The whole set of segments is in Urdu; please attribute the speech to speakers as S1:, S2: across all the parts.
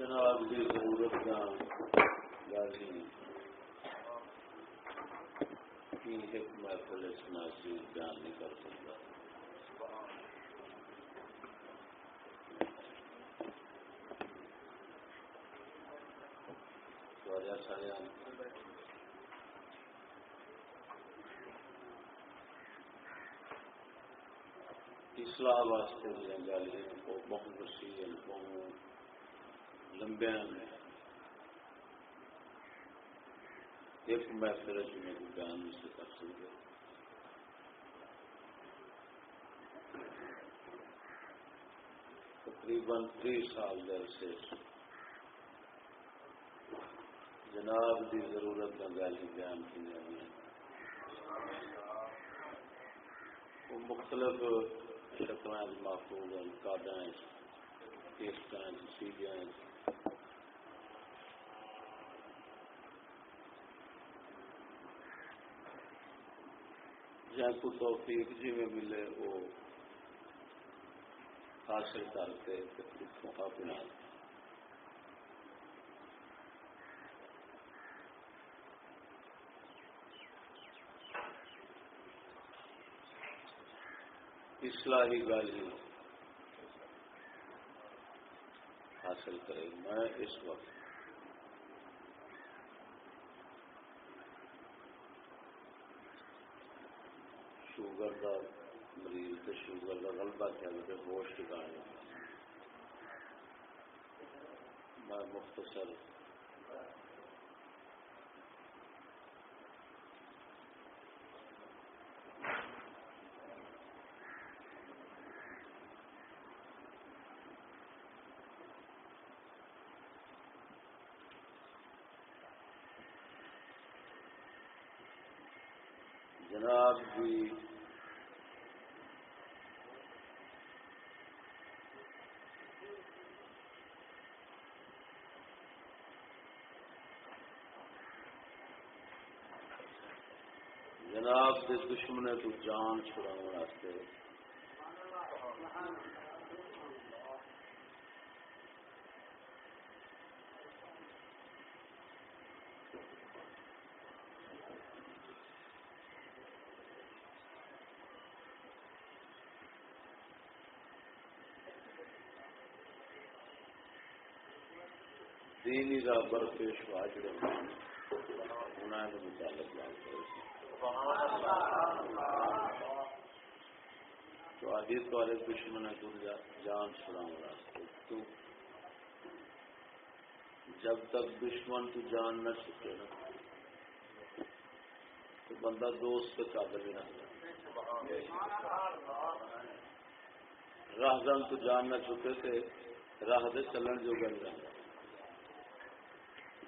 S1: جناب کی ضرورت کی ایک محفل اس بیان نہیں کر سکتا سارے اصلاح واسطے گالی کو بہت وسیع بہت لمبے ایک محفل میں بیان سے کر سکتے تقریباً تری سال عرصے جناب کی ضرورت کا گالی بیان کی جانی ہے۔ مختلف شکل محفوظ کاڈیں کیسٹیں سیڈیاں جہاں کو توفیق جی میں ملے وہ حاصل کر کے اپنا اصلاحی گالی حاصل کرے، میں اس وقت شوگر کا مریض تو شوگر کا غلبہ کیا مجھے ہوش ٹکانے میں مختصر جناب جی جناب کے دشمن تو جان چھڑانے دینی رابر پیشوا جڑے انہوں نے متعلق بات تو آدھی تارے دشمن ہے جان چھڑاؤں واسطے تو جب تک دشمن تو جان نہ چکے نا، تو بندہ دوست کے قابل ہی نہ راہ دن تو جان نہ چکے تھے راہ دے چلن جو گل رہا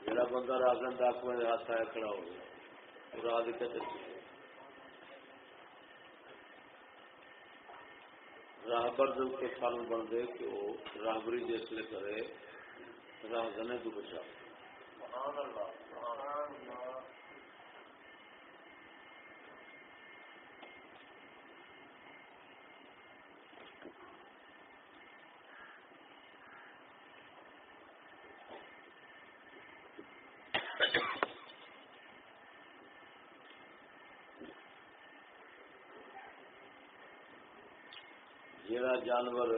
S1: میرا بندہ راجن ڈاک میں ہاتھ آیا کھڑا ہو گیا راہ دقت راہ پر جو کے فل بن دے کہ وہ راہبری لیے کرے، راہ گنے تو بچا۔ جڑا جانور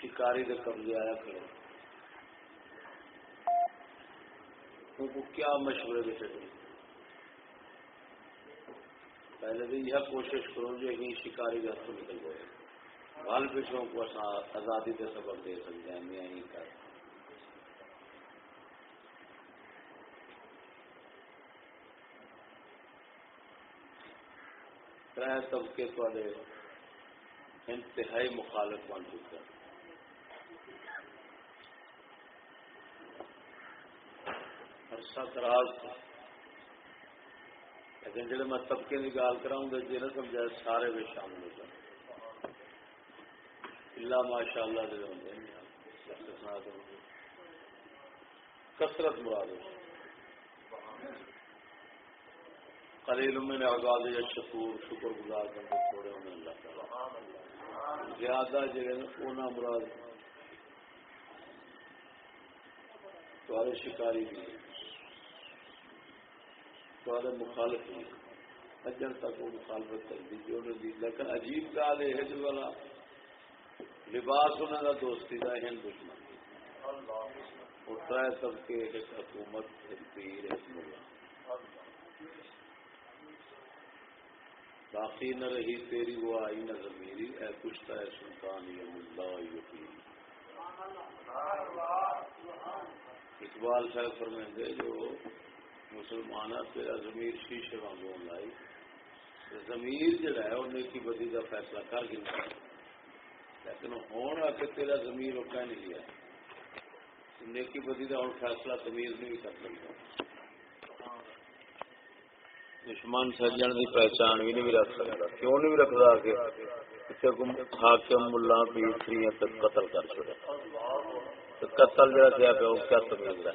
S1: شکاری کے قبضے آیا کرے۔ ان کو کیا مشورے دیتے تھے پہلے تو یہ کوشش کرو جو کہ شکاری کے ہاتھوں نکل گئے بال پیچھوں کو آزادی کے سبب دے سکتے ہیں، میں یہیں کر طبقے تے انتہائی مخالف بن چکا عرصہ دراز لیکن جب میں طبقے کی گال کراؤں گا جی نہ سمجھا سارے بھی شامل ہو جائیں اللہ ماشاء اللہ دے ہوں کثرت مراد ہو۔ قلیل نے آغاز یا شکور شکر گزار بندے تھوڑے ہونے اللہ تعالیٰ۔ زیادہ جگہ اونا مراد تمہارے شکاری بھی تمہارے مخالف بھی اجن تک وہ مخالفت کر دی جو دی۔ لیکن عجیب گال یہ ہے والا لباس انہوں کا دوستی کا ہند دشمن اٹھا ہے طبقے ایک حکومت ایک پیر ایک ملا باقی نہ رہی تیری وہ آئی نہ زمیری اے کشتا ہے سلطان یہ ملا یقین اقبال صاحب فرمائیں جو مسلمان تیرا زمیر شیشے واگ لائی۔ زمیر جڑا ہے وہ نیکی بدی کا فیصلہ کر گیا لیکن ہوں آ کے تیرا زمیر وہ کہہ نہیں لیا۔ نیکی بدی کا ہوں فیصلہ تمیز نہیں کر سکتا۔ دشمن سجن کی پہچان بھی نہیں رکھ سکتا کیوں نہیں رکھتا کہ حاکم ملا قتل کر قتل کیا پہ وہ کیا تمیز ہے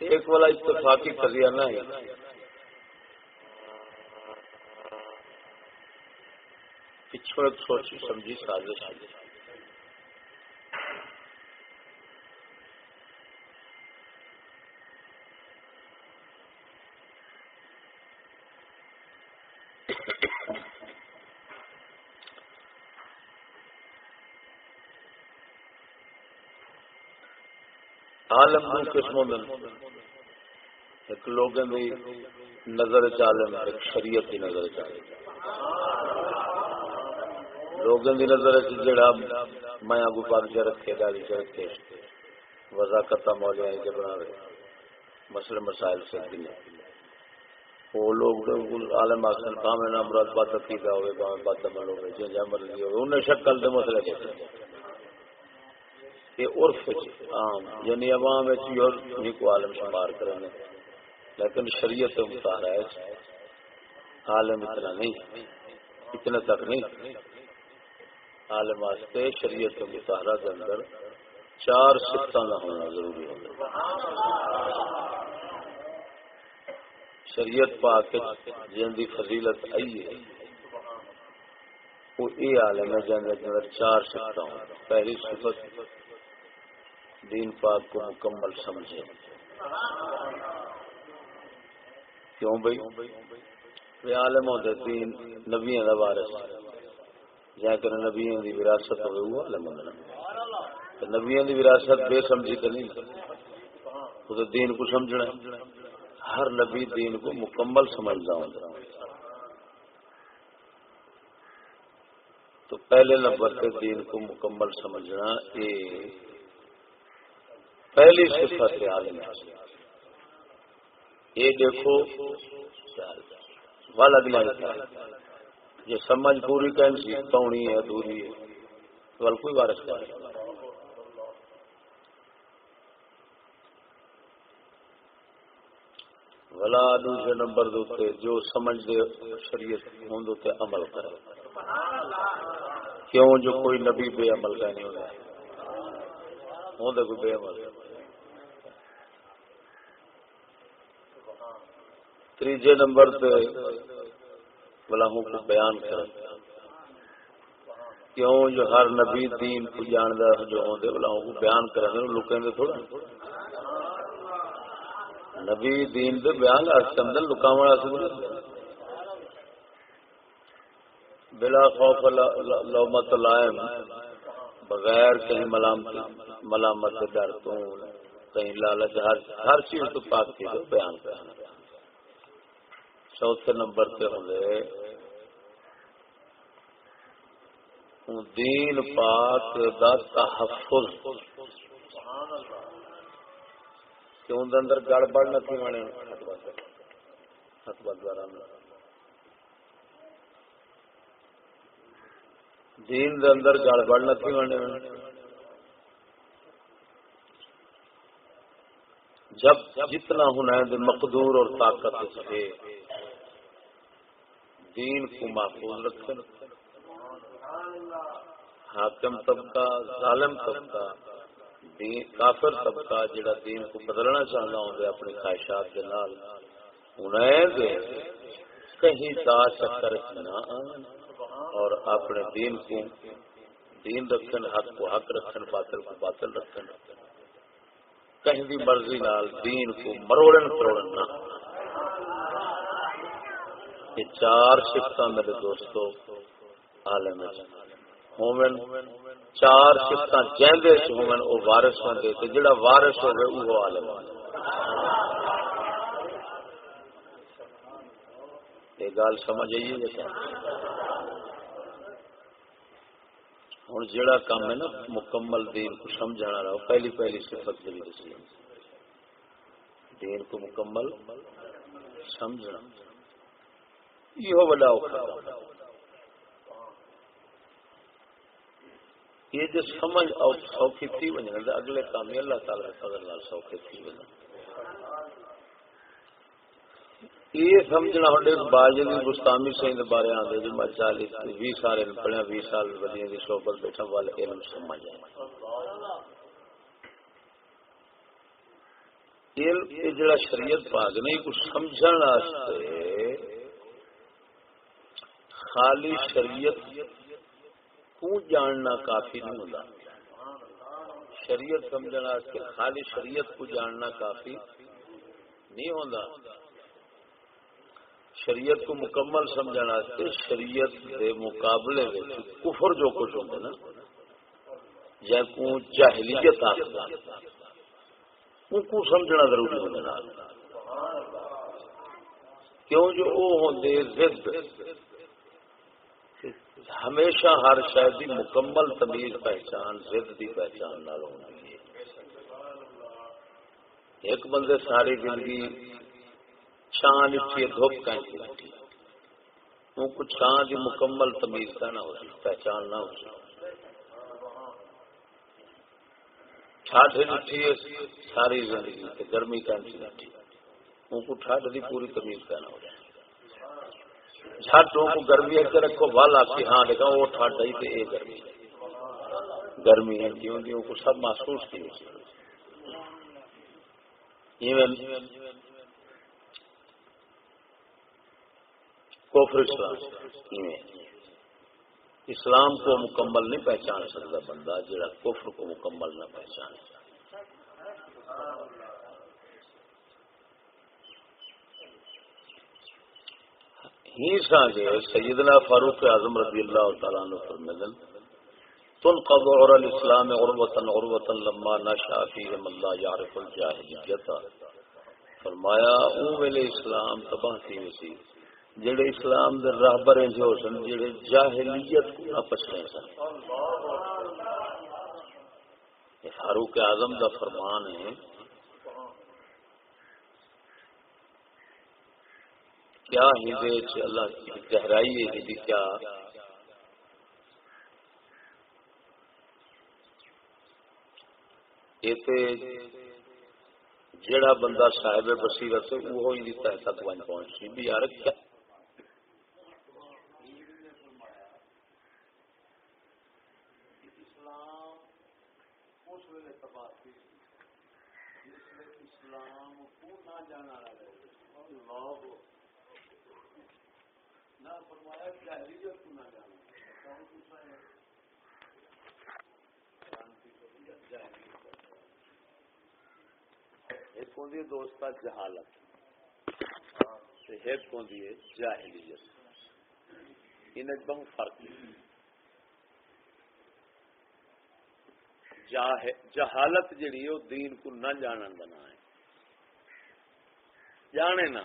S1: ایک والا اتفاقی خزیانہ ہے پچھڑ سوچی سمجھی سازش عالم دو قسموں میں ایک لوگوں کی نظر چالم ایک شریعت کی نظر چالم لوگوں کی نظر جڑا میں اگو پاک چ رکھے گاڑی چ رکھے وضاقت مولیاں کے بنا رہے مسئلے مسائل سے بھی وہ لوگ عالم آسن کام ہے نا مراد بات عقیدہ ہوئے کام بات عمل ہوئے جہاں مرضی ہوئے۔ انہیں شکل دے مسئلے کے یہ عرف عام یعنی عوام نہیں کو عالم شمار کرنے لیکن شریعت مطالعہ ہے۔ عالم اتنا نہیں، اتنے تک نہیں۔ عالم واسطے شریعت مطالعہ کے اندر چار سکتوں کا ہونا ضروری ہوگا شریعت پا کے جن کی فضیلت آئی ہے، وہ یہ عالم ہے جن کے اندر چار سکتا ہوں۔ پہلی صفت دین پاک کو مکمل سمجھے۔ کیوں بھائی عالم ہوتے دین نبیوں کا وارث۔ یا کہ نبیوں کی وراثت ہوئے، وہ عالم ہونا نبیوں کی وراثت بے سمجھی کرنی تو نہیں دین کو سمجھنا ہر نبی دین کو مکمل سمجھنا ہوں۔ تو پہلے نمبر پہ دین کو مکمل سمجھنا یہ پہلی صفت عالم یہ دیکھو، والا اگلا یہ سمجھ پوری کہیں سی پونی ہے، ادھوری ہے۔ ول کوئی وارث کر ولا دوسرے نمبر دوتے جو سمجھ دے شریعت ہوں دوتے عمل کرے۔ کیوں؟ جو کوئی نبی بے عمل کا نہیں ہوتا۔ ہوں دے کوئی بے عمل۔ تیجے نمبر پہ گلاحوں کو بیان کر کیوں جو ہر نبی دین کو جاندہ جو ہوں دے گلاحوں کو بیان کرن کرنے لکیں دے تھوڑا۔ نبی دین دے بیان اندر لکاوڑ بلا خوف لومت لائم، بغیر کہیں ملامت ملامت ڈر تو، کہیں لالچ، ہر ہر چیز تو پاک کی بیان کرنا چوتھے نمبر پہ ہوں دین پاک دا تحفظ۔ کہ ان اندر گڑبڑ نہ تھی ہونے دین دے اندر گڑبڑ نہ تھی ہونے جب جتنا ہونا ہے مقدور اور طاقت سے دین کو محفوظ رکھیں حاکم طبقہ، ظالم طبقہ، دین، کافر طبقہ جڑا دین کو بدلنا چاہنا ہوں اپنی خواہشات کے نال۔ انہیں کہیں دا چکر نہ اور اپنے دین کو، دین رکھن، حق کو حق رکھن، باطل کو باطل رکھن۔ کہیں بھی مرضی نال دین کو مروڑن کروڑن نہ۔ یہ چار شفت میرے دوستو، عالم مومن چار شفت جہدے ہومن وہ وارث ہوں گے جڑا وارث ہوگا وہ عالم یہ گل سمجھ آئیے ہوں جڑا کام ہے نا، مکمل دین کو سمجھا رہا پہلی پہلی صفت جی دسی۔ دین کو مکمل سمجھنا۔ یہ بڑا یہ جو سمجھ سوکھی تھی وجہ اگلے کام اللہ تعالی فضل سوکھے تھی وجہ یہ سمجھنا ہوں باجلی گستامی سے بارے آدھے جو میں چالیس بھی سال پڑھیا بھی سال بدیاں کی صحبت بیٹھا والے علم سمجھ آئے۔ یہ جڑا شریعت پاک نہیں، کچھ سمجھنے خالی شریعت کو جاننا کافی نہیں ہوتا۔ شریعت سمجھنے خالی شریعت کو جاننا کافی نہیں ہوتا۔ شریعت کو مکمل سمجھنا شریعت کے مقابلے میں کفر جو کچھ ہوتا نا، یا کو جاہلیت آخر۔ ان کو سمجھنا ضروری ہوتا کیوں جو وہ ہوتے ضد ہمیشہ ہر شاید کی مکمل تمیز پہچان ضد کی پہچان نہ ہونی ایک بندے ساری زندگی چھان اٹھی دھوپ کہیں اٹھی ان کو چھان کی مکمل تمیز کا نہ ہو پہچان نہ ہو ٹھاٹ اٹھی ہے ساری زندگی کے گرمی کا اٹھی ان کو ٹھاٹ کی پوری تمیز کا نہ ہو جھٹ کو گرمی ہے رکھو، والا کہ ہاں دیکھا وہ ٹھاٹ آئی تو یہ گرمی گرمی ہے، کیوں کہ ان کو سب محسوس کی ایون کفر اسلام اسلام کو مکمل نہیں پہچان سکتا بندہ، جڑا کفر کو مکمل نہ پہچانے۔ ہی سانگے سیدنا فاروق اعظم رضی اللہ تعالیٰ عنہ فرمدن تن قض الاسلام عروتن عروتن لما نشا فیہم اللہ یعرف الجاہلیت. فرمایا اون ویلے اسلام تباہ تھی وسی جڑے اسلام دے راہبر جو سن، جڑے جاہلیت کو نہ پچھنے سن. فاروق اعظم دا فرمان ہے کیا ہی اللہ کی گہرائی ہے ہی کیا؟ ایتے جڑا بندہ صاحب بصیرت ہے، وہ ہی تک پہنچی۔ بھی یار، کیا؟ دوست جہالت۔ ایک ہوں جاہلیت۔ ان ایک فرق ہے۔ جہالت جڑی ہے دین کو نہ جانن بنا ہے۔ جانے نہ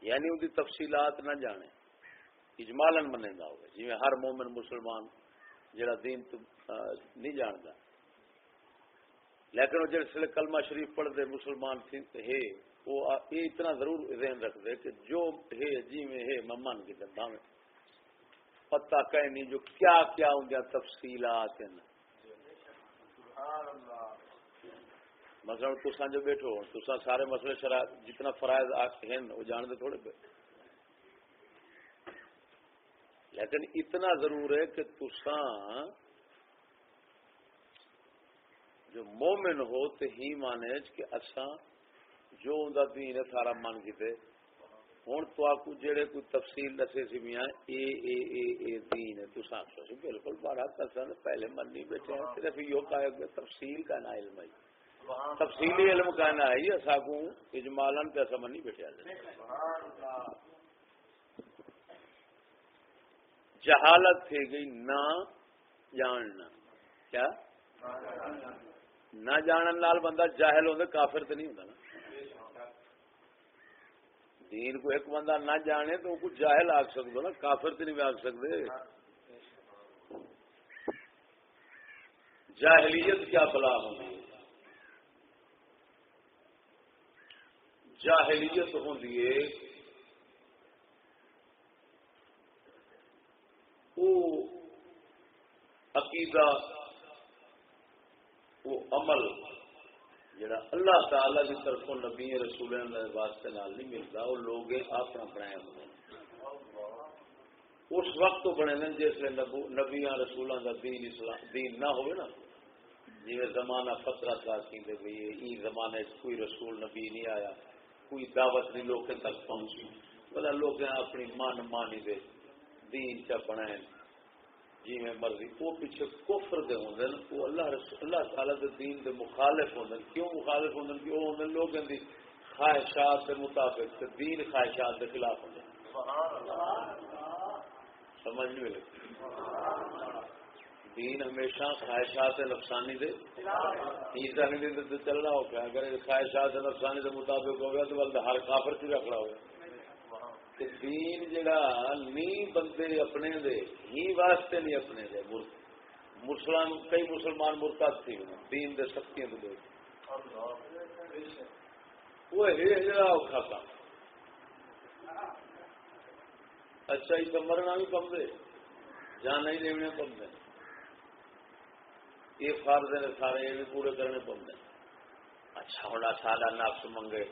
S1: یعنی ان کی تفصیلات نہ جانے۔ اجمالن منے گا ہوگا جی ہر مومن مسلمان جڑا دین تو نہیں جانتا لیکن وہ جس کلمہ شریف پڑھتے مسلمان تھی ہے وہ یہ اتنا ضرور ذہن رکھتے کہ جو ہے جی میں ہے ممان کی دندا میں پتہ کہیں نہیں جو کیا کیا ہوں گیا تفصیلات ہیں۔ مثلا تسا جو بیٹھو تسا سارے مسئلے شرائط جتنا فرائض ہیں وہ جانتے تھوڑے پہ لیکن اتنا ضرور ہے کہ تسا جو مومن ہو تو ہی مانے کہ اصا جو ان دین ہے سارا من کیتے۔ ہوں تو آپ جڑے کوئی تفصیل دسے سی میاں اے اے اے اے دین ہے۔ تو آخو سی بالکل بڑا کسن پہلے من نہیں بیٹھے ہیں، صرف یہ کہا کہ تفصیل کا نا علم ہے۔ تفصیلی علم کا نا ہے اصا کو اجمالن پہ ایسا من نہیں بیٹھے جہالت تھی گئی، نہ جاننا۔ کیا؟ نہ جانن لال بندہ جاہل ہوتا کافر تو نہیں ہوتا نا۔ دین کو ایک بندہ نہ جانے تو کچھ جاہل آگ سکتے نا، کافر تو نہیں آگ سکتے جاہلیت کیا بلا ہوگی جاہلیت ہوں وہ عقیدہ وہ عمل جڑا اللہ تعالی کی طرف نبی رسول واسطے نال نہیں ملتا، وہ لوگ اپنا بنایا ہوئے اس وقت تو بنے نے جس نبیا رسولوں کا دین اسلام دین نہ ہوئے نا۔ جی زمانہ فترہ تھا کہ بھائی زمانے کوئی رسول نبی نہیں آیا، کوئی دعوت نہیں لوگ تک پہنچی۔ بلا لوگ اپنی من مانی دے دین چ بنائے جی میں مرضی، وہ پیچھے کفر دے ہوں وہ اللہ رسول اللہ تعالی دے دین دے مخالف ہوں کیوں مخالف ہوں کہ وہ ہوں لوگ دی خواہشات کے مطابق تے دین خواہشات کے خلاف ہوں سمجھ نہیں ملے۔ دین ہمیشہ خواہشات نفسانی دے۔ عیسا نہیں دے چل رہا ہو اگر خواہشات نفسانی دے مطابق ہو گیا تو بلد ہر کافر کی رکھ رہا ہوگا دین جڑا نی بندے اپنے دے ہی واسطے نہیں اپنے دے مسلمان کئی مسلمان مرتاد تھی دین دے سختیاں دے وہ ہے جڑا اوکھا تھا اچھا یہ مرنا بھی کم دے، جانا ہی لینے کم دے۔ یہ فرض نے سارے یہ پورے کرنے پم دے۔ اچھا ہونا سادہ نفس منگے۔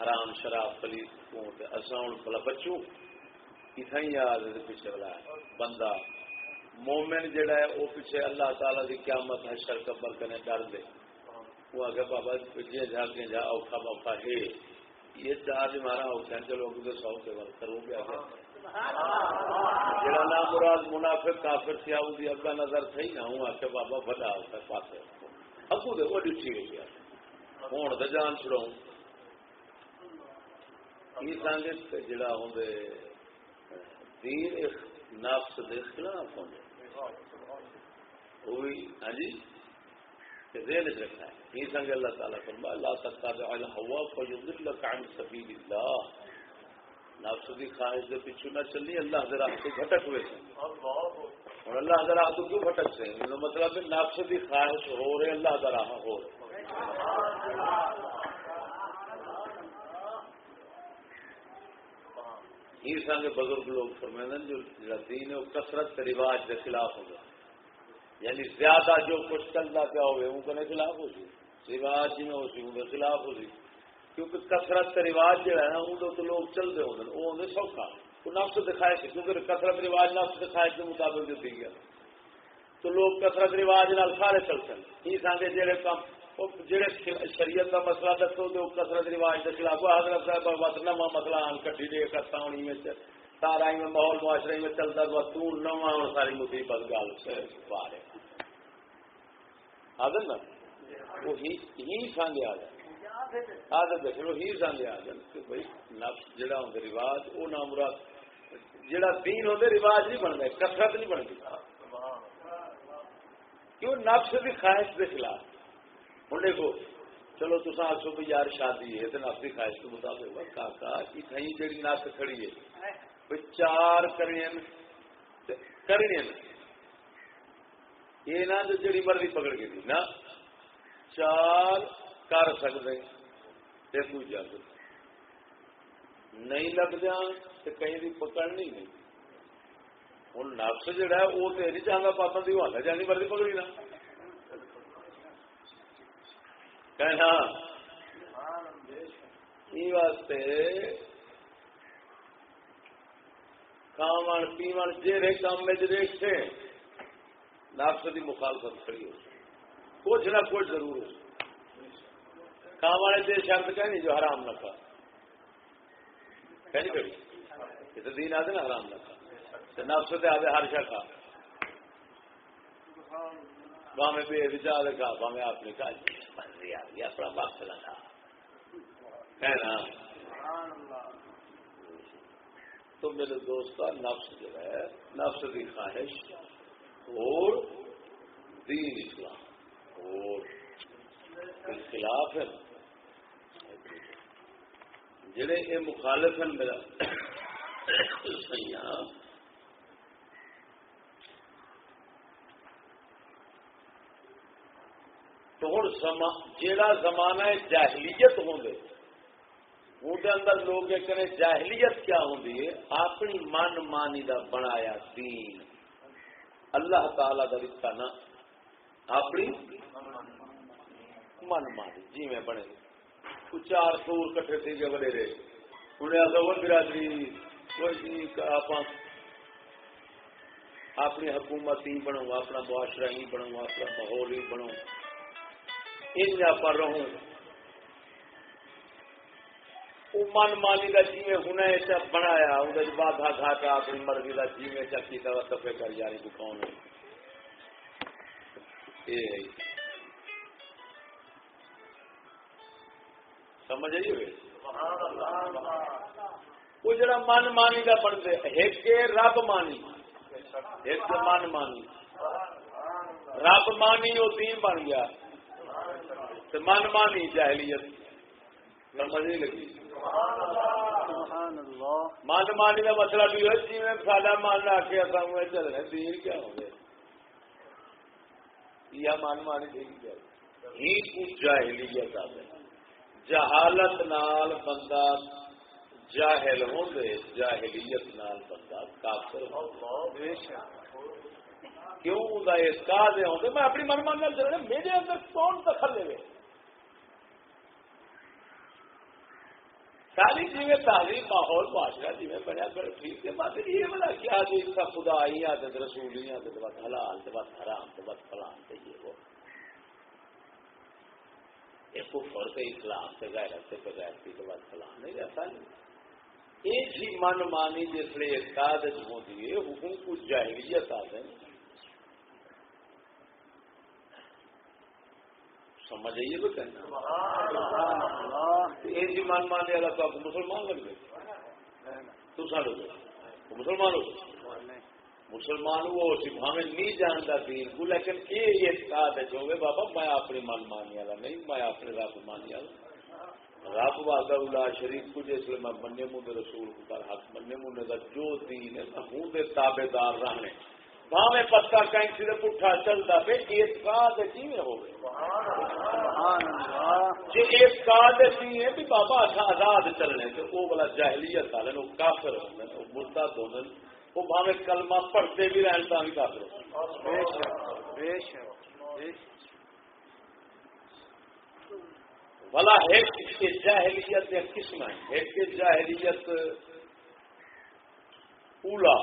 S1: حرام، شراب پلیس کو اصا ہوں بلا بچوں اتنا ہی یاد پیچھے والا بندہ، مومن جڑا ہے وہ پیچھے اللہ تعالی کی قیامت ہے، شر کبر کرنے ڈر دے۔ وہ آگے بابا جی جا کے جا، اوکھا بوکھا ہے۔ یہ چارج مارا اوکھا ہے چلو اگلے سو کے بل کروں گیا جڑا نام مراد منافق کافر تھی آؤ دی اگا نظر تھی نہ ہوں آخر بابا بڑا ہوتا پاس اگو دے، وہ ڈٹھی گئی ہوں تو جان چھڑاؤں۔ جڑا ہوں دین نفس دے خلاف ہوں ہاں جی؟ ذہن رکھنا ہے۔ اللہ فرما عن نفس دی خواہش دے پیچھے نہ چلنی اللہ دے راہ تو بھٹک ہوئے۔ اور اللہ دے راہ تو کیوں بھٹک سے؟ مطلب نفس دی خواہش ہو رہے، اللہ دے راہ ہو رہے۔ سنگ بزرگ لوگ فرمائیں جو دین ہے وہ کثرت رواج کے خلاف ہوگا یعنی زیادہ جو کچھ چلتا پیا ہوئے ان کے خلاف ہو سی۔ رواج جی میں ہو سی ان کے خلاف ہو سی۔ کیونکہ کثرت رواج جو ہے نا ان تو لوگ چلتے ہوتے ہیں، وہ ہوں سوکھا۔ وہ نفس دکھائے سے کیونکہ کثرت رواج نفس دکھائے کے مطابق دیتی گیا تو لوگ کثرت رواج نال سارے چلتے ہیں یہ سنگے جہے کام شریعت کا مسئلہ دسو تو کسرت رواج کے خلاف حضرت صاحب بس نواں مسئلہ آن کٹھی دے ہونی میں سارا میں ماحول معاشرے میں چلتا تو نواں ساری مصیبت گل سے پا رہے نا؟ وہ ہی سانگے آ جائے آدم دیکھ لو ہی سانگے آ جائے کہ بھائی نفس ہوں رواج وہ نام مراد دین ہوتے رواج نہیں بنتا کسرت نہیں بنتی۔ کیوں؟ نفس کی خواہش کے خلاف۔ ہوں دیکھو چلو تصا آخو بھی یار شادی ہے تو نفسی خواہش کے مطابق کاکا اتنی جی نس کھڑی ہے چار کرنی کرنی یہ نہ جڑی مرضی پکڑ کے دی نا چار کر سکتے دیکھو جگ نہیں لگ جان تو کہیں بھی پکڑنی نہیں ہوں نفس جہا ہے وہ تو نہیں چاہتا پابندی ہونا جانی مرضی پکڑی نا کہنا۔ واسطے؟ کھاون، پیون جہے کام میں دیکھتے نفس کی مخالفت کھڑی ہو۔ کچھ نہ کچھ ضرور ہو۔ کام والے سے شرط کہ جو حرام نہ کھا۔ کہیں جی کبھی یہ دین آدھے نا حرام نہ کھا۔ نفس سے آدھے ہر شا کھا۔ میں بے وچار کھا میں آپ نے کہا جی اپنا وقت لگا ہے نا؟ تو میرے دوست کا نفس جو ہے، نفس کی خواہش اور دین اسلام۔ اور خلاف ہے۔ جڑے یہ مخالف ہیں میرا سیاح تو ہوں جا زمانہ جاہلیت ہوں گے اندر لوگ یہ کریں جاہلیت کیا ہوں اپنی من مانی دا بنایا دین۔ اللہ تعالی کا رشتہ نا، اپنی من مانی جی میں بنے چار سور کٹھے تھے گئے بڑے رہے۔ انہیں آتا وہ برادری جی، اپنی حکومت ہی بنو اپنا معاشرہ ہی بنو اپنا ماحول ہی بنو ان آپ رہوں۔ من مانی کا جی میں ہن بنایا اندر بادھا گھاٹا اپنی مرضی کا جی میں چکی طرح تفے کر جاری تو کون ہے۔ سمجھ آئیے وہ جڑا من مانی کا بنتے ایک رب مانی ایک من مانی رب مانی وہ تین بن گیا۔ من مانی جاہلیت سمجھ نہیں لگی۔ من مانی کا مسئلہ بھی ہے جی میں ساڈا من لا کے چل رہے دین کیا ہو گیا؟ یہ من مانی دین کیا ہی کچھ جاہلیت آ گئی جہالت نال بندہ جاہل ہوں جاہلیت نال بندہ کافر کیوں؟ اعتقاد ہوں میں اپنی من مان چل رہا میرے اندر کون دخل لے ساری جی میں تعلیم ماحول معاشرہ جی بنیا ٹھیک ہے یہ بنا کیا جی اس کا خدا ہی آتے رسول ہی حلال بات حرام بات فلان یہ وہ۔ کفر سے اسلام سے غیرت سے بغیرتی کے بعد سلام نہیں رہتا نہیں ایک ہی من مانی جس لیے اعتقاد ہوتی ہے حکم کو جاہلیت آ سمجھ آئیے تو کہنا ایک ہی من مانے والا تو آپ مسلمان لگ گئے۔ تو ساڑھو مسلمان ہو گئے۔ مسلمان وہ ہمیں نہیں جانتا دین کو لیکن یہ اعتقاد ہے جو بابا میں اپنی من مانی والا نہیں میں اپنے رب مانی والا۔ رب اللہ شریف کو جس میں منے منہ رسول کو حق منے منہ کا جو دین ہے ہوں دے تابے دار رہنے۔ میں پتا کہیں سے پٹھا چلتا پہ اعتقاد جی میں ہو گئے جی اعتقاد جی ہے بھی بابا آزاد چلنے تو وہ والا جاہلیت والے وہ کافر ہونے وہ مرتد ہونے وہ بھاوے کلمہ پڑھتے بھی رہن تو بھی کافر بلا ایک کے جاہلیت یا قسم ہے۔ ایک کے جاہلیت اولا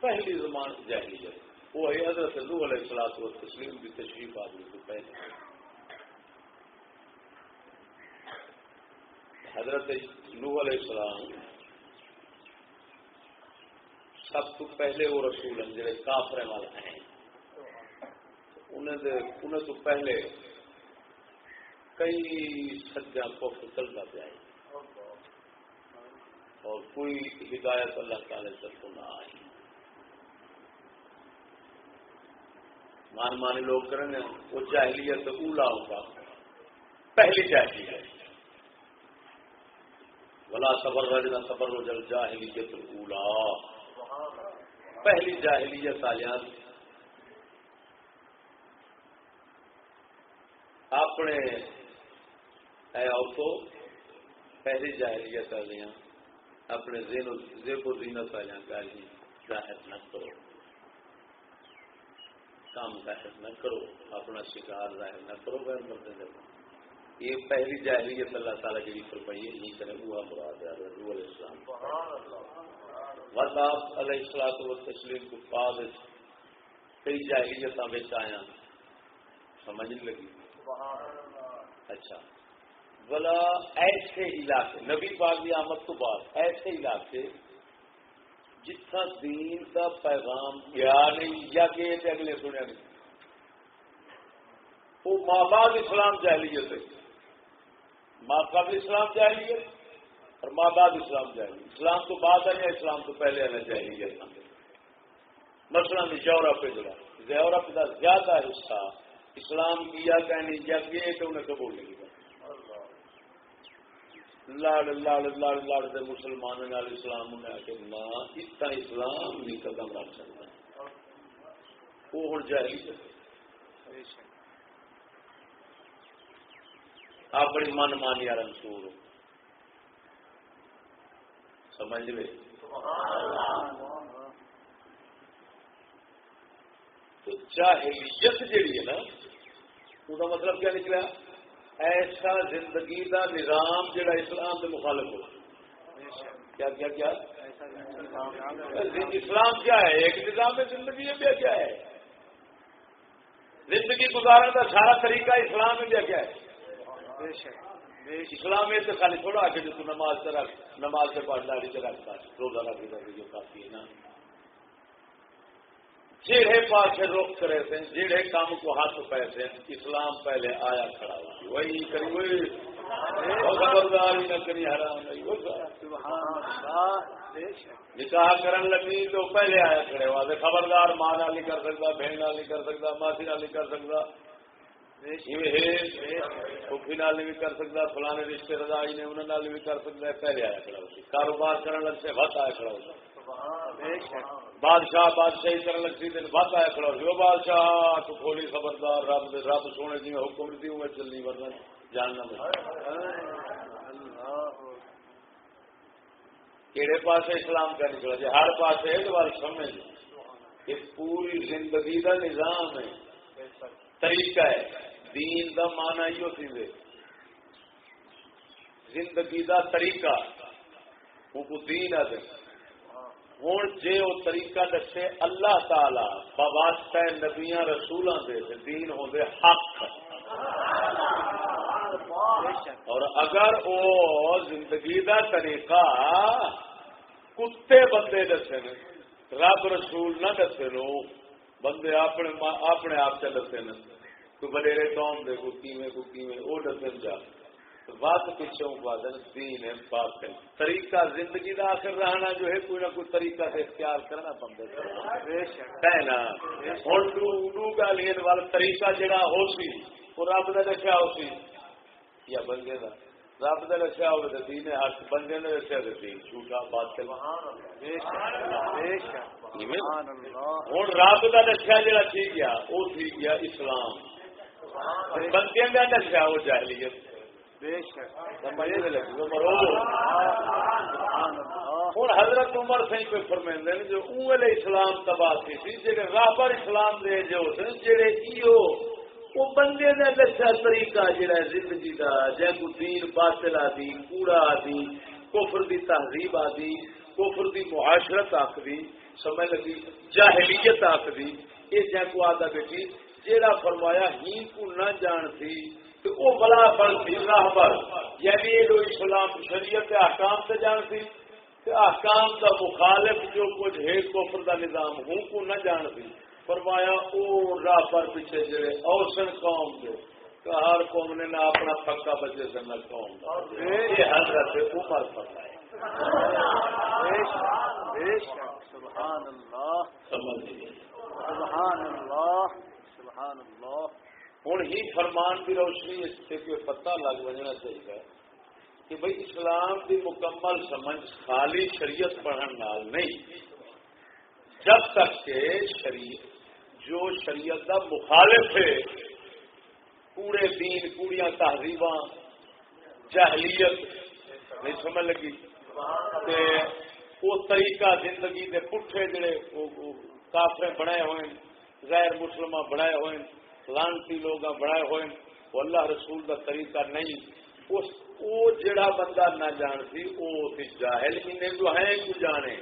S1: پہلی زمان جاہلیت۔ وہ ہے، حضرت لو علیہ السلام و تسلیم کی تشریف آدمی کو پہلے۔ حضرت لو علیہ السلام سب تو پہلے وہ رسول ہیں جڑے کافر والے ہیں۔ انہیں تو پہلے کئی سجا کف چلتا پیا اور کوئی ہدایت اللہ تعالی سے تو نہ آئی۔ مان مانی لوگ کریں گے، وہ جاہلیت اولا ہوگا۔ پہلی جاہلیت بلا سبر رجنا سبر رجل جاہلیت اولا پہلی جاہلیت آلیان اپنے اے عورتوں، پہلی جاہلیت آلیاں اپنے زیب و زینت آلیاں گالی ظاہر نہ کرو کام ظاہر نہ کرو، اپنا شکار ظاہر نہ کرو، غیر مرد جب یہ پہلی جاہلیت اللہ تعالیٰ کی بھی فرمائی ہے یہ کرے وہ مراد ہے رسول السلام۔ بس آپ علیہ السلاط و تسلیم کو بعد کئی جاہلیت آیا۔ سمجھ لگی۔ اچھا۔ بلا ایسے علاقے، نبی پاک کی آمد تو بعد ایسے علاقے جتنا دین کا پیغام گیا نہیں، یا کہ اگلے سنیا نہیں۔ وہ ماں باپ اسلام جہلیت ہے۔ ماں کا بھی اسلام جہلیت اور ماں باپ اسلام جہلیت اسلام تو بعد ہے اسلام تو پہلے آنا چاہیے مثلا یورپ جڑا یورپ کا زیادہ حصہ اسلام کیا کہ نہیں یا کہ انہیں قبول نہیں لڑ لڑ لڑ لڑ مسلمان اسلام انہیں آ کے نہ اتنا اسلام نہیں قدم رکھ سکتا۔ وہ ہوں جائے اپنی من مانی والا منصور سمجھ لے۔ تو جاہلیت جیڑی ہے نا وہ مطلب کیا نکلا؟ ایسا زندگی دا نظام جڑا اسلام کے مخالف ہو۔ کیا کیا کیا؟ اسلام کیا ہے؟ ایک نظام میں زندگی میں کیا ہے؟ زندگی گزارنے کا سارا طریقہ اسلام میں کیا ہے؟ اسلام میں تو خالی تھوڑا آ کے تو نماز نماز سے پڑھ ڈالی سے رکھتا روزہ رکھ کافی ہے نا۔ جہے پاس رخ کرے تھے جہے کام کو ہاتھ پہ تھے اسلام پہلے آیا کھڑا ہوا وہی کری، وہی۔ نہ کری، حرام نہیں۔ نکاح کرن لگی تو پہلے آیا کھڑے ہوا تھے خبردار ماں نہ نہیں کر سکتا، بہن نہ نہیں کر سکتا، ماسی نہ نہیں کر سکتا۔ خوفی نال بھی کر سکتا، فلانے رشتے دار نے انہوں نے بھی کر سکتا، پہلے آیا کھڑا ہوتا کاروبار کرنے لگ سے وقت آیا کھڑا ہوتا بادشاہ، بادشاہی کرنے لگتی دن بات آیا کھڑا ہو بادشاہ، تو کھولی خبردار، رب رب سونے جی حکم دی میں چلنی ورنہ جاننا میں کہڑے پاس اسلام کا نکلا جی ہر پاس ہے تو سمجھ۔ کہ پوری زندگی کا نظام ہے۔ طریقہ ہے۔ دین کا مانا ہی ہوتی ہے زندگی کا طریقہ۔ وہ دین ہے۔ ہوں جی وہ طریقہ دسے، اللہ تعالی بواسطہ نبیا رسولوں کے دین ہوں حق۔ اور اگر وہ زندگی دا طریقہ کتے بندے دسے رب رسول نہ دسے نو، بندے اپنے اپنے آپ سے دسے کوئی وڈیرے قوم دے کو کیویں کو کیویں، وہ دسن جا۔ بات پیچھے بادل دین ہے باطل طریقہ زندگی کا آخر رہنا جو ہے کوئی نہ کوئی طریقہ سے اختیار کرنا پڑتا ہے نا ہوں گل والا طریقہ جڑا ہو سی وہ رب کا رکھا ہو سی یا بندے کا رب کا رکھا ہو تو دین حق بندے نے رکھا تو دین جھوٹا باطل ہوں رب کا رکھا جڑا ٹھیک گیا وہ ٹھیک گیا اسلام بندے کا نشا وہ جاہلیت ہوں، حضرت عمر سی کوئی فرمائندے جو اون اسلام تباہ کی سی جی رابر اسلام دے جو جڑے وہ بندے نے دسیا طریقہ جہا زندگی کا جی کو دین، باطل آدی کوڑا آدی کفر دی تہذیب آدی کفر دی معاشرت آخری سمجھ لگی، جاہلیت آخری یہ جی کو آدھا بیٹھی جیڑا فرمایا ہی کو نہ جان تھی تو وہ بلا بل تھی راہ پر یعنی یہ جو اسلام شریعت احکام سے جان سی کہ احکام کا مخالف جو کچھ ہے، کفر کا نظام، ہوں کو نہ جان سی فرمایا، او راہ پر پیچھے جڑے، اوسن قوم جو کہ ہر قوم نے نہ اپنا پکا بچے سے نہ قوم یہ حضرت عمر فرمایا۔ سبحان اللہ سبحان اللہ سبحان اللہ۔ ہوں ہی فرمان کی روشنی اس سے کوئی پتہ لگ بجنا چاہیے کہ بھائی اسلام کی مکمل سمجھ خالی شریعت پڑھنے نال نہیں۔ جب تک کہ شریعت جو شریعت کا مخالف ہے پورے دین پوریا تہذیب جہلیت نہیں سمجھ لگی۔ وہ طریقہ زندگی کے پٹھے جڑے کافرے بنائے ہوئے غیر مسلمان بنائے ہوئے لانتی لوگ بڑائے ہوئے وہ اللہ رسول کا طریقہ نہیں۔ اس وہ جڑا بندہ نہ جان سی وہ جاہل ہی نے جو ہے کو جانے۔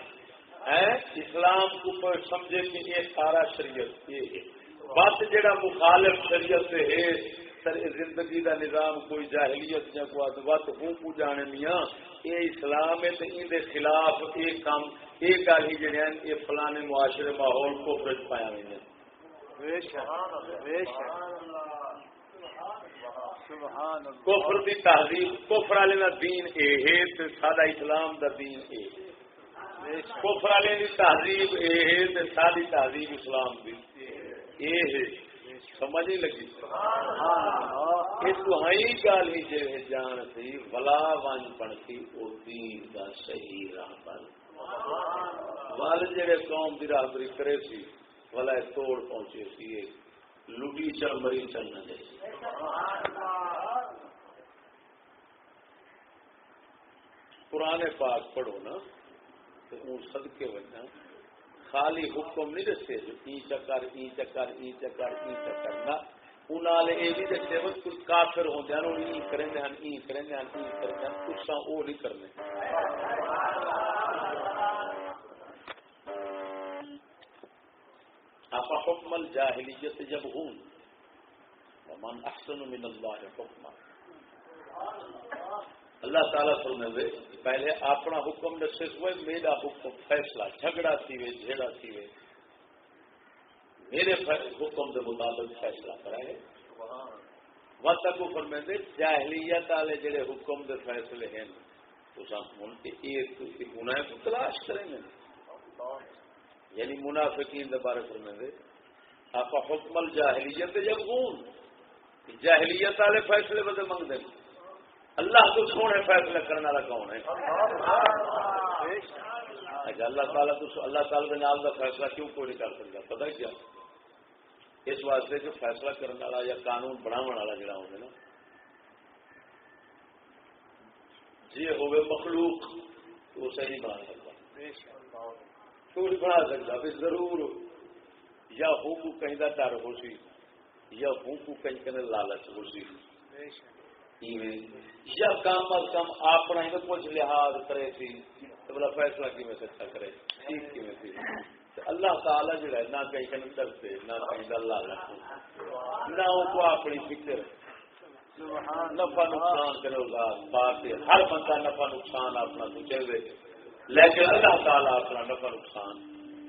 S1: ہے اسلام کو سمجھے کہ یہ سارا شریعت یہ ہے۔ بس جڑا مخالف شریعت سے ہے زندگی دا نظام، کوئی جاہلیت یا کوئی وقت ہوں کو جانے میاں۔ یہ اسلام ہے تو خلاف یہ کام، یہ گل ہی جڑے ہیں یہ فلانے معاشرے، ماحول کو فرج پایا ہوئے ہیں۔ کفر دی تہذیب کفر والے دین اے ہے سادہ اسلام دا دین اے کفر والے دی تہذیب اے ہے ساری تہذیب اسلام دی اے ہے۔ سمجھ نہیں لگی؟ یہ گل ہی جی جان سی ولا ون پڑتی دین صحیح راہ پر ول جڑے قوم کی راہبری کرے سی ولا توڑ پہنچے سی لڈی چل مری چلنا چاہیے پرانے پاک پڑھو نا، تو سدکے بننا خالی حکم نہیں دسے جو ای چکر ای چکر ای چکر ای چکر، نہ۔ انہاں لے اے بھی دسے وہ کچھ کافر ہوندے ہیں انہاں ای ای ای کچھ او نہیں کرنے۔ اپا حکم الجاہلیت جب ہوں ومن احسن من اللہ حکمہ اللہ تعالیٰ فرمے دے پہلے اپنا حکم دسے ہوئے، میرا حکم فیصلہ، جھگڑا سی وے جھیڑا سی وے میرے حکم دے مطابق فیصلہ کرائے۔ وقت کو فرمے دے جاہلیت والے جڑے حکم دے فیصلے ہیں، تو ان کے ایک گناہ کو تلاش کریں گے۔ یعنی منافقین دے بارے دے آپ حکم الجاہلیت جب گون جاہلیت والے فیصلے بدے منگ دیں اللہ تو سونے فیصلہ کرنے والا کون ہے؟ اللہ۔ تعالیٰ تو اللہ تعالیٰ کے نام کا فیصلہ کیوں کوئی نہیں کر سکتا؟ پتا کیا؟ اس واسطے کہ فیصلہ کرنے والا یا قانون بناو والا جڑا ہوگا نا جی ہوگے مخلوق تو اسے نہیں بنا سکتا۔ نہیں بنا سکتا بھی ضرور یا ہوں کو کہیں کا ڈر ہو سی یا ہوں کو کہیں کہ لالچ ہو سی۔ یا کم از کم اپنا ہی کچھ لحاظ کرے سی تو بلا فیصلہ کی میں سچا کرے ٹھیک کی میں سی اللہ تعالی جو ہے نہ کہیں کہیں ڈرتے نہ کہیں اللہ رکھتے نہ ان کو اپنی فکر نفع نقصان کرے گا بات ہر بندہ نفع نقصان اپنا سوچے گے لیکن اللہ تعالیٰ اپنا نفع نقصان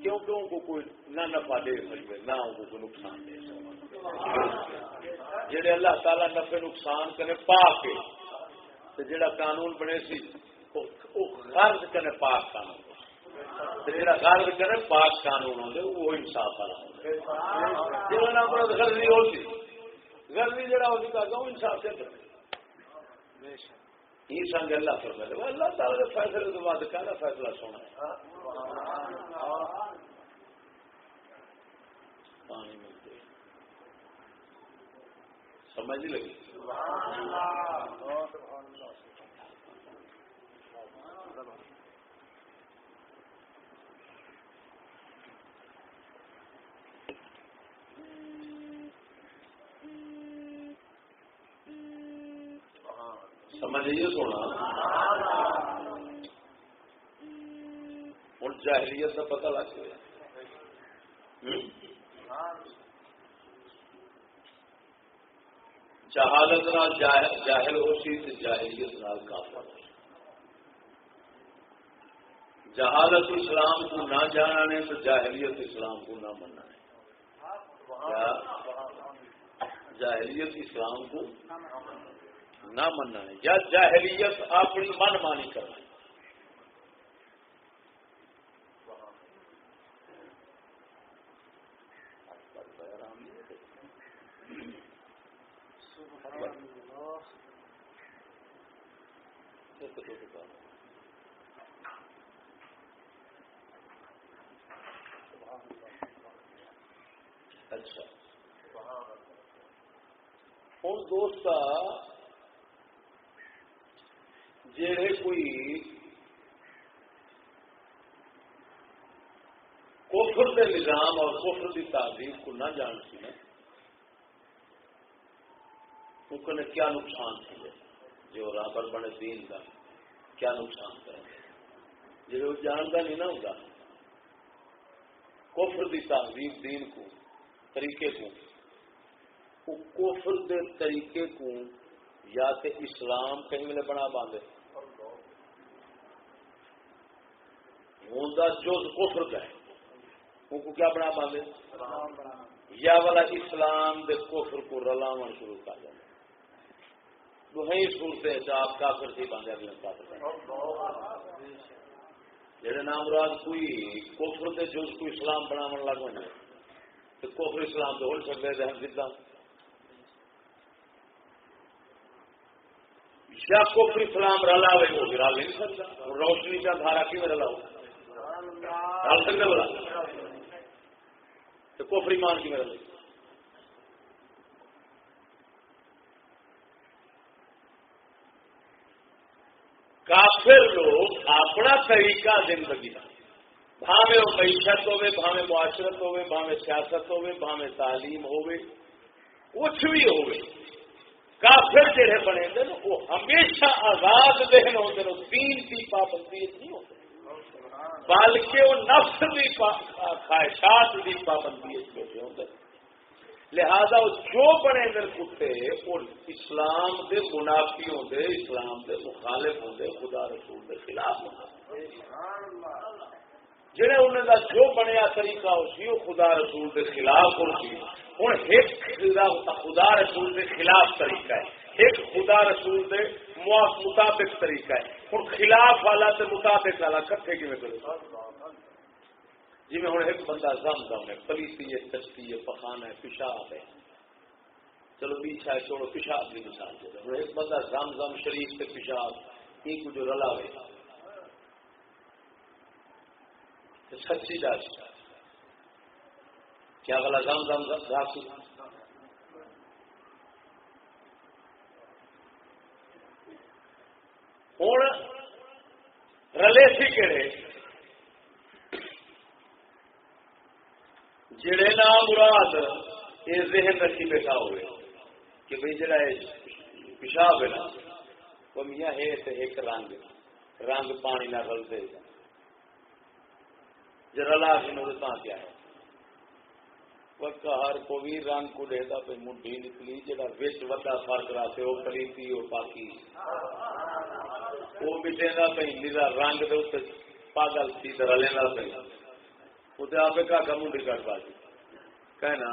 S1: کیونکہ ان کو کوئی نہ نفع دے سکے، نہ ان کو کوئی نقصان دے سکے۔ جڑے اللہ تعالی نفع نقصان کرے پا کے تو جڑا قانون بنے سی وہ غرض کرے پاک قانون جڑا غرض کرے پاک قانون ہوتے وہ انصاف والا جڑا نہ غرضی ہوتی غرضی جڑا ہوتی کا وہ انصاف سے کرے یہ سنگ اللہ فرمائے اللہ تعالی کے فیصلے کے بعد کہنا فیصلہ سونا ہے۔ پانی میں سمجھ لگی؟ سمجھیے سونا ہوں جاہلیت کا پتا لگ گیا۔ جہالت نال جاہل ہو سی تو جاہلیت نال کافر جہالت اسلام کو نہ جانا نے تو جاہلیت اسلام کو نہ مننا ہے جاہلیت اسلام کو نہ مننا ہے۔ یا جاہلیت اپنی من مانی کرنا ہے اچھا ہوں دوست جڑے کوئی کوفر کے نظام اور کوفر کی تعلیم کو نہ جان سی نے کیا نقصان کیا جو جی رابر بنے دین کا کیا نقصان کریں گے جی وہ جانتا نہیں نہ ہوگا کفر کی تہذیب دین کو، طریقے کو۔ کفر دے طریقے کو یا تے اسلام کہیں ملے بنا باندھے۔ ہوں جز کفر کا ہے۔ ان کو کیا بنا باندھے؟ یا والا اسلام دے کفر کو رلاون شروع کر دیں وہی صورت آپ کافر سے باندھے، اگلے کافر جہے نام مراد کوئی کفر دے جز کو اسلام بناو لگ ہونا تو کفر اسلام تو ہو سکتے ہیں سیدھا۔ یا کفر اسلام رلا ہوئے وہ بھی رل نہیں سکتا۔ روشنی کا دھارا کی رلا ہو رل سکتے بولا تو کفر ایمان کی رلا کافر لوگ اپنا طریقہ زندگی کا۔ بھاوے وہ معیشت ہوے بھاوے معاشرت ہوے بھاوے سیاست ہوے بھاوے تعلیم ہوے کچھ بھی ہوے کافر جڑے بنے دے وہ ہمیشہ آزاد دہن ہوتے ہیں تین کی پابندی نہیں ہوتے بلکہ وہ نفس کی خواہشات کی پابندی ہوتے۔ لہذا وہ جو بنے دل کتے، وہ اسلام دے منافی ہوں اسلام دے مخالف ہوں خدا رسول دے خلاف ہوں جہے انہوں کا جو بنیا طریقہ اسی وہ خدا رسول دے خلاف ہو سی ہوں ایک خدا رسول دے خلاف طریقہ ہے۔ ایک خدا رسول دے مطابق طریقہ ہے۔ ہوں خلاف والا تے مطابق والا، کٹھے کی کرے جی میں ہوں ایک بندہ زم زم ہے، پلیسی ہے چشتی ہے پخانا ہے، پیشاب ہے۔ چلو پیچھا ہے، چھوڑو، پیشاب کی مثال دے رہا ایک بندہ زم زم شریف سے پیشاب ایک جو رلا ہوئے سچی داش کیا گلا زم زم داس ہوں۔ رلے سی کہڑے؟ جڑے نام مراد یہ ذہن رکھی بیٹھا ہوئے کہ بھائی جڑا پیشاب ہے نا، وہ میاں ہے تو ایک رنگ رنگ پانی نہ رل دے گا۔ جو رلا کے کیا ہے؟ ہر کو بھی رنگ کو دیتا پہ منڈی نکلی، جڑا وچ وڈا فرق رہتے وہ پلیتی وہ پاکی۔ وہ مٹے گا پہ نیلا رنگ دے پاگل سی رلے گا پہ وہ آپ کا منڈی کٹ پا کہنا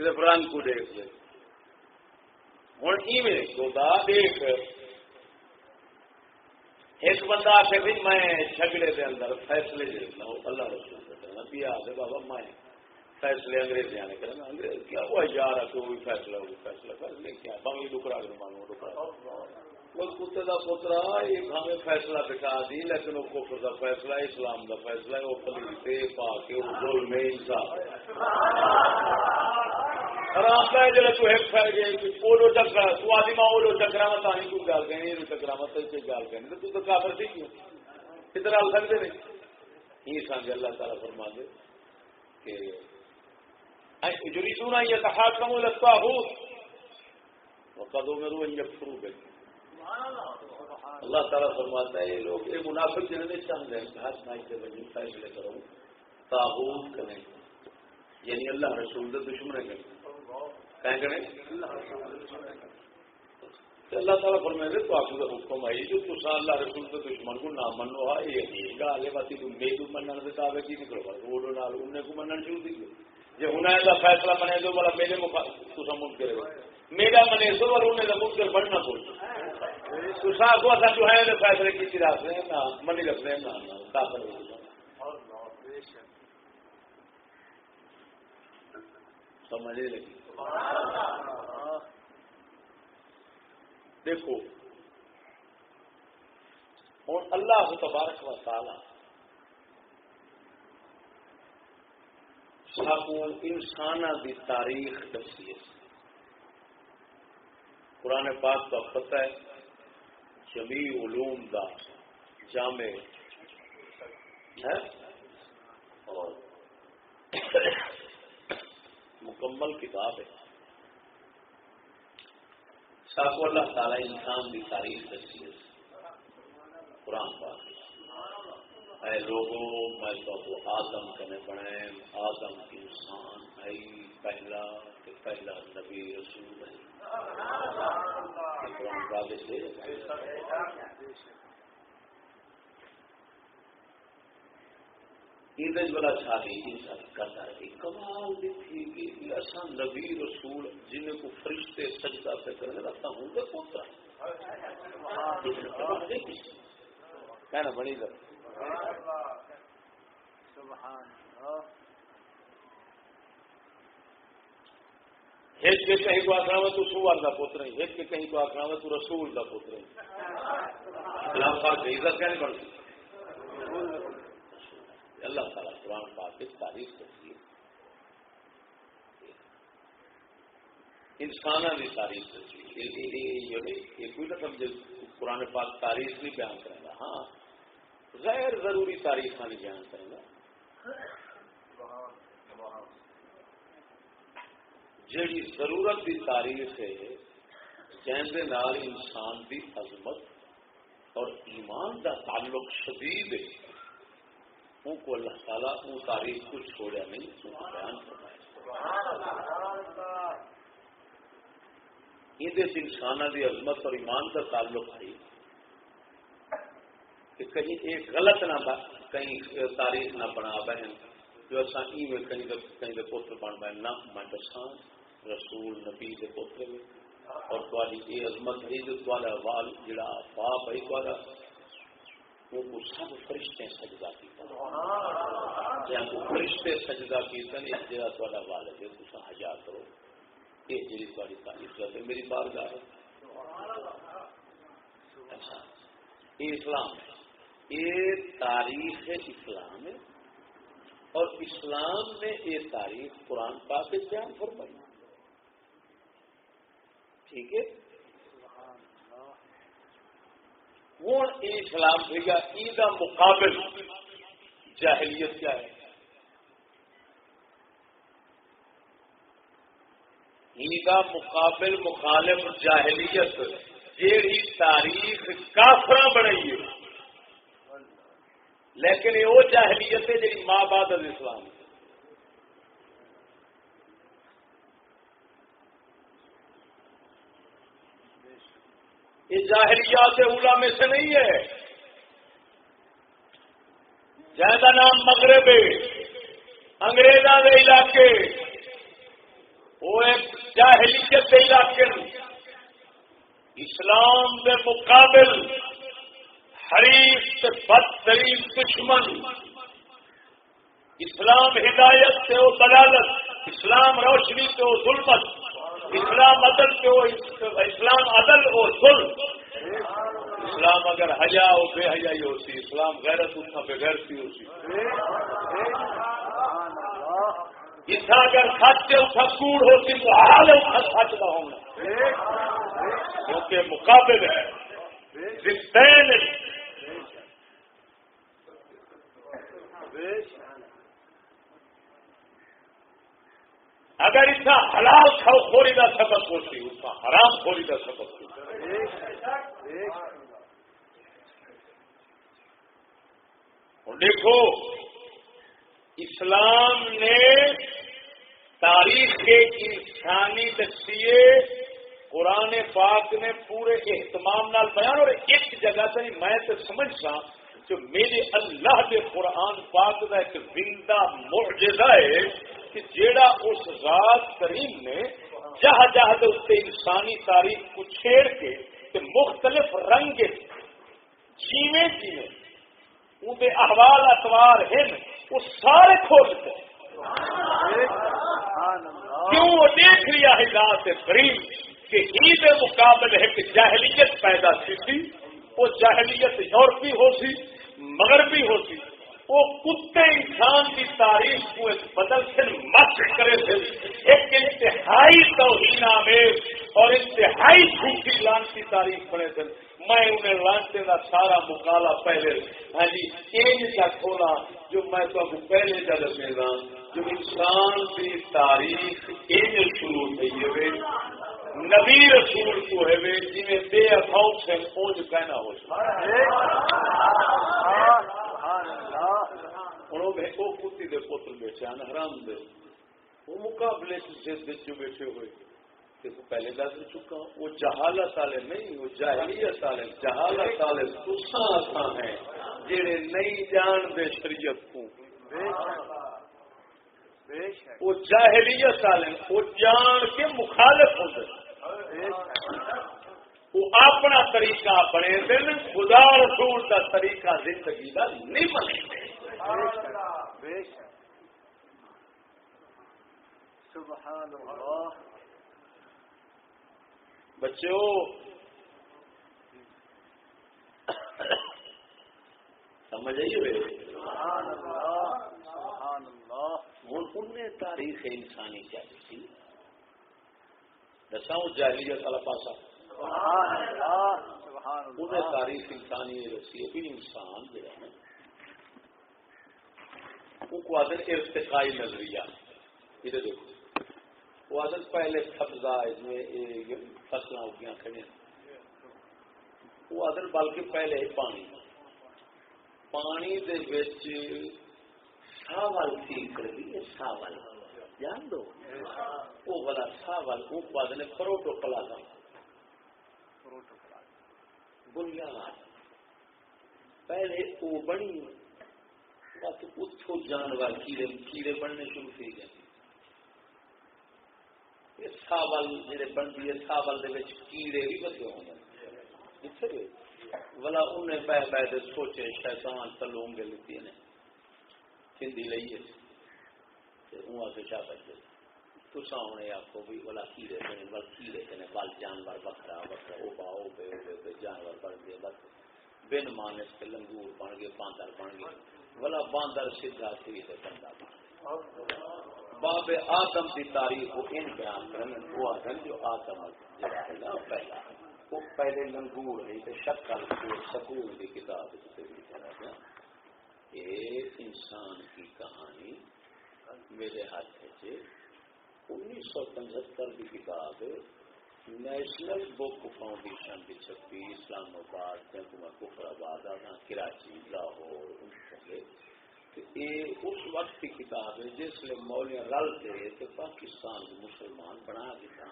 S1: صرف رنگ کو دیکھ لے ہوں ایویں خدا دیکھ ایک بندہ آ کے بھی میں جھگڑے کے اندر فیصلے دیکھنا ہوں اللہ رسول کرنا بھی آ بابا میں فیصلے انگریز آنے کرنا انگریز کیا وہ یار کوئی فیصلہ ہوگی فیصلہ فیصلے کیا بنگلی ڈکرا کر مانو ڈکرا وہ کتے کا پوترا، ایک ہمیں فیصلہ بٹھا دی، لیکن وہ کفر کا فیصلہ، اسلام کا فیصلہ وہ پلیتے پا کے وہ ظلم انصاف جڑا تو ایک پھیل گئے اولو چکرا تو آدھی ماں اولو چکرا مت کوئی یہ چکرا مت تو تو کافر سی کیوں؟ کدھر آ سکتے نہیں۔ یہ سانگے اللہ تعالیٰ فرما دے کہ جو یہ لگتا ہو وقدوں میں ان یکفرو گئی اللہ تعالیٰ فرماتا ہے، یہ لوگ یہ منافق جنہیں چاہتے ہیں گھاس مائی سے بنی فیصلے کرو تابوت کریں۔ یعنی اللہ رسول دے دشمن کریں کہیں کریں؟ اللہ تعالیٰ فرمائے دے تو آپ کا حکم آئی، جو تو اللہ رسول دے دشمن کو نہ منو ہا یہ نہیں گا آلے باتی تو میرے منن دے تابع کی نکلو گا وہ نال انہیں کو منن شروع دی جی انہیں کا فیصلہ بنے دو بڑا میرے مخالف تو سمجھ کرے گا میرا منے دو اور انہیں کا مجھ کر بڑھنا کو جو ہے فیصلے کی رکھ لگی دیکھو اللہ تبارک و تعالی سب انسان کی تاریخ دسی ہے۔ قرآن پاک کا پتہ ہے۔ جمی علوم دا جامع ہے۔ اور مکمل کتاب ہے۔ ساکو اللہ تعالی انسان کی تاریخ دسی ہے۔ قرآن پاک۔ اے لوگوں، میں تو آدم کنے بنے آدم انسان پہلا پہلا نبی رسول ہے۔ قرآن واضح سے۔ بڑا انسان کرتا ہے۔ کمال دیکھی کہ ایسا نبی رسول جن کو فرشتے سجدہ پہ کرنے لگتا ہوں تو پوتا کہنا بڑی گل۔ سبحان اللہ۔ ہج کے کہیں کو آخر میں تو سوار کا پوتر ہے ہج کے کہیں کو آخر میں تو رسول کا پوتر ہے اسلام پاک کی عزت کیا نہیں بڑھتی؟ اللہ تعالیٰ قرآن پاک کی تعریف کرتی ہے۔ انسان کی تعریف کرتی ہے۔ کوئی نہ سمجھے قرآن پاک تاریخ نہیں بیان کرے گا۔ ہاں غیر ضروری تاریخ نہیں بیان کرے گا۔ جیڑی ضرورت کی تاریخ ہے جن انسان کی عظمت اور ایمان کا تعلق شدید ہے ان کو اللہ تعالیٰ وہ تاریخ کو چھوڑا نہیں بیان یہ انسان کی عظمت اور ایمان کا تعلق ہے کہ کہیں ایک غلط نہ کہیں تاریخ نہ بنا بہن، جو اصل کہیں کہیں بن بہن نہ، میں دسان رسول نبی کے پوتر میں۔ اور تاری یہ عظمت ہے جو تھوڑا وال جڑا باپ ہے تھوڑا وہ کو سب فرشتے سجدہ کیتا جہاں کو فرشتے سجدہ کیتا نہیں جڑا تھوڑا وال ہے تو حجا کرو۔ یہ جی تاری تعریف ہے میری بار گاہ ہے۔ اچھا یہ اسلام ہے۔ یہ تاریخ اسلام ہے۔ اور اسلام نے یہ تاریخ قرآن پاک بیان فرمائی۔ ٹھیک ہے؟ ہوں اسلام ٹھیک ہے مقابل جاہلیت کیا ہے؟ مقابل مخالف جاہلیت، جیڑی تاریخ کافر بنائی ہے۔ لیکن وہ جاہلیت ہے جی ماں بعد اسلام ہے۔ یہ جاہلیات اولا میں سے نہیں ہے۔ جہاں نام مغرب انگریزوں کے علاقے۔ وہ ایک جاہلیت کے علاقے اسلام کے مقابل حریف بدترین دشمن۔ اسلام ہدایت سے وہ دلالت، اسلام روشنی سے وہ ظلمت۔ اسلام عدل کے ہو اسلام عدل ہو سل اسلام اگر حیا ہو، بے حیائی ہو سی اسلام غیرت اٹھا، بے غیرتی ہو سی اتنا اگر سچ اٹھا، کوڑ ہو سی تو حال اٹھا سچ نہ ہونا. کیونکہ مقابل ہے. زندین اگر اتنا حلال کھاؤ، خوری کا سبق ہوتی اس کا حرام خوری کا سبق دیکھو، اسلام نے تاریخ کے انسانی دسیے قرآن پاک نے پورے اہتمام نال بیان، اور ایک جگہ سے میں تو سمجھ سا جو میرے اللہ کے قرآن پاک کا ایک زندہ معجزہ ہے۔ کہ جیڑا اس ذات کریم نے جہاں جہاں اسے انسانی تاریخ کو چھیڑ کے کہ مختلف رنگ جیویں جیویں ان احوال اتوار ہیں وہ سارے کھولتے کیوں وہ دیکھ لیا ہے ذات کریم کہ عید مقابل ہے کہ جاہلیت پیدا کی تھی، وہ جاہلیت یورپی ہو سی، مغربی ہو سی۔ وہ کتے انسان کی تاریخ کو ایک بدل سے مت کرے تھے۔ ایک انتہائی توہین آمیز اور انتہائی جھوٹی لان کی تاریخ پڑے تھے۔ میں انہیں لانچے کا سارا مکالا پہلے۔ ہاں جی ایج کا کھولا جو میں تو پہلے کا دسے گا۔ جو انسان کی تاریخ ایج شروع ہوئی ہے نبی رسول کو ہے جی بے افاؤ سے پوج کہنا ہو۔ سکتا ہوں کتی دے پتر بیچے حرام دے۔ وہ مقابلے سے جو بیٹھے ہوئے۔ پہلے دس چکا ہوں۔ وہ جہالت والے نہیں، وہ جاہلیت والے جہالت والے تسا ہیں۔ جڑے نہیں جان دے شریعت کو۔ وہ جاہلیت والے وہ جان کے مخالف ہوتے وہ اپنا طریقہ بنے دن، خدا رسول کا طریقہ زندگی کا نہیں بنے سبحان بچوں سمجھ آئیے ہوں تاریخ انسانی چاہیے تھی۔ دساؤں جاہلیت والا پاسا۔ انہیں تاریخ انسانی رسی ہے بھی انسان جو ہے. ان کو ارتقائی نظریہ ادھر دیکھو. وہ آدر پہلے سبزہ اس میں فصل ہو گیا کھڑے وہ آدر بلکہ پہلے پانی پانی دے وچ ساول تھی کری ساول جان دو؟ وہ والا ساول وہ آدھے فروٹو پلا تھا بنیاد پہلے وہ بنی بس اتو جانور کیڑے کیڑے بننے شروع تھی گئے۔ ساول جی بنتی ہے، ساول کیڑے بھی بدے ہونے والا انہیں پہ پہ سوچے شیطان تلوں گے لیتی نے ہندی لئیے وہاں سے شاہ بچے تسا ہونے آخو بھی والا کیڑے بنے بل کیڑے کنے؟ بل جانور بکرا بکرا او با او بے او بے جانور بن گئے بس۔ بن مانس کے لنگور بن گئے، باندر بن گئے۔ والا باندر سیدھا سی بندہ بن باب آدم کی تاریخ کو ان بیان کرنے وہ آدم جو آدم جڑا ہے نا، پہلا۔ وہ پہلے لنگور ہے تو شکل کو سکول کی کتاب سے بھی کہنا ایک انسان کی کہانی میرے ہاتھ سے انیس سو پچہتر کی کتاب نیشنل بک فاؤنڈیشن کی چھپی، اسلام آباد کفر آباد کراچی، لاہور، ان اس وقت کی کتاب ہے جس لیے مولیا رل تھے تو پاکستان کو مسلمان بنا دیتا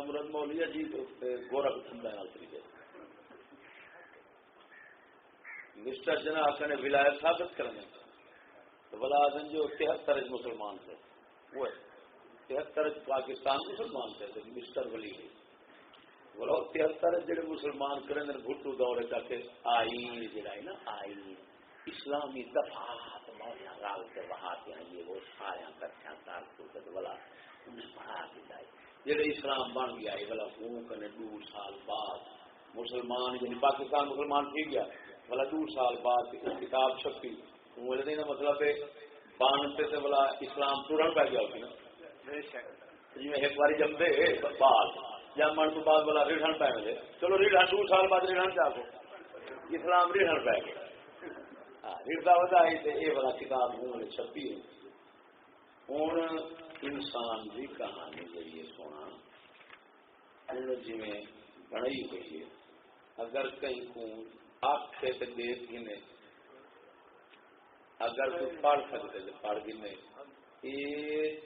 S1: مرد مولیا جی تو گورکھ طریقے مسٹر جنا نے ولایت ثابت کرنے تو بلادن جو تہتر مسلمان تھے۔ وہ تہتر پاکستان مسلمان تھے مسٹر ولی بولو، تہتر جڑے مسلمان کریں گھٹو دورے کا کہ آئین جڑا ہے نا آئین اسلامی دفعات مولا رال کے وہاں کے یہ وہ سارا کچھا تار کو بلا۔ انہیں پڑھا دیا جڑے اسلام بن گیا ہے، بلا وہ کنے دو سال بعد مسلمان یعنی پاکستان مسلمان ٹھیک گیا، بلا دو سال بعد کتاب چھپی۔ وہ مطلب ہے بانتے سے بلا اسلام ترن پہ گیا ہوگی نا۔ جی میں ایک بار جب دے بعد۔ جمن تو بعد بلا ریڑھ پہ ملے چلو ریڑھ دو سال بعد ریڑھ سے آگو۔ اسلام ریڑھ پہ گیا ہاں، ریڑھتا وجہ یہ بڑا کتاب ہوں چھپی ہوں انسان کی کہانی جی سونا۔ ہوں جی بنائی ہوئی ہے۔ اگر کہیں کو آپ سے دیکھ گنے اگر کوئی پڑھ سکتے پڑھ گنے یہ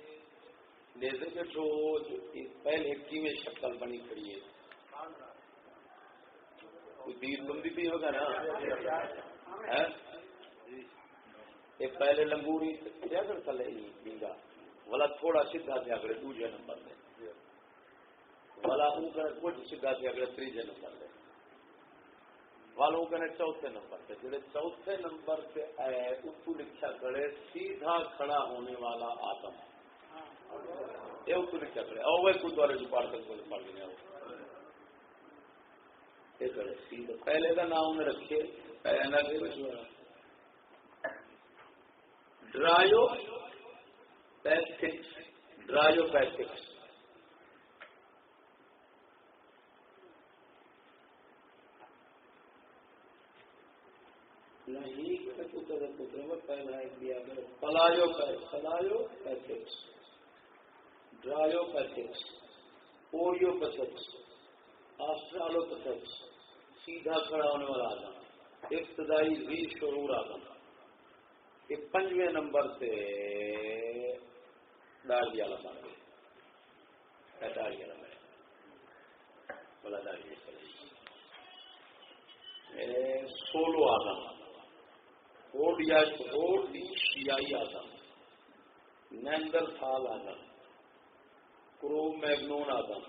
S1: پہلے کیویں شکل بنی کھڑی ہے۔ دیر بندی بھی ہوگا نا؟ پہلے لنگوری تھلے ڈنگا والا تھوڑا سیدھا تھے اگلے دوجے نمبر میں والا کچھ سیدھا تھے اگلے تیجے نمبر میں والوں کا چوتھے نمبر پہ جڑے چوتھے نمبر پہ آئے اتو لکھا کھڑے سیدھا کھڑا ہونے والا آدم۔ یہ اتو لکھا کھڑے او وہ خود والے جو پار کر پڑھ گیا پہلے کا نام انہیں رکھے۔ ڈرائیو پیسکس ڈرائیو پیسکس سیدھا کھڑا ہونے والا آدم ابتدائی ری شرور آدم۔ پنجویں نمبر سے داڑی والا گیا۔ داڑی والا بلا داڑی سولو آدم۔ دی شیائی آدم نیندر تھال آدم کرو میگنون آدم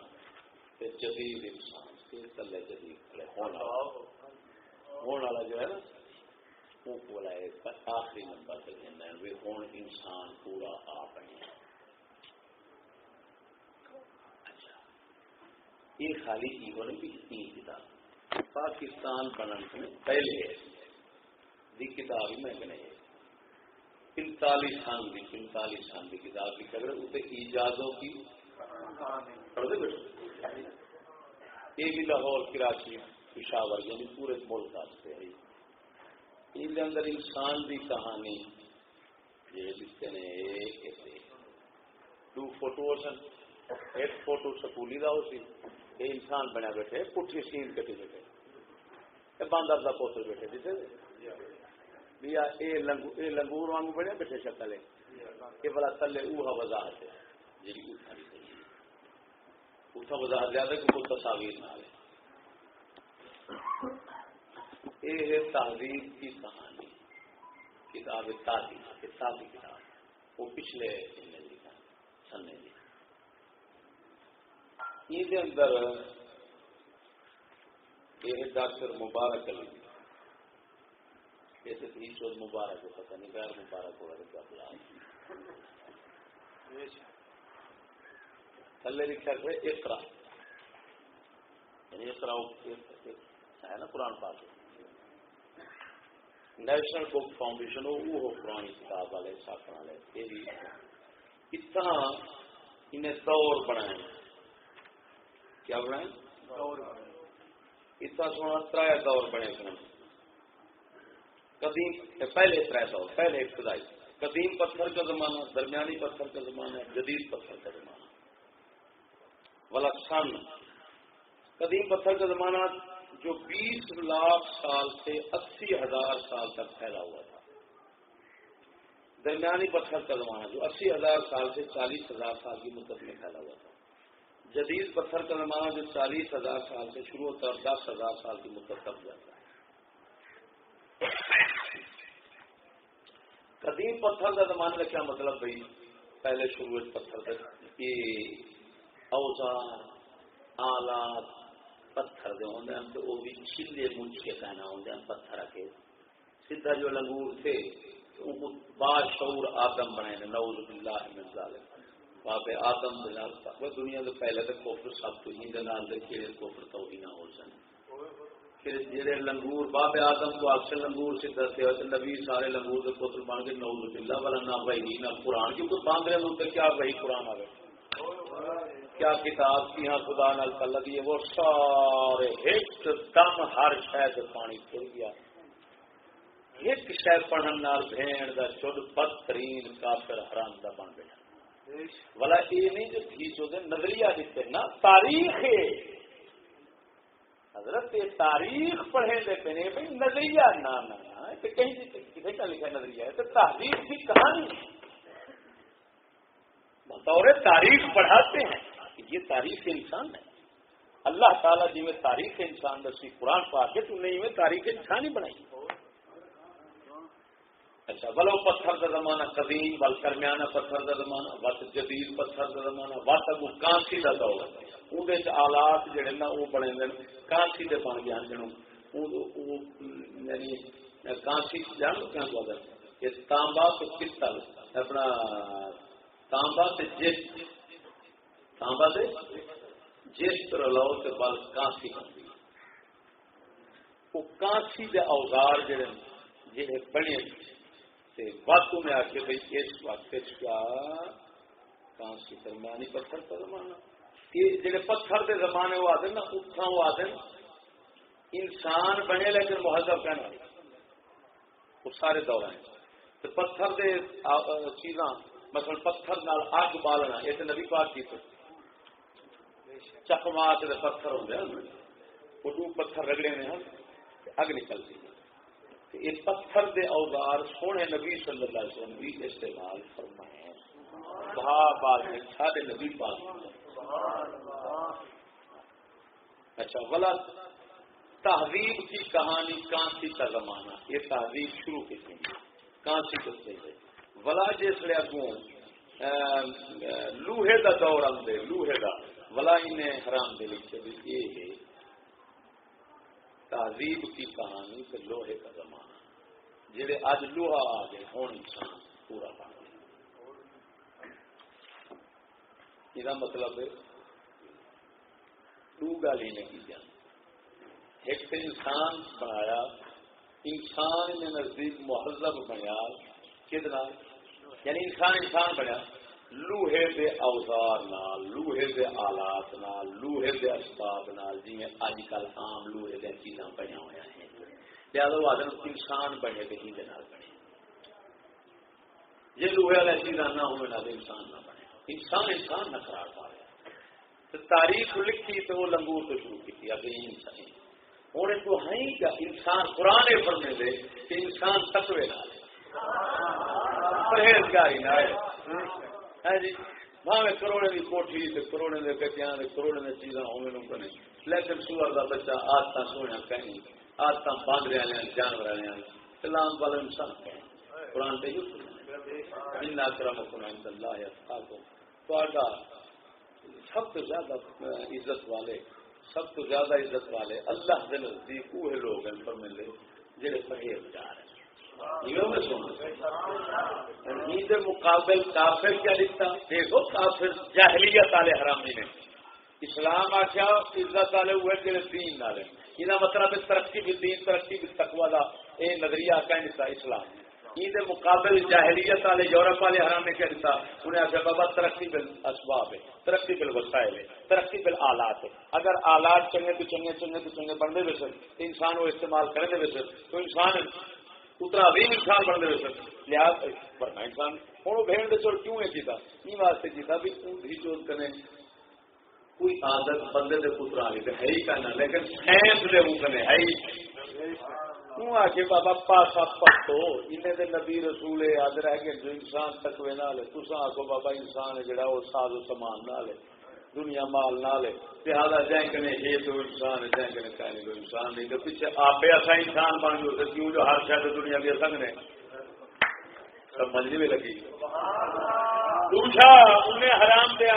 S1: جدید انسان تلے جدید ہونے والا جو ہے نا، وہ بولا ہے آخری نمبر پہ کہنا ہے وہ ہوں انسان پورا آ بنے اچھا۔ یہ خالی ایگو نے بھی تین کتاب۔ پاکستان بننے سے پہلے دی کتاب ہی میں بنے۔ پینتالیس سال ہاں کی پینتالیس سال ہاں کی کتاب کی کر اسے ایجادوں کی۔ پڑھتے بیٹھے یہ بھی لاہور کراچی پشاور یعنی پورے ملک واسطے ہے۔ ان اندر انسان کی کہانی یہ لکھتے نے دو فوٹو سن ایک فوٹو سکولی کا ہو سی یہ انسان بنیا بیٹھے، پٹھی سین کٹی بیٹھے۔ باندر کا پوتر بیٹھے جسے یہ لنگور وانگ بنے بیٹھے شکل ہے یہ بڑا تھلے اوہ وضاحت ہے۔ جی اتنا وضاحت زیادہ کہ کوئی تصاویر نہ آئے۔ یہ ہے تحریر کی کہانی۔ کتاب تازی کتاب۔ وہ پچھلے لکھا سننے لکھا۔ یہ اندر یہ ڈاکٹر مبارک علی۔ جیسے مبارک پتہ نہیں غیر مبارک ہو رہا تھلے لکھا ہے اقرا۔ یعنی اقرا ہے نا قرآن پاک۔ نیشنل بک فاؤنڈیشن وہ پرانی کتاب والے چھاپنے والے یہ بھی اتنا انہیں دور بنائے کیا بنائے اتنا سونا تر دور بنے۔ سن قدیم پہلے تر دور پہلے ابتدائی۔ قدیم پتھر کا زمانہ، درمیانی پتھر کا زمانہ، جدید پتھر کا زمانہ۔ والا سن قدیم پتھر کا زمانہ جو بیس لاکھ سال سے اسی ہزار سال تک پھیلا ہوا تھا۔ درمیانی پتھر کا زمانہ جو اسی ہزار سال سے چالیس ہزار سال کی مدت میں پھیلا ہوا تھا۔ جدید پتھر کا زمانہ جو چالیس ہزار سال سے شروع ہوتا ہے اور دس ہزار سال کی مدت تک جاتا ہے۔ قدیم پتھر کا زمانہ کا کیا مطلب بھائی؟ پہلے شروع پتھر یہ اوزار، آلات، پتھر دے ہوندے ہیں تو وہ بھی چھلے مجھ کے کہنا ہوندے ہیں پتھر رکھے سیدھا جو لنگور تھے وہ باشعور آدم بنے نے، نعوذ باللہ من ظالم باب آدم بلال وہ دنیا کے پہلے تے کفر، سب تو ہی دے نال دے، کیڑے کفر تو ہی نہ ہو سن پھر جڑے لنگور باب آدم کو اکثر لنگور سیدھا تھے تے نبی سارے لنگور دے پتر بن کے نعوذ باللہ والا نہ وہی نہ قرآن کیونکہ باندرے نوں تے کیا وہی قرآن آوے؟ کیا کتاب کی؟ ہاں خدا نال کل لگی وہ سارے ایک دم ہر شاید پانی پھر گیا۔ ایک شہ پڑھن نال بھین دا چود بدترین کافر حرام دا بن گیا۔ والا یہ نہیں جو تھی چود نظریہ دیتے نا تاریخ حضرت تاریخ پڑھے دے پہ بھائی نظریہ نہ ہاں، کہیں جی، کسی کا لکھا نظریہ ہے؟ تو تاریخ کی کہانی بطور تاریخ پڑھاتے ہیں یہ تاریخ انسان ہے۔ اللہ تعالیٰ جی میں تاریخ انسان دسی، قرآن پا کے تو نہیں میں تاریخ انسان ہی بنائی۔ اچھا بلو پتھر کا زمانہ قدیم، بل درمیانہ پتھر کا زمانہ وت جدید پتھر کا زمانہ وت اگو کانسی کا دور۔ اندر آلات جڑے نا وہ بنے ہوئے کانسی کے بن گیا جنوں۔ یعنی کانسی جان کیا کہ تانبا تو پتل اپنا تانبا سے جس۔ تانبا دے جس طرح لو تو بل کانسی۔ بنتی وہ کانسی دے اوزار جڑے جڑے بنے۔ تے میں آ کے بھائی اس وقت کیا کانسی درمیانی پتھر کا زمانہ۔ یہ جڑے پتھر دے زمانے وہ آدھے نا اتھا وہ آدھے انسان بنے لیکن مہذب کہنا۔ وہ سارے دور ہیں۔ پتھر دے چیزاں، مثلا پتھر نال اگ بالنا یہ تو نبی پاک کی چکمات پتھر ہوں وہ پتھر رگڑے میں اگ نکلتی۔ ہے یہ پتھر دے اوزار سونے نبی صلی اللہ علیہ وسلم بھی استعمال فرمائے بہا سارے نبی پاک۔ اچھا ولا تہذیب کی کہانی کانسی کا زمانہ۔ یہ تہذیب شروع کی تھی۔ کانسی کو سے ولا جس لے اگوں لوہے دا دور آدھے لوہے دا۔ ولا انہیں حرام دے لکھے یہ ہے۔ تہذیب کی کہانی سے لوہے کا زمانہ جہے اج لوہا آ گئے ہوں انسان پورا بن گیا۔ یہ مطلب ہے، تو گل ہی نہیں جان ایک تو انسان بنایا، انسان نے نزدیک مہذب بنیا کتنا یعنی انسان انسان بنیا۔ لوہے دے اوزار نال، لوہے دے آلات نال، لوہے دے اسباب نال جی اج کل عام لوہے دے چیزاں بنیا ہوا ہیں۔ لہٰذا وہ آدم انسان بنے تو ہی نال بنے۔ جی لوہے والا چیزاں نہ ہو انسان نہ بنے۔ انسان انسان نہ قرار پا رہا تاریخ لکھی تو وہ لنگور تو شروع کی ابھی انسان ہوں تو ہے ہی کیا انسان پرانے فرمے دے کہ انسان تکوے نہ پرہیزگاری نہ ہے جی۔ میں کروڑے کی کوٹھی کروڑے کے گٹیاں کروڑے کی چیزاں لیکن سور کا بچہ آدت سویا کہیں آدت باندر جانور والے والا انسان کہیں۔ قرآن ان اللہ سب زیادہ عزت والے، سب تو زیادہ عزت والے اللہ کے نزدیک وہ لوگ ہیں پر ملے جہے پرہیزگار ہیں مقابل کافر کیا لکھتا؟ دیکھو کافر جاہلیت والے حرامی نے۔ اسلام آخیا عزت والے ہوئے جی دین والے یہ مطلب ترقی بھی دین، ترقی بھی تقوا کا یہ نظریہ آ دیتا اسلام۔ یہ مقابل جاہلیت والے یورپ والے حرام نے کیا دیتا انہیں آخیا بابا ترقی بل اسباب ہے، ترقی بل وسائل ہے، ترقی بل آلات ہے۔ اگر آلات چنگے تو چنگے چنگے تو چنگے، بننے بے سر انسان وہ استعمال کرنے بے سر تو انسان اتنا بھی انسان بن رہے سر لحاظ بڑھنا انسان ہوں وہ بہن دے کیوں ہے کیتا یہ واسطے کیتا بھی بھی چوت کرنے کوئی عادت بندے دے پترا لی ہے ہی کہنا، لیکن سائنس دے منہ کنے، ہے ہی۔ کیوں آ کے بابا پاسا پتو انہیں دے نبی رسول یاد رہ گئے جو انسان تکوے نہ لے تسا آخو بابا انسان ہے جڑا وہ ساز و سامان نہ لے دنیا مال نہ لے لہٰذا جینکنے یہ تو انسان جینکنے کہنے کو انسان نہیں تو پیچھے آپ ایسا انسان بن گئے تو کیوں جو ہر شاید دنیا کے سنگ نے سمجھنے میں لگی۔ دوسرا، انہیں حرام دیا۔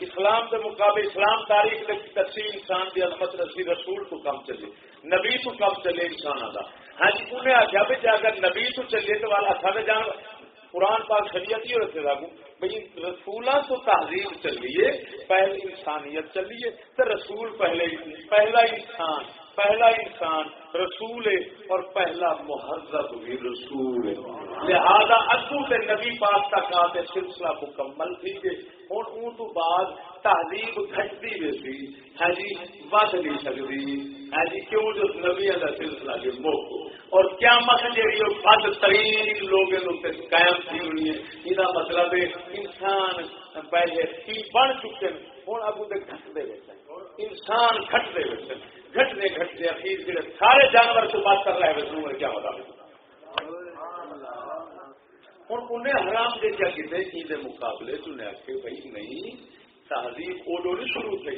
S1: اسلام کے مقابلے، اسلام تاریخ کسی انسان کی عظمت رسی رسول تو کم چلے۔ نبی تو کم چلے انسان آتا ہاں جی انہیں آخیا بھی اگر نبی تو چلے تو والا سب جان قرآن پاک شریعت ہی رکھے لاگو۔ بھائی، رسولہ تو تہذیب چلیے پہلے انسانیت چلیے تو رسول پہلے پہلا انسان۔ پہلا انسان رسول ہے اور پہلا مہذب بھی رسول ہے۔ لہذا ادو سے نبی پاک تک آتے سلسلہ مکمل تھی کہ ہوں اون تو بعد تہذیب گھٹتی بھی ویسی ہے ہاں جی ود نہیں سکتی۔ ہے جی کیوں جو نبی کا سلسلہ جو موقع۔ اور کیا مت جی بد ترین لوگ قائم تھی ہوئی ہے۔ یہ مطلب ہے، انسان پہلے بن چکے ہوں ابو دے گھٹتے بیٹھے انسان گھٹتے بیٹھے گھٹتے گھٹتے اخیر جڑے سارے جانور سے بات کر رہا ہے رہے ہیں کیا ہوتا ہوں انہیں حرام دے کیا کہتے چیز مقابلے چنے آخے بھائی نہیں، تہذیب اڈو نہیں شروع تھی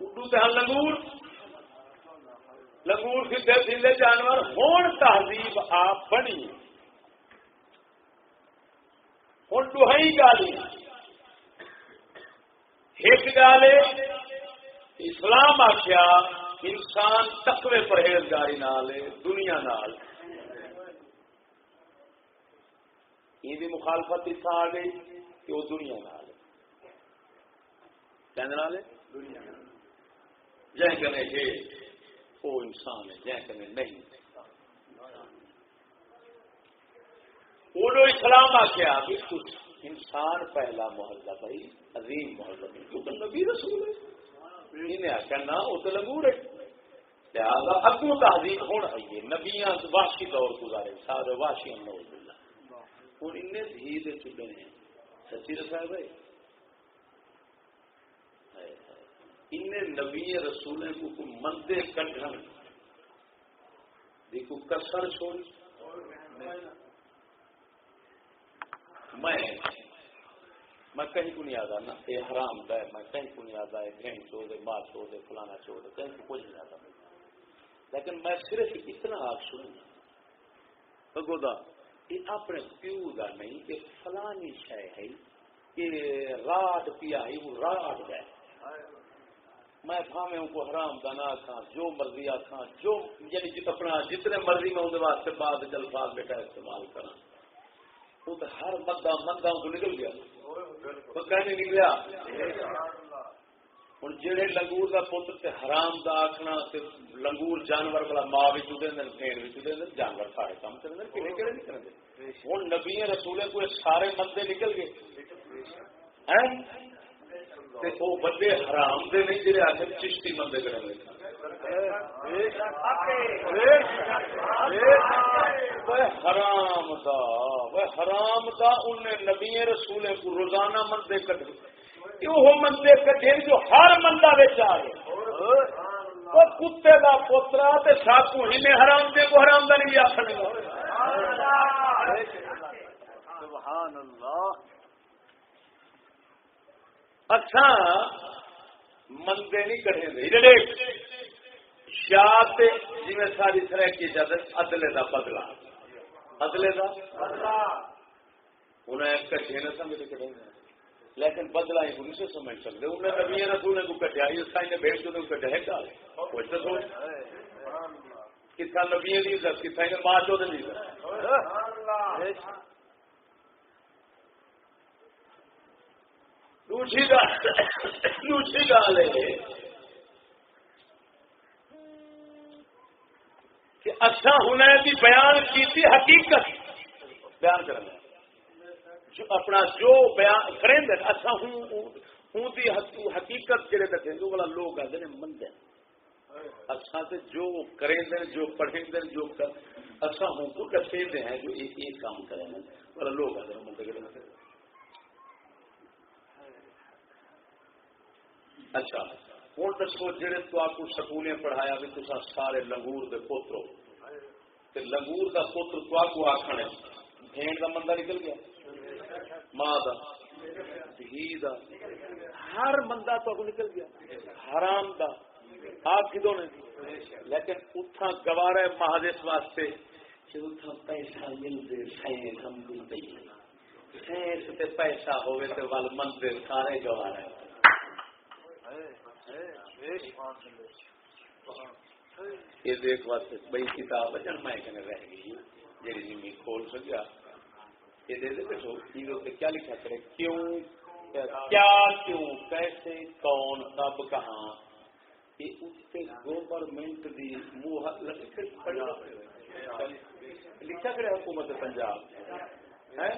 S1: اردو تو لنگور۔ لنگور سیدھے سیدھے جانور ہوں تہذیب آپ بنی۔ ہوں ڈوہی گالی۔ ایک گال اسلام آخیا انسان تقوی پرہیزگاری نال دنیا نال۔ یہ مخالفت اتنا آ گئی کہ وہ دنیا نال دنیا جہ کنے ہے وہ انسان ہے جہ کنے نہیں وہ اسلام آ کے آ کچھ انسان پہلا محلہ بھائی عظیم محلہ۔ تو تو نبی رسول ہے۔ انہیں آخیا نہ، وہ تو لگور ہے۔ لہٰذا اگو تہذیب ہونا ہے نبیاں واشی دور گزارے سارے واشی ہم نوز ہوں ان دھی دے چکے ہیں۔ سچی رسا بھائی ان نبی رسول کو مندے کٹن کی کو کسر چھوڑی۔ میں میں کہیں کو نہیں آتا نا یہ حرام ہے میں کہیں کو نہیں آتا ہے گھین چو دے ماں چو دے، فلانا چو دے، کہیں کو کچھ نہیں آتا لیکن میں صرف اتنا آپ سنوں، تو گودا یہ اپنے پیو کا نہیں، کہ فلانی شہ ہے، کہ راڈ پیا ہے، وہ راڈ ہے میں بھاوے ان کو حرام کا نہ کھا جو مرضی آخا جو یعنی جت اپنا، جتنے مرضی میں اندر واسطے بعد جلفاظ بیٹا استعمال کرا وہ تو ہر مدہ مدہ کو نکل گیا۔ وہ کہیں نکلیا ہوں جہے لنگور کا پتر تے حرام دا آخنا لنگور جانور والا ماں بھی چوتے ہیں پھیڑ بھی چوتے ہیں جانور سارے کام کرتے کہڑے کہڑے نہیں کرتے ہوں نبی رسولے کو سارے مندے نکل گئے۔ وہ بڑے حرام دے نہیں جہے آخر چشتی مندے کریں حرام دا حرام دا انہیں نبی رسولے کو روزانہ مندے کٹے وہ مندے کٹے جو ہر مندا بچ آ گئے وہ کتے کا پوترا ساکو ہی نے حرام دے کو حرام داری بھی آخر سبحان اللہ۔ اچھا مندے نہیں کٹے دے۔ شاہ جی ساری طرح کی جد ادلے کا بدلا ادلے کا انہیں کٹے نہ سمجھ کٹے لیکن بدلا ہی نہیں سے سمجھ سکتے۔ انہیں نبی رسول کو کٹیا اس نے بھیج کو کٹیا ہے ڈال کچھ تو سوچ۔ کتنا نبی کی عزت کتنا نے ماں چوتھ کی دوسری گال ہے کہ اچھا ہونا کی بیان کی حقیقت بیان کرنا اپنا جو بیان کریں دے اچھا ہوں ہوں دی حقیقت جڑے دکھیں جو والا لوگ آتے ہیں مند اچھا تے جو کریں دے جو پڑھیں دے جو کر اچھا ہوں کو دسے دے ہیں جو ایک ایک کام کریں والا لوگ آتے ہیں مند کریں اچھا ہوں دسو جڑے تو آپ کو سکولیں پڑھایا بھی تو سارے لنگور دے پوترو۔ لنگور کا پوتر تو آپ کو آخر ہے بھیڑ کا مندہ نکل گیا، ماں دا، دھی دا، ہر بندہ تو نکل گیا، حرام دا۔ آپ کدو نے؟ لیکن اتھا گوارا ہے مہادیش واسطے کہ اتھا پیسہ ملتے سائنس ہم ملتے سائنس تے پیسہ ہوئے تے وال مندر سارے گوارا ہے یہ دیکھ واسطے بئی کتاب جن میں رہ گئی جی جی کھول سکیا۔ یہ دے دے بیٹھو کیا لکھا کرے؟ کیوں؟ کیا کیوں؟ کیسے کون؟ کب کہاں؟ یہ اس کے گورنمنٹ دی موہ لکھا کرے حکومت پنجاب۔ ہے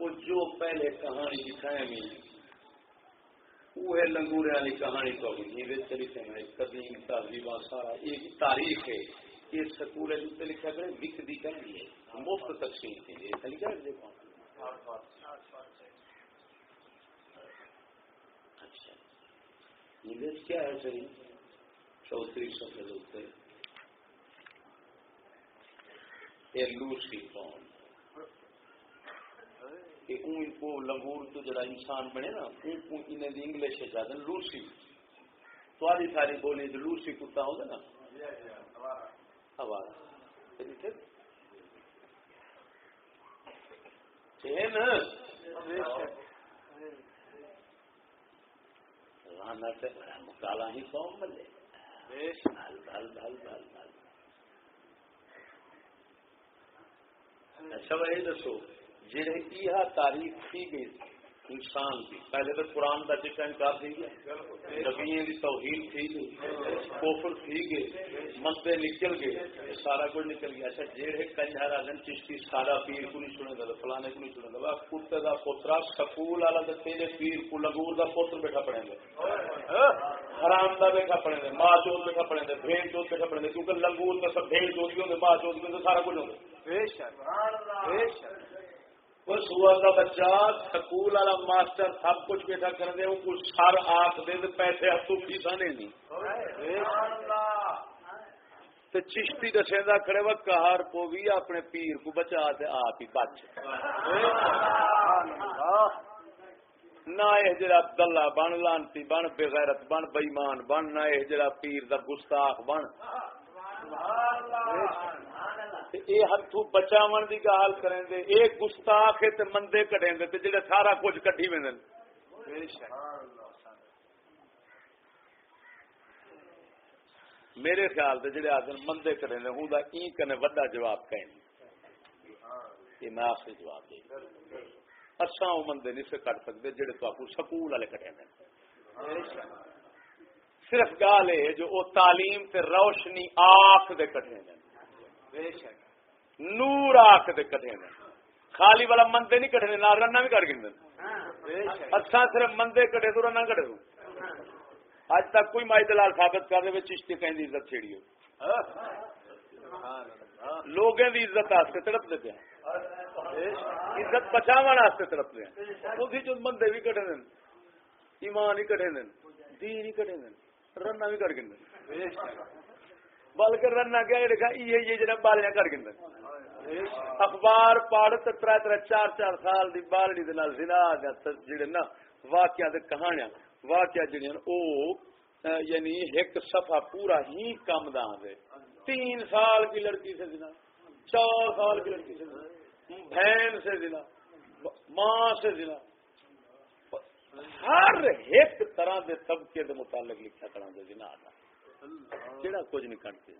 S1: وہ جو پہلے کہانی لکھائے وہ لنگورے والی کہانی تو قدیم تہذیب سارا ایک تاریخ ہے یہ سکول ہے لکھا کرے وک دی کہانی ہے۔ مفت تقسیم کی گئی لکھا دیکھو۔ اچھا۔ انگلش کیا ہے صحیح چوتری سفید ہوتے یہ لوسی قوم۔ کہ کو لنگور تو جڑا انسان بنے نا کو انہیں انگلش ہے زیادہ لوسی۔ ساری ساری بولی جو لوسی کتا ہوگا نا۔ آواز۔ مکالا ہی قوم بلے اچھا بھائی دسو۔ جی تاریخ تھی گئی انسان کی پہلے تو قرآن کا چکا انکار تھی گیا نبیے کی توہین تھی گئی کوفر تھی گئے مسئلے نکل گئے، سارا کچھ نکل گیا۔ اچھا جیڑے کنجا راجن چشتی، سارا پیر کو نہیں سنے گا فلانے کو نہیں سنے گا کتے کا پوترا سکول والا تیرے پیر کو لگور کا پوتر بیٹھا پڑیں ہاں، گے حرام کا بیٹھا پڑیں گے ماں چوت بیٹھا پڑیں گے بھیڑ چوت بیٹھا پڑیں گے کیونکہ لنگور کا سب بھیڑ چوت بھی ہوں گے ماں چوت بھی ہوں گے سارا کچھ ہوں گے اس ہوا کا بچہ سکول والا ماسٹر سب کچھ بیٹھا کر دے وہ کچھ سر آخ دے تو پیسے ہاتھوں فیسا نے نہیں۔ تے چشتی دسیندا کھڑے وقت کہار پو بھی اپنے پیر کو بچا تے آپ ہی بچ۔ نہ یہ جڑا عبداللہ بن، لانتی بن بغیرت بن بےمان بن، نہ یہ جڑا پیر دا گستاخ بن۔ اے ہتھو بچاون دی گال کریں دے اے گستاخ تے مندے کڈیں دے تے جڑے سارا کچھ کڈھی ویندن بے شک۔ میرے خیال سے جڑے آدمی مندے کرے نے ہوں این کنے وڈا جواب کہیں۔ یہ میں سے جواب دے۔ اچھا وہ مندے نہیں سے کٹ سکتے جڑے تو آپ سکول والے کٹے نے صرف گال ہے جو وہ تعلیم تے روشنی آخ دے کٹے نے نور آخ دے کٹے نے۔ خالی والا مندے نہیں کٹے نہ رنا بھی کٹ گئے اچھا صرف مندے کٹے تو رنا کٹے تو اج تک کوئی مائی دلال ثابت کر دے چشتی کہیں دی عزت چھیڑی ہو۔ لوگوں دی عزت واسطے تڑپ دیتے ہیں۔ عزت بچاو واسطے تڑپ دے ہیں۔ جو بندے بھی کٹے دین ایمان ہی کٹے دین دین ہی کٹے دین رنا بھی کٹ گئے بلکہ رنا کیا لکھا یہ جی جناب بالیاں کر گئے۔ اخبار پڑھ تر تر چار چار سال دی بالڑی دے نال زنا جڑے نا واقعہ دے کہانیاں، واقعہ جڑی او یعنی ایک صفحہ پورا ہی کم دا دے۔ تین سال کی لڑکی سے دینا چار سال کی لڑکی سے دینا بہن سے دینا ماں سے دینا ہر ایک طرح دے طبقے دے متعلق لکھا کرا دے دینا آتا کیڑا کچھ نہیں کرتے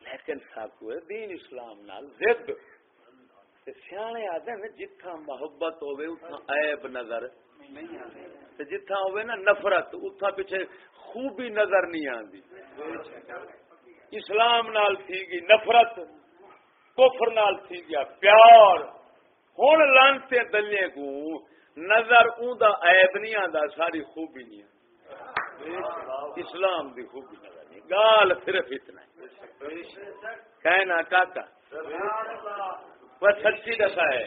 S1: لیکن ساکو ہے، دین اسلام نال زد۔ سیانے آدھے جتھا محبت ہوئے اتنا عیب نظر۔ جتھا ہوئے نا نفرت اتھا پیچھے خوبی نظر نہیں آتی اسلام نال تھی گئی نفرت، کفر نال تھی گیا پیار۔ ہوں لانتے دلے کو نظر اوندا عیب نہیں آتا ساری خوبی نہیں آتی اسلام دی خوبی نظر نہیں گال صرف اتنا ہے۔ کہنا کاکا۔ وہ سچی دسا ہے۔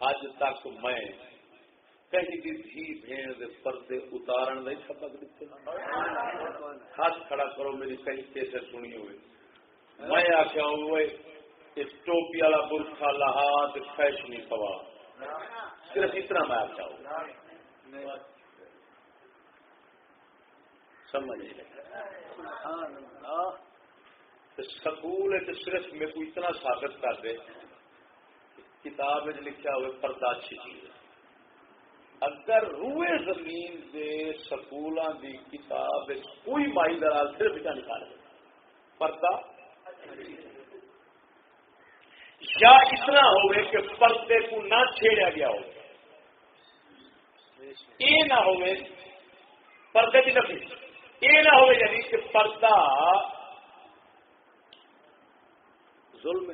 S1: اج تک میں کہیں بھی دھی بھیڑ دے پردے اتارن دے سبق دیتے۔ ہاتھ کھڑا کرو میری کہیں کیسے سنی ہوئے۔ میں آخیا ہوئے اس ٹوپی والا برکھا لہات فیشنی سوا صرف اتنا میں آخیا ہوں۔ سمجھ سکول صرف میرے کو اتنا ثابت کر دے کتاب لکھا ہوئے پردہ اچھی چیز اگر روئے زمین دے سکولوں دی کتاب کوئی مائی دلال صرف اتنا نکال دے۔ پردہ یا اتنا ہوئے کہ پردے کو نہ چھیڑا گیا ہو۔ یہ نہ ہوئے پردے کی نفی۔ یہ نہ ہوئے یعنی کہ پردہ ظلم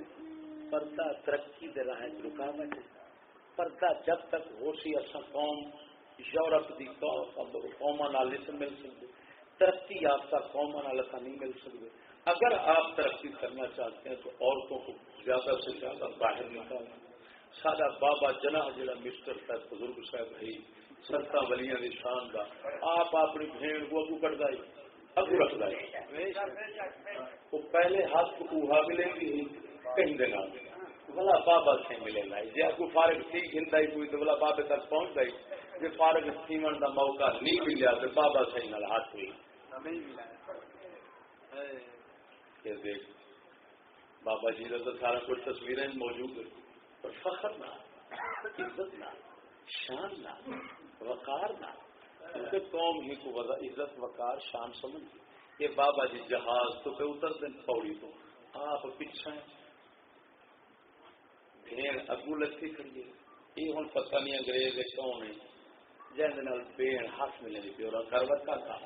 S1: پردہ ترقی دے راہ رکاوٹ پردہ جب تک ہو سی اصا قوم، یورپ کی قوم نہیں مل سکتے ترقی یافتہ قوم نہیں مل سکتے اگر آپ ترقی کرنا چاہتے ہیں تو عورتوں کو زیادہ سے زیادہ باہر نکالنا۔ سارا بابا جنا جڑا مسٹر صاحب، بزرگ صاحب ہے سرتا ولیاں شان کا آپ اپنی بھیڑ کو اگو کٹ دائی اگو رکھ دائی وہ پہلے ہاتھ کو ملے گی، کہیں دینا بلا بابا سے ملے لائی جی آپ کو فارغ سی تھی گھنٹائی کوئی تو بلا بابے تک پہنچ گئی جی فارغ سیمن کا موقع نہیں ملیا تو بابا سے نال ہاتھ ہوئی۔ دیکھ، بابا جی کا تو سارا کچھ تصویریں موجود ہے پر فخر نہ، عزت نہ۔ شان نہ، وقار نہ۔ قوم ہی کو عزت، وقار، شان سمجھ۔ یہ بابا جی جہاز تو پہ اتر دیں پوڑی تو۔ آپ پیچھے بھیڑ اگو لسی کھڑی یہ ہوں پتا نہیں انگریز کون ہے۔ جن بھیڑ ہاتھ ملے گی پیورا کروت کا۔ تھا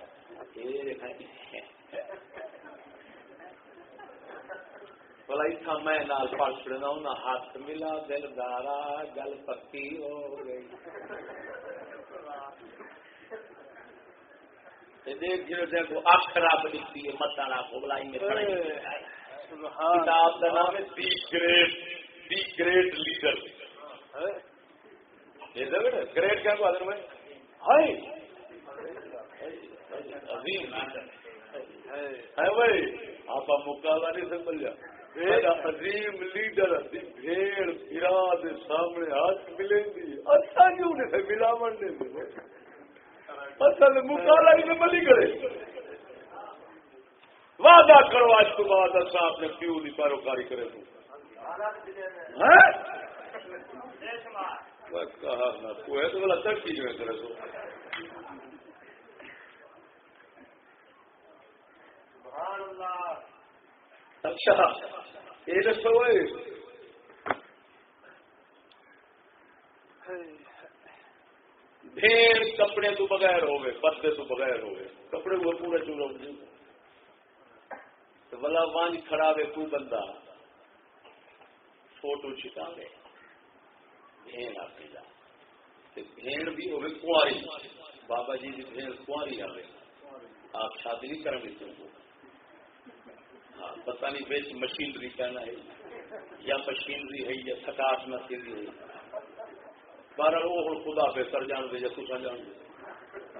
S1: بلا اتنا میں نال پڑھ چڑنا ہوں ہاتھ ملا دل دارا گل پکی ہو گئی دیکھ دیکھو اکھ رب لکھتی ہے مت کتاب نام ہے the great the great leader great کیا کو میں عظیم ہے بھائی آپ مکالا نہیں سمجھ جا عظیم لیڈر بھیڑ پھرا دے سامنے ہاتھ ملے گی اچھا کیوں نہیں ملا من اصل مکالا ہی ملی کرے وعدہ کرو آج تو بعد اچھا آپ نے پیو کی پیروکاری کرے تو۔ کہا نہ کوئی تو بلا ترقی جو کرے تو۔ اچھا یہ دسو بھیڑ کپڑے تو بغیر ہوئے پتے تو بغیر ہوئے۔ کپڑے وہ پورے چورا بلا وانج کھڑا وے تو بندہ۔ فوٹو چھٹا وے بھین آپ جا۔ بھین بھی ہوئے کنواری بابا جی کی بھین کنواری آئے آپ شادی نہیں کریں گے تم کو؟ ہاں پتہ نہیں بیچ مشینری کہنا ہے، یا مشینری ہے، یا سکاٹ نسلی ہے۔ بارہ وہ ہوں خدا بہتر جان دے یا کچھ جان دے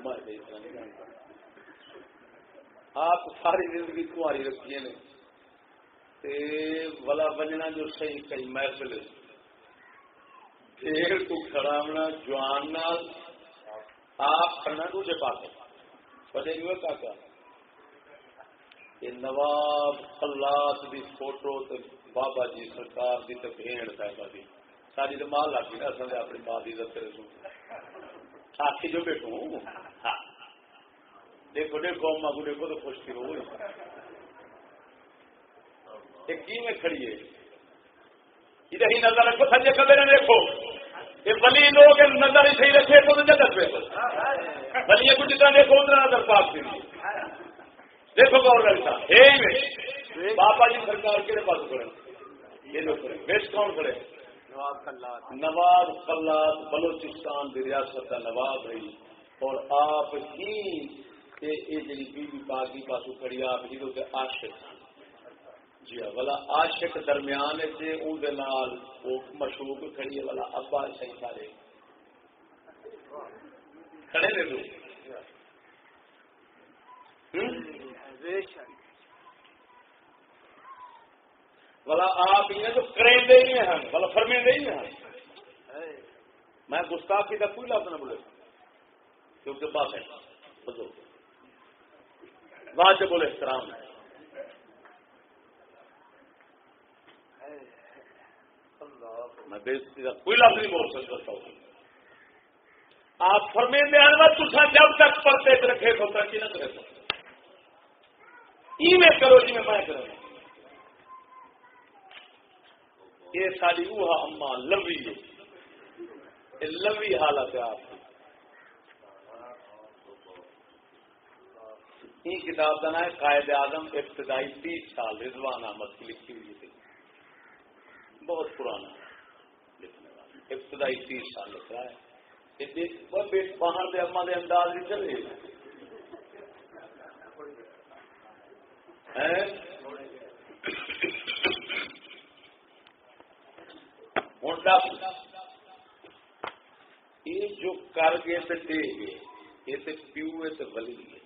S1: میں اتنا نہیں جانتا آپ ساری زندگی کماری رکھیے نے۔ ولا بجنا جو صحیح کئی محفل پھر کو کھڑاونا جوان نال آپ کھڑنا دوسرے پاس پتہ نہیں ہوا کا یہ نواب اللہ دی فوٹو تے بابا جی سرکار دی تے بھیڑ صاحبہ دی ساری تو مال آتی نا اصل اپنی ماں کی عزت کرے سو۔ آخی جو بیٹھوں ہاں۔ دیکھو دیکھو اما کو دیکھو تو خوش تھی، وہ کی میں کھڑی ہے؟ ادھر ہی نظر رکھو، سجے کبھی نہ دیکھو۔ یہ بلی لوگ نظر ہی صحیح رکھے تو جگت پہ بلی کو جتنا دیکھو، اتنا نظر پاک کے لیے دیکھو گور لگتا ہے بابا جی سرکار کے پاس کھڑے یہ لوگ کھڑے بیس کون کھڑے نواب کلات بلوچستان کی ریاست کا نواب ہے اور آپ ہی یہ جی پاک کی پاسو کھڑی آپ ہی عاشق جی ہاں بلا عاشق درمیان سے نال وہ مشہور کھڑی ہے بلا ابا صحیح سارے۔ کھڑے نے لوگ۔ بلا آپ یہ تو کریں دے ہی ہیں بلا فرمے دے ہی ہیں میں گستاخی کا کوئی لفظ نہ بولے۔ کیونکہ بات ہے۔ بات بولے احترام ہے میں بےزتی کا کوئی لفظ نہیں بول سکتا ہوں۔ آپ فرمے تجھا جب تک پڑھتے رکھے تو ترقی نہ کرے جی میں کرو جی میں میں کروں یہ ساری وہ اما لمبی ہے۔ لمبی حالت ہے آپ کی۔ کتاب کا نام ہے قائد اعظم ابتدائی تیس سال، رضوان احمد کی لکھی ہوئی تھی۔ بہت پرانا۔ لکھنے والا ابتدائی تیس سال لکھ رہا ہے باہر دے اما دے انداز بھی چل رہے ہیں۔ چلے یہ جو کر گئے تو دے گئے یہ تو پیو ہے تو ولی ہے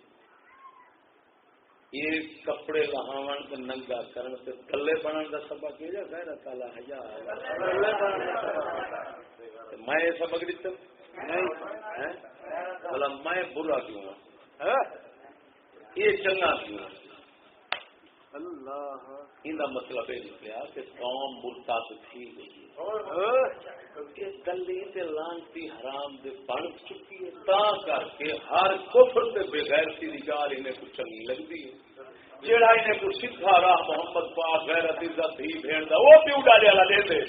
S1: یہ کپڑے لہاون تو ننگا کرن تو کلے بنن کا سبق یہ غیر تعالی حیا میں یہ سبق دیتا نہیں بھلا میں برا کیوں ہوں یہ چنگا کیوں ان مطلب یہ نکلیا کہ قوم مرتب تھی گئی گلی لانتی حرام دے بن چکی ہے تا کر کے ہر کفر سے بغیر سی گال انہیں کچھ چنگی لگتی ہے۔ جہاں انہیں کچھ سکھا رہا محمد پاک غیر عزت ہی بھیڑ دا وہ پیو ڈالے والا دے دے؟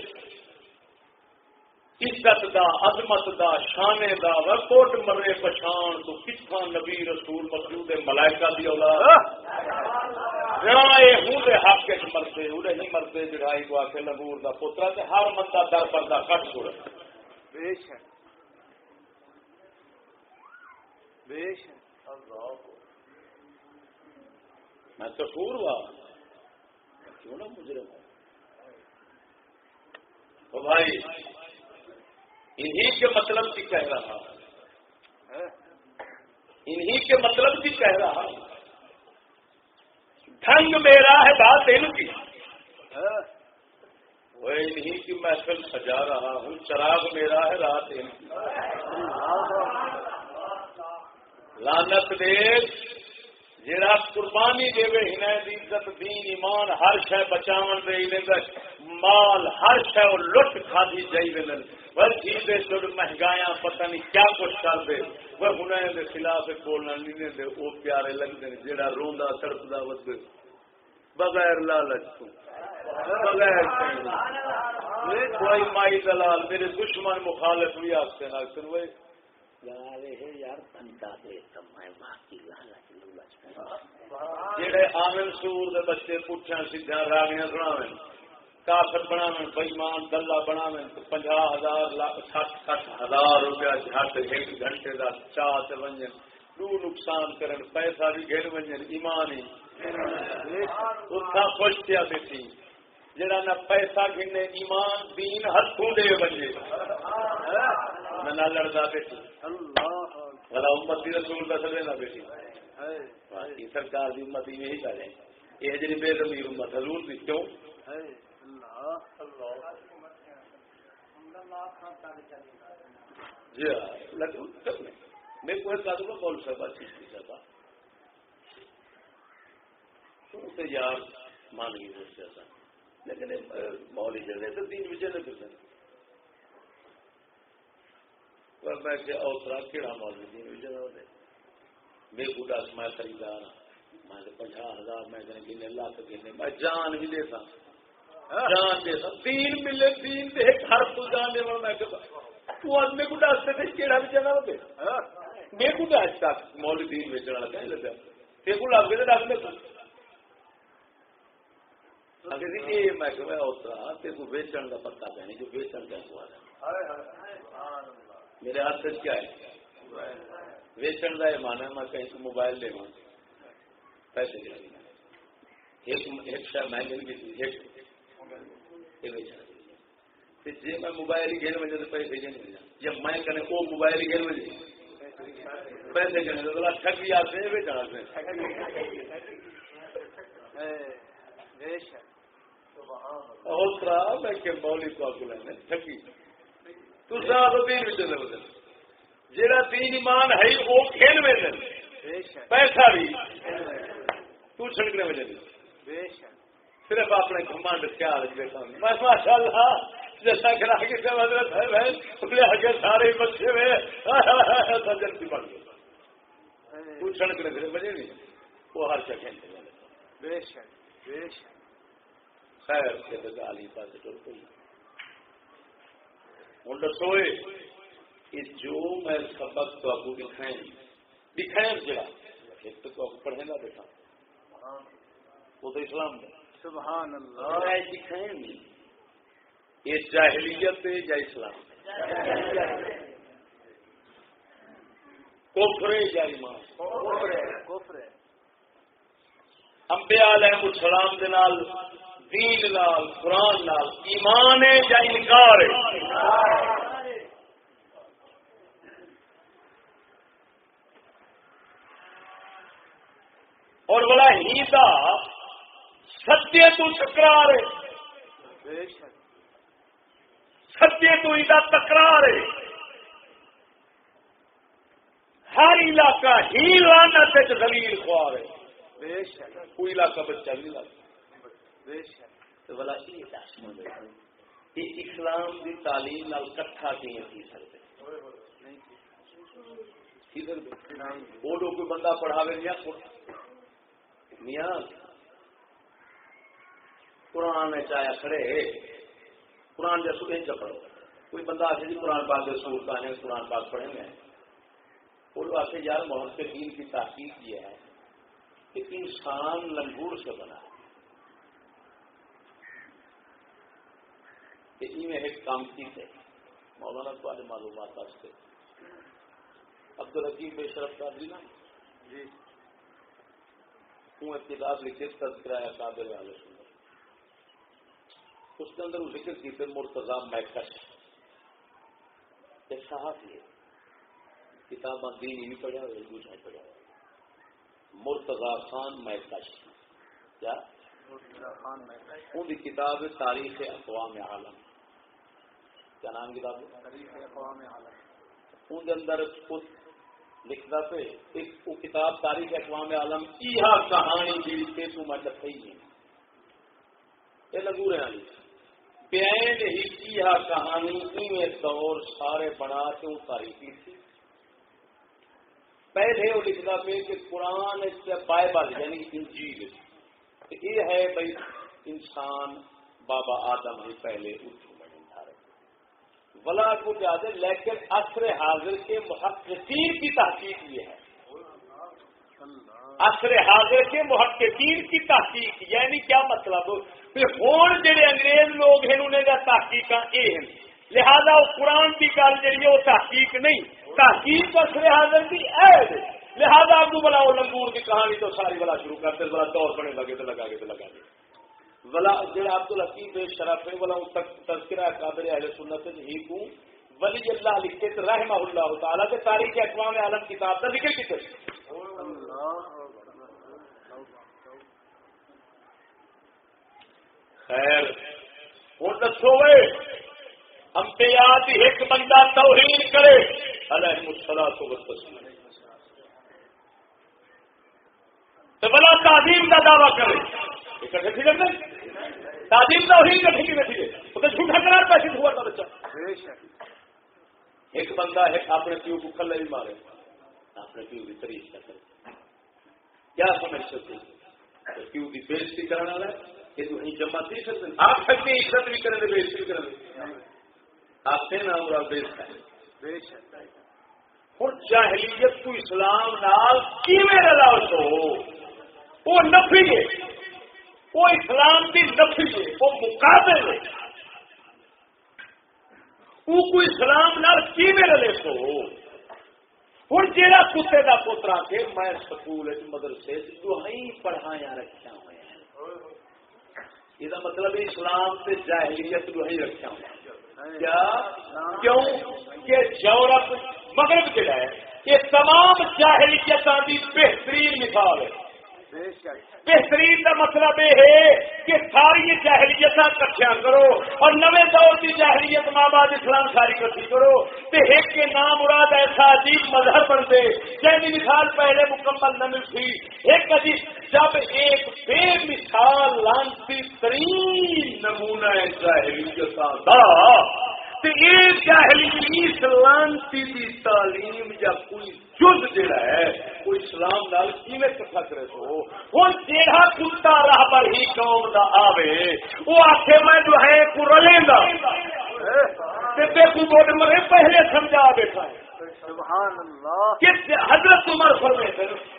S1: عزت دا عظمت دا شانے دا وکوٹ مرے پچھان تو کتنا نبی رسول مسجود ملائکہ دی اولاد۔ رائے ہوں دے حق کے مرتے نہیں مرتے جڑائی کو آکے لگور دا پترا تے ہر مندہ در پردہ کٹ چھوڑے میں کیوں نہ مجرم بھائی انہی کے مطلب کی کہہ رہا انہی کے مطلب کی کہہ رہا ڈھنگ میرا ہے، بات ان کی۔ ہاں۔ وہ انہیں کی محفل سجا رہا ہوں، چراغ میرا ہے، رات ان کی۔ لانت دیکھ جڑا قربانی دے وے ہن عزت، دین، ایمان، ہر شے بچاون دے مال، ہر شے اور لٹ کھادی جائی وہ چیزیں چھوڑ مہنگایا پتہ نہیں کیا کچھ کر دے۔ وہ ہن دے خلاف بولنا نہیں دے او پیارے لگدے جڑا روندا تڑپدا ود بغیر لالچ تو۔ بغیر کوئی مائی دلال میرے دشمن مخالف بھی آپ سے آمن سور دے بچے پوچھا سیدھا راگیاں سنا کافر بنا بئیمان گلا بنا پنجا ہزار سٹ سٹ ہزار روپیہ جھٹ ایک گھنٹے کا چاہ سے ونجن۔ دو نقصان کرن، پیسہ بھی گھر ونجن، ایمان ہی۔ خوش کیا بیٹھی جڑا نہ پیسہ گھنے، ایمان دین ہاتھوں دے بجے نہ لڑتا بیٹھی بلا امت رسول کا سلے نہ بیٹھی۔ سرکار کی امت میں ہی کریں یہ جی بے زمین امت، حضور دی کیوں؟ جی ہاں میں کوئی کہا دوں بول سکتا چیز نہیں سکتا تو یار مان لی ہو سکتا لیکن مولی جڑے تو تین بجے نہ پھر میں کہ اوترا کہڑا مولوی، تین بجے نہ میرے کو دس، میں خریدار ہاں۔ میں پنجا ہزار، میں گنے لاکھ گنے میں جان بھی دے سا جان دے تین ملے تین دے ہر کو جان دے میں تو آج میرے کو دس دے کیڑا بھی جگہ ہوتے میرے کو دس تک مول دین بیچنا لگا لگا۔ تیرے کو لگ گئے دس میں میں کہ میں اترا تیرے کو بیچن کا پتا پہ نہیں جو بیچن کا سوال ہے۔ میرے ہاتھ سے کیا ہے؟ ویچن کا یہ مانا میں کہیں موبائل لے پیسے دے ایک شاید میں گل گئی جی میں موبائل ہی گھر وجہ پیسے گھر مل میں کہنے وہ موبائل ہی گھر پیسے گھر تو ٹھگی آتے ہیں اوترا میں کہ مولی کو آپ کو ٹھگی۔ تو دین بدل تین ایمان ہے، وہ کھیل میں پیسہ بھی تو چھڑکنے میں صرف اپنے گھمانڈ خیال میں ماشاء اللہ جیسا کرا کے حضرت ہے آگے سارے بچے ہوئے سجن کی بڑھ گئی تو چھڑکنے میں بجے نہیں۔ وہ ہر شکل بے شک بے شک۔ خیر کے گالی پاس ٹر پئی ہوں دسوئے کہ جو میں سبق تو آپ کو دکھائیں دکھائیں جڑا ایک تو آپ پڑھے گا بیٹا۔ وہ تو اسلام ہے۔ سبحان اللہ۔ دکھائیں یہ جاہلیت ہے یا اسلام؟ کوفرے یا ایمان؟ کوفرے امبیا علیہ السلام دے نال دین نال قرآن نال ایمان ہے یا انکار ہے؟ اور بڑا ہی ستیہ تو تکرار ہے ستیہ تو ہی تکرار ہے ہر علاقہ ہی لانا سے دلیل خوار ہے کوئی علاقہ بچہ نہیں لگتا یہ اسلام کی تعلیم کٹھا کی سکتے وہ کوئی بندہ پڑھاوے یا میاں قرآن چایا کھڑے قرآن جیسے نہیں پڑھو۔ کوئی بندہ آتے جی قرآن پاک کے سور ہے قرآن پاک پڑھیں گے۔ وہ لوگ آتے یار محمد کے دین کی تاکید یہ ہے۔ کہ انسان لنگور سے بنا ہے۔ کہ میں ایک کام کی ہے۔ مولانا تو معلومات واسطے عبد الرقیم بے شرف کا نا؟ جی۔ کتاب لکھے تذکرہ قابل والے اس کے اندر ذکر کی تھے مرتضا میکش ایک صحافی ہے۔ کتاب دین بھی پڑھا اردو نہیں پڑھا مرتضا خان میکش کیا؟ ان کی کتاب تاریخ اقوام عالم۔ کیا نام کتاب؟ ان کے اندر خود لکھتا پہ ایک وہ کتاب تاریخ اقوام عالم یہ کہانی جی سے تو میں دکھائی ہے یہ لگو رہے ہیں ہی کیا کہانی میں دور سارے بنا کے تاریخی تھی۔ پہلے وہ لکھتا پہ کہ قرآن بائبل یعنی انجیل۔ یہ ہے بھائی، انسان بابا آدم ہی پہلے اٹھو ولا کو زیادہ لیکن عصر حاضر کے محققین کی تحقیق یہ ہے۔ عصر حاضر کے محققین کی تحقیق یعنی کیا مطلب؟ ہوں جڑے انگریز لوگ ہیں انہیں کا تحقیق یہ ہیں۔ لہذا وہ قرآن کی گل جی وہ تحقیق نہیں۔ تحقیق عصر حاضر کی عید۔ لہذا آپ کو بلا وہ لنگور کی کہانی تو ساری بلا شروع کرتے بلا دور بنے لگے تو لگا کے تو لگا کے بلا جڑا عبد الحقیب شرف ہے، بلا تذکرہ قابل اہل سنت ہی کو ولی اللہ لکھتے تو رحمہ اللہ تعالیٰ کے تاریخ اقوام عالم کتاب کا ذکر کتنے؟ خیر۔ ہوں دسو گے امتیاز ایک بندہ توہین کرے۔ علیہ السلام تو تو بلا تعظیم کا دعویٰ کرے۔ تعظیم کا وہی کٹھے کی بیٹھی ہے وہ تو جھوٹا کرار پیسے ہوا تھا بچہ۔ ایک بندہ ہے اپنے پیو کو کھلے بھی مارے۔ اپنے پیو کی کا کرے۔ کیا سمجھ سکتے پیو کی بےزتی کرنے والا ہے یہ تو وہیں جمع دے سکتے آپ سکتے ہیں عزت بھی کریں بےزتی بھی کریں آپ سے نا اور بیچ ہے۔ ہوں جاہلیت کو اسلام نال تو؟ وہ نفی ہے۔ وہ اسلام کی نفی ہے۔ وہ مقابل ہے۔ وہ کوئی اسلام نال کی میرے لے تو؟ ہوں جہاں کتے کا پوترا کے میں سکول مدرسے پڑھایا رکھا ہیں۔ یہ مطلب اسلام سے جاہلیت جو ہی رکھا کیا کیوں کہ یورپ مغرب جڑا ہے یہ تمام جاہلیت کی بہترین مثال ہے بہترین کا مطلب یہ ہے کہ ساری جہلیت کٹیا کرو اور نئے دور کی جہلیت ماں بعد اسلام ساری کٹھی کرو تو ایک کے نام مراد ایسا عجیب مذہب بن دے جن مثال پہلے مکمل نہ ملتی۔ ایک عجیب جب ایک بے مثال لانتی ترین نمونہ جہلیت کا لانتی تعلیم یا کوئی جد جڑا ہے وہ اسلام نال کیویں کٹھا کرے تو؟ ہوں جہاں کتا راہ پر ہی قوم دا آوے وہ آخے میں جو ہے کو رلے گا۔ بوٹ مرے پہلے سمجھا بیٹھا ہے حضرت عمر فرمے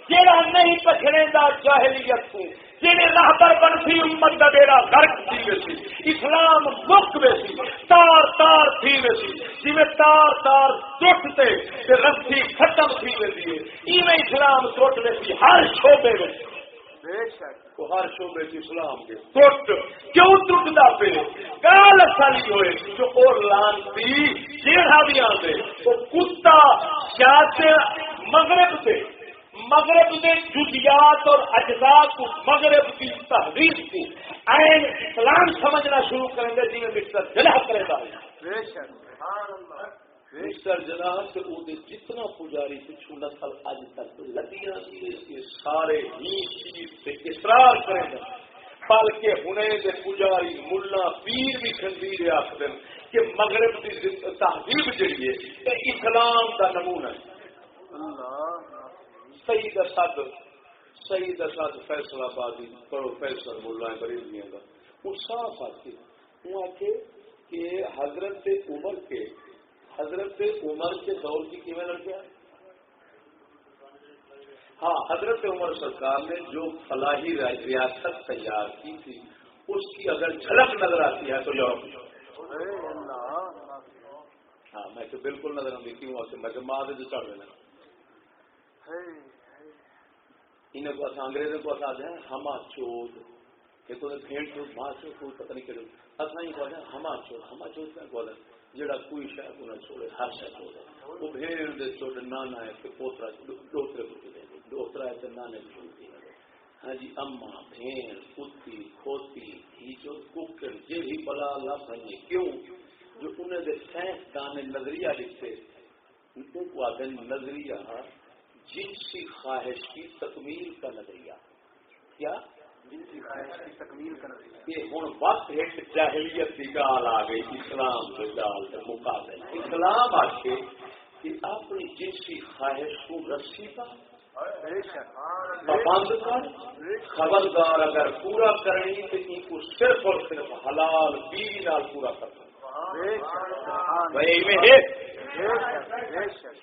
S1: جہاں نہیں پچھڑے گا جاہلیت کو جنہیں راہ پر بنسی امت کا بیڑا گرک تھی ویسی اسلام مک ویسی تار تار تھی ویسی جی تار تار ٹوٹتے رسی ختم تھی ویسی ہے اسلام ٹوٹ ویسی ہر شعبے میں۔ ہر شعبے کی اسلام کے۔ ٹوٹ کیوں ٹوٹتا پہ گال سالی ہوئے جو اور لانتی جیڑا بھی آتے وہ کتا جاتے مغرب سے مغرب نے جزیات اور اجزاء کو مغرب کی تحریر کو این اسلام سمجھنا شروع کریں گے جی میں مسٹر جناح کرے گا۔ مسٹر جناح سے وہ جتنا پجاری پچھو نسل اج تک لدیاں یہ سارے ہی چیز سے اصرار کریں گے۔ بلکہ ہنے دے پجاری ملا پیر بھی خنزیر آخر کہ مغرب کی تہذیب جڑی ہے اسلام کا نمونہ ہے۔ اللہ۔ سعید اسد سعید اسد فیصلہ آبادی پروفیسر ملا بریلیا کا وہ صاف آتی وہ آتے کہ حضرت عمر کے، حضرت عمر کے دور کی کیون لڑکیاں؟ ہاں حضرت عمر سرکار نے جو فلاحی ریاست تیار کی تھی، اس کی اگر جھلک نظر آتی ہے تو یورپ ہاں میں تو بالکل نظر آتی کیوں؟ میں ماں سے چڑھ لینا انہیں کو اچھا انگریزوں کو اچھا آتا ہے ہما چود۔ یہ تو بھیڑ چود ماں چود، کوئی پتہ نہیں کرے اصل اچھا ہی کہتے ہیں، ہما چود ہما چود کا بولے جڑا کوئی شاید کو نہ چھوڑے، ہر شاید چود وہ بھیڑ دے چود نانا ہے کہ پوترا دوترے کو دے۔ دوترا ہے تو نانے کو چھوڑ ہاں جی اما بھین، کتی، کھوتی جو ککر یہ بھی بلا لفظ ہیں کیوں؟ جو انہیں دے سائنس دان نظریہ لکھتے، ان کو آتے نظریہ ہاں، جنسی خواہش کی تکمیل کا نظریہ۔ کیا؟ جنسی خواہش کی تکمیل کا نظریہ۔ یہ ہوں وقت ایک جاہلیت کی گال آ گئی اسلام کے گال کے مقابلے۔ اسلام آ کے کہ اپنی جنسی خواہش کو رسی کا کر خبردار اگر پورا کرنی تو ان کو صرف اور صرف حلال بیوی نال پورا کرنا۔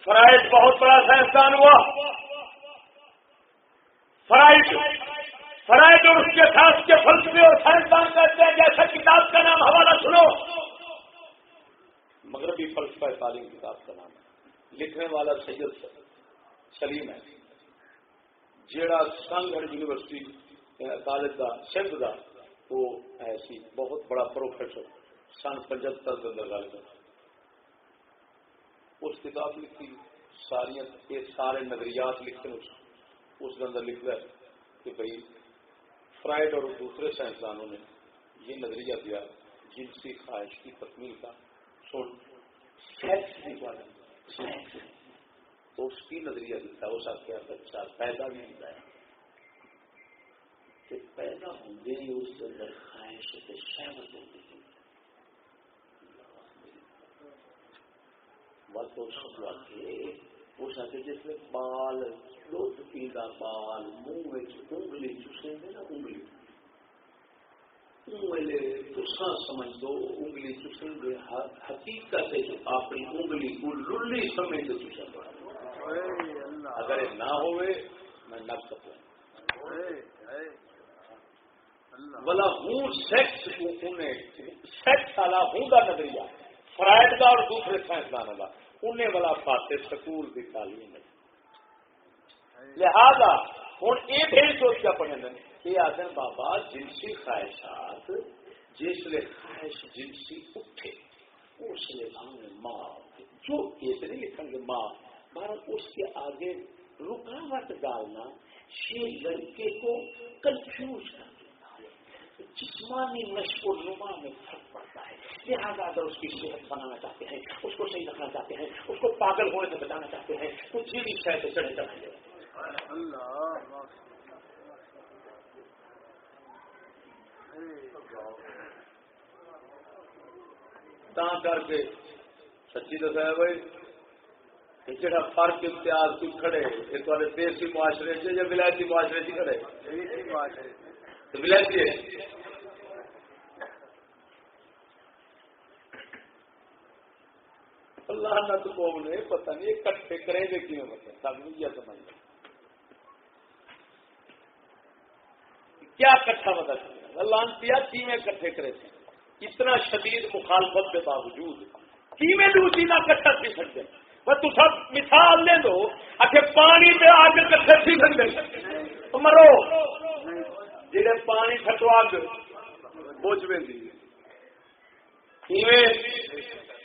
S1: فرائض بہت بڑا سائنسدان ہوا۔ فرائض فرائض اور اس کے ساتھ کے فلسفے اور سائنسدان کہتے ہیں جیسا کتاب کا نام حوالہ سنو۔ مغربی فلسفہ تعلیم کتاب کا نام ہے۔ لکھنے والا سید سلیم ہے۔ جیڑا سنگھ یونیورسٹی کالج کا سندھ کا وہ ایسی بہت بڑا پروفیسر سن پچہتر کے اندر گل کر اس کتاب لکھی، ساری یہ سارے نظریات لکھے اس کے اندر لکھ ہے کہ بھائی فرائڈ اور دوسرے سائنسدانوں نے یہ نظریہ دیا جنسی خواہش کی تکمیل کا تو اس کی نظریہ دیتا ہے اس کا بچہ پیدا بھی ہوتا ہے۔ کہ پیدا ہوں گے اس کے اندر خواہش شہمت ہوتی ہے وقت اس کے جس میں بال دھد پیتا بال منہ انگلی گے نا انگلی۔ تسا سمجھ دو انگلی گے حقیقت اپنی انگلی کو للی سمجھ دو اگر نہ ہوئے میں نہ سکوں۔ بلا ہوں سیکس سیکس والا ہوں کا نظریہ۔ فرائڈ کا اور دوسرے سائنسدان کا انہیں والا پاتے سکول کی تعلیم ہے۔ لہذا ہوں یہ بھی سوچ کا پڑھنے یہ آدم بابا جنسی خواہشات، جس لیے خواہش جنسی اٹھے، اس لیے ماں جو یہ نہیں لکھیں گے ماں بھارت اس کے آگے رکاوٹ ڈالنا یہ لڑکے کو کنفیوز کر جسمانی نشو و نما میں فرق پڑتا ہے۔ لہٰذا اگر اس کی صحت بنانا چاہتے ہیں اس کو صحیح رکھنا چاہتے ہیں اس کو پاگل ہونے سے بچانا چاہتے ہیں تو جی شہر سے چڑھے چڑھیں کر کے سچی دسا ہے بھائی جہاں فرق امتیاز کی کھڑے یہ تھوڑے دیسی معاشرے سے یا ولایتی معاشرے سے کھڑے؟ ولایتی ہے اللہ نت قوم نے پتہ نہیں اکٹھے کریں گے کیوں مطلب سب یہ سمجھ کیا کٹھا پتا چلے اللہ پیا کیویں کٹھے کرے تھے؟ اتنا شدید مخالفت کے باوجود کیویں دوسری نہ کٹھا سی سکتے؟ بس تو سب مثال لے دو اچھے پانی پہ آگ کٹھے سی سکتے؟ مرو۔ جہے پانی کھٹو آگ بوجھ میں دی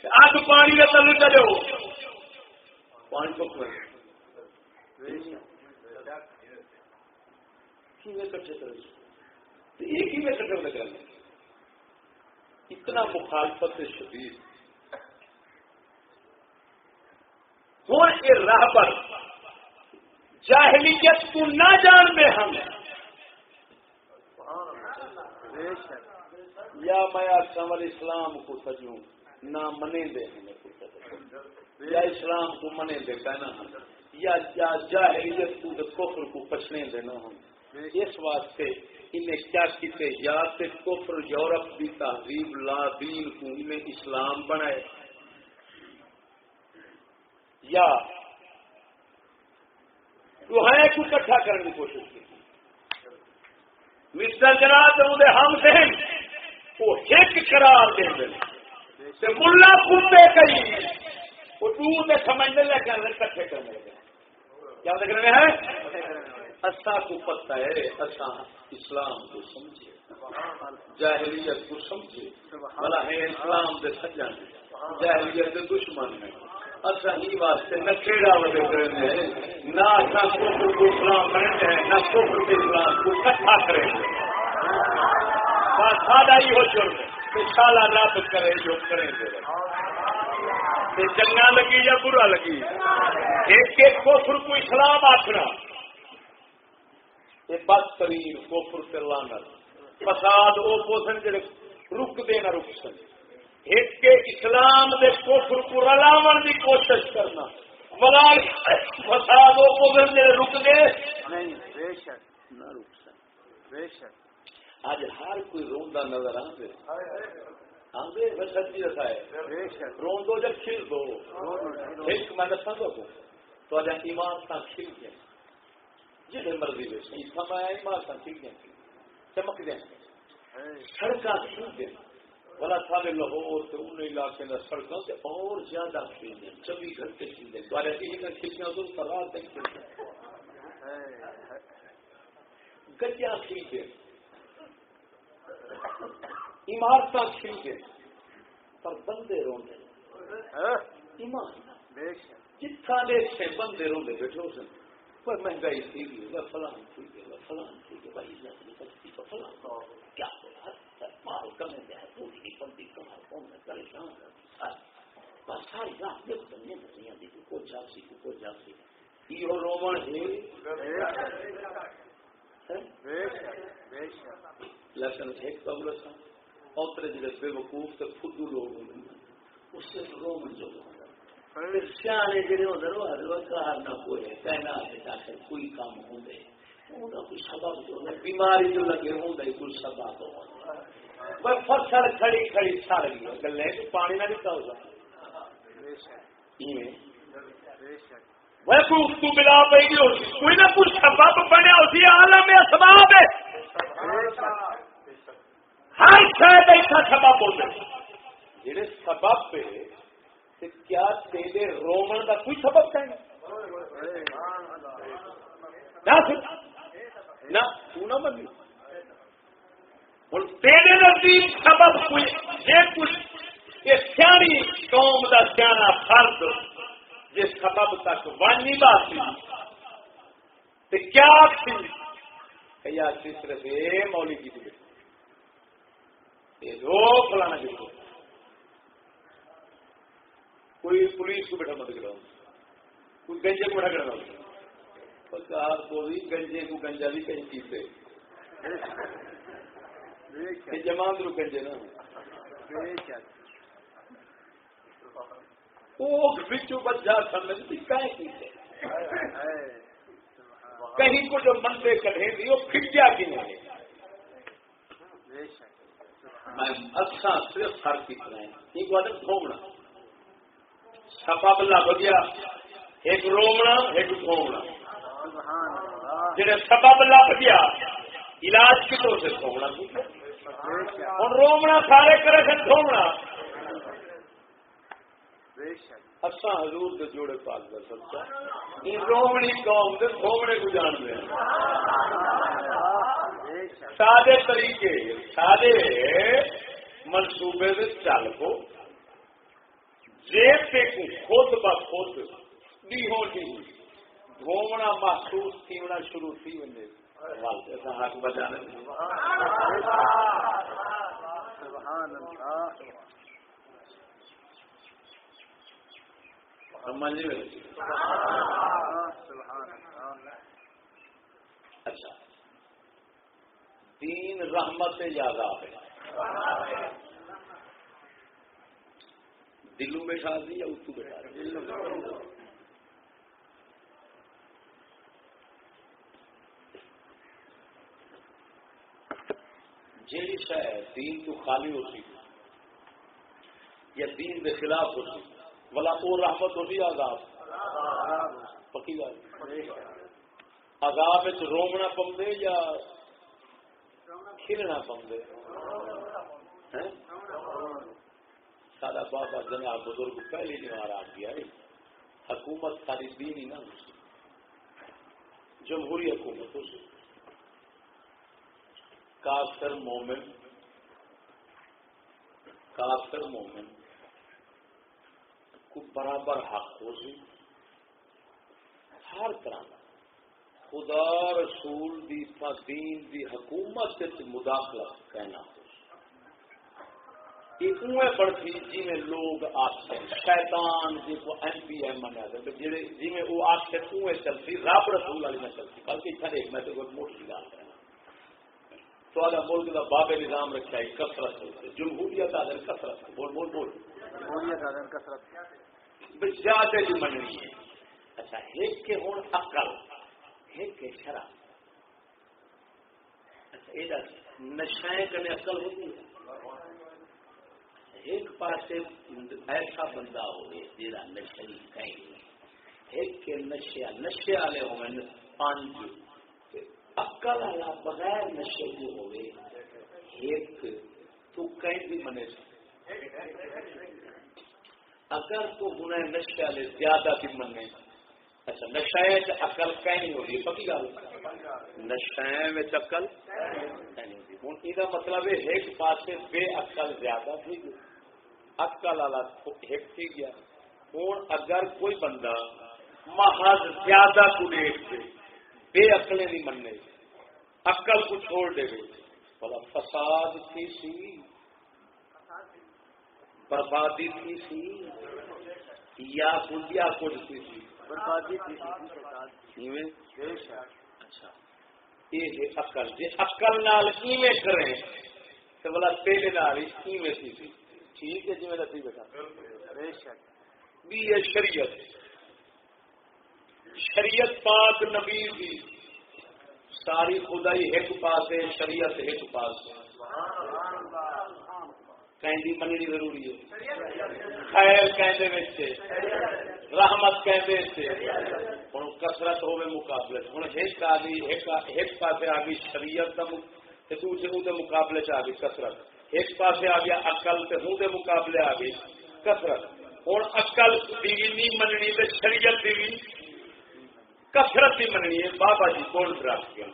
S1: اگ پانی کا تل چلو پانی تو ایک ہی میں کٹر لگا۔ اتنا مخالفت شدید۔ ہوں یہ راہ پر جاہلیت کو نہ جان میں ہم۔ یا میں سمر اسلام کو سجوں، نہ منے دے یا اسلام کو منے دے کہنا ہم۔ یا جاہلیت کو کفر کو پچھنے دینا ہم۔ اس واسطے انہیں کیا کیتے، یا تے کفر یورپ کی تہذیب، لا دین کو انہیں اسلام بنائے۔ یا روحے کو کٹھا کرنے کی کوشش کی۔ مسٹر جناب ہم سے وہ ایک قرار دیں دیں ملا کتے کئی۔ وہ تو سمجھنے لگے کٹھے کرنے لگے کیا دیکھ رہے ہیں؟ اصا کو پتہ ہے اصا اسلام کو سمجھے۔ جاہلیت کو سمجھے۔ بلا ہے، اسلام دے سجن جاہلیت دے دشمن ہے اصا ہی واسطے وجہ نہ کفر کو اسلام کریں نہ کفر کے اسلام کو کریں گے۔ سادہ ہی ہو جرم رب کرے جو کریں گے۔ چنگا لگی یا برا لگی؟ ایک ایک کفر کو اسلام آخنا بدترین کوفر سے لانت فساد وہ پوسن جڑے رک دے نہ رک سن ایک کے اسلام دے کوفر کو رلاون دی کوشش کرنا۔ ملال فساد جڑے رک دے۔ نہیں بے شک نہ رک بے شک۔ آج ہر کوئی روندا نظر آندے۔ آندے رسا ہے بے شک۔ روندو جب کھل دو۔ ایک میں دساں تو تو اجا ایمان تا کھل گیا۔ مرضی سمایا ماسا ٹھیک ہے چمک دیں سڑکاں کھل بلا سارے لاہور سے، ان علاقے میں سڑکوں سے اور زیادہ کھل دیں چوبیس گھنٹے کھل دیں تو ایسی ہی کھلکیاں تو سوال تک کھل دیں گجیا کھل دیں عمارت کھل دیں پر بندے روندے۔ ایمان۔ جتنا دیکھ بندے روندے بیٹھے ہو سکتے پر مہنگائی تھی گئی وہ فلان تھی گئی وہ فلان تھی بھائی نسلی بستی تو فلان کیا مال کم ہے پوری کی بندی کمال کون ہے پریشان بس ساری رات میں بننے نہیں آتی کو جاپسی یہ رومن ہے لیکن ایک قبل تھا اوترے جڑے بے وقوف تے خودو لوگ ہوندے اس سے رومن جو سیانے جڑے کار نہ کوئی کہنا ہے کوئی کام ہوندے۔ کوئی سبب تو بیماری جو لگے کوئی سبب تو فصل کھڑی کھڑی سڑ گئی گلے پانی نہ ہوگا وہ کوئی اردو ملا پی ہوتی کوئی نہ کوئی سبب بنیا ہوتی عالم اسباب ہے۔ ہر شاید ایسا سبب ہوتے جہے سبب پہ کیا تیرے رومن کا کوئی سبب کہیں نہ بندی ہوں تیرے نزدیک سبب کوئی یہ کچھ یہ سیانی قوم کا سیاح فرد۔ جس سبب تک وانی بات کیا صرف مولی کی دو فلانا جی کوئی پولیس کو بیٹھا مت کراؤ کوئی گنجے کو بیٹھا کراؤ کو بھی گنجے کو گنجا بھی کہیں جمان رو گنجے نا۔ بچہ سمجھتی کہیں کی ہے کہیں کو جو منتے کٹے تھی وہ کھٹیا کی نہیں۔ ہے میں اچھا صرف فرق کتنا ہے ایک بات گھومنا۔ سبب لب گیا ایک رومنا، ایک گھومنا۔ جی سبب لب گیا علاج کتوں سے گھومنا؟ ہوں، رومنا سارے کرے سے گھومنا۔ اچھا حضور کے جوڑے پاس کر سکتا رومنی قوم کے گھومنے کو جان دیں سادے طریقے سادے منصوبے سے چل کو ریتے کو خود بخود بھی ہونی گھومنا محسوس تھیونا شروع تھی ونے حق بچانے اچھا۔ دین رحمت یاد آ دلو میں شادی یا اتو میں شادی؟ جی شہ دین تو خالی ہوتی یا دین کے خلاف ہوتی بلا وہ رحمت ہوتی آزاد پکی گل۔ آزاد رومنا پمدے یا کھلنا پمدے؟ سارا بابا جناب بزرگ پہلی جمار آ گیا حکومت ساری دین ہی نہ جمہوری حکومت اس کافر مومن کافر مومن کو برابر حق ہو سی ہر طرح۔ خدا رسول دی دین دی حکومت مداخلت کہنا۔ ہو پڑتی جی میں لوگ آتے شیطان جی کو ایم پی ایم منیا جی میں وہ آتے اوے چلتی، رب رسول والی میں چلتی۔ بلکہ اتنا دیکھ میں تو موٹی گل کرنا تو ملک کا بابے نظام رکھا ہے کسرت جمہوریت آدر کسرت بول بول بول۔ جمہوریت آدر کسرت زیادہ جی مننی ہے۔ اچھا ایک کے ہوں اکل ایک کے شرح اچھا یہ نشائیں کرنے اکل ہوتی ہے ایک پاس ایسا بندہ ہوئے جا نشری کہیں ایک کے نشیا نشے والے ہوئے پانچ۔ اکل والا بغیر نشے کے ہوئے ایک تو کہیں بھی منے۔ اگر تو گنا نشے والے زیادہ بھی منے اچھا نشے اکل کہیں ہو رہی پکی گل۔ نشے میں اکل ہوں یہ مطلب ہے ایک پاس بے اکل زیادہ تھی اکل والا ایک تھی گیا۔ ہوں، اگر کوئی بندہ محض زیادہ کو دیکھ بے اکلے نہیں مننے۔ اکل کو چھوڑ دے۔ بولا فساد تھی سی۔ بربادی تھی سی یا کلیا کچھ تھی سی بربادی تھی اچھا۔ یہ اکل جی اکل نال ایویں کریں تو بولا تیرے نال ایویں تھی سی۔ ٹھیک ہے جی میں دسی بیٹھا بھی ہے شریعت۔ شریعت پاک نبی دی۔ ساری خدائی ایک پاس ہے شریعت ایک پاس ہے مننی ضروری ہے۔ خیر رحمت ہوئے مقابلے ایک آ گئی ایک آ گئی شریعت دوسرے مقابلے چ آ گئی ایک آ گیا تے دے مقابلے آ گئی نہیں مننی تے شریعت مننی ہے۔ بابا جی کون رکھ گیا۔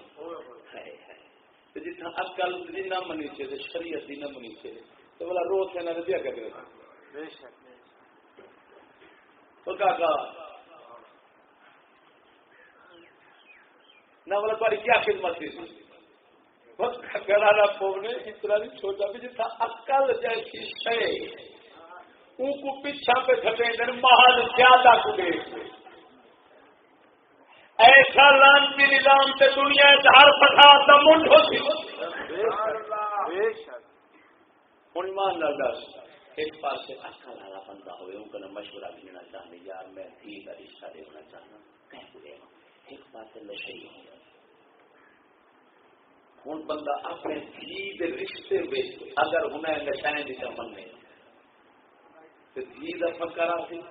S1: جتنا اکل نہ منی چاہیے شریعت نہ منی چاہیے۔ تو بولا روز سے نہ دیا کر تو کہا نہ بولا تاری کیا خدمت تھی؟ گرانا پونے اتنا نہیں سوچا بھی جتنا اکل جیسی شے۔ ان کو پیچھا پہ گھٹے دن محل زیادہ کو دیکھ ایسا لانتی نظام سے دنیا ہر فساد کا منڈ ہوتی۔ ہوں مان لال دس ایک پاس سے اکل والا بندہ ہوئے ان کا مشورہ بھی لینا چاہنے یار میں تھی کا رشتہ دینا چاہنا کہیں کو ایک پاس نشے ہی ہوں ہوں بندہ اپنے دھی رشتے میں اگر انہیں نشائیں کی چمن نہیں تو دھی دفع کرا سی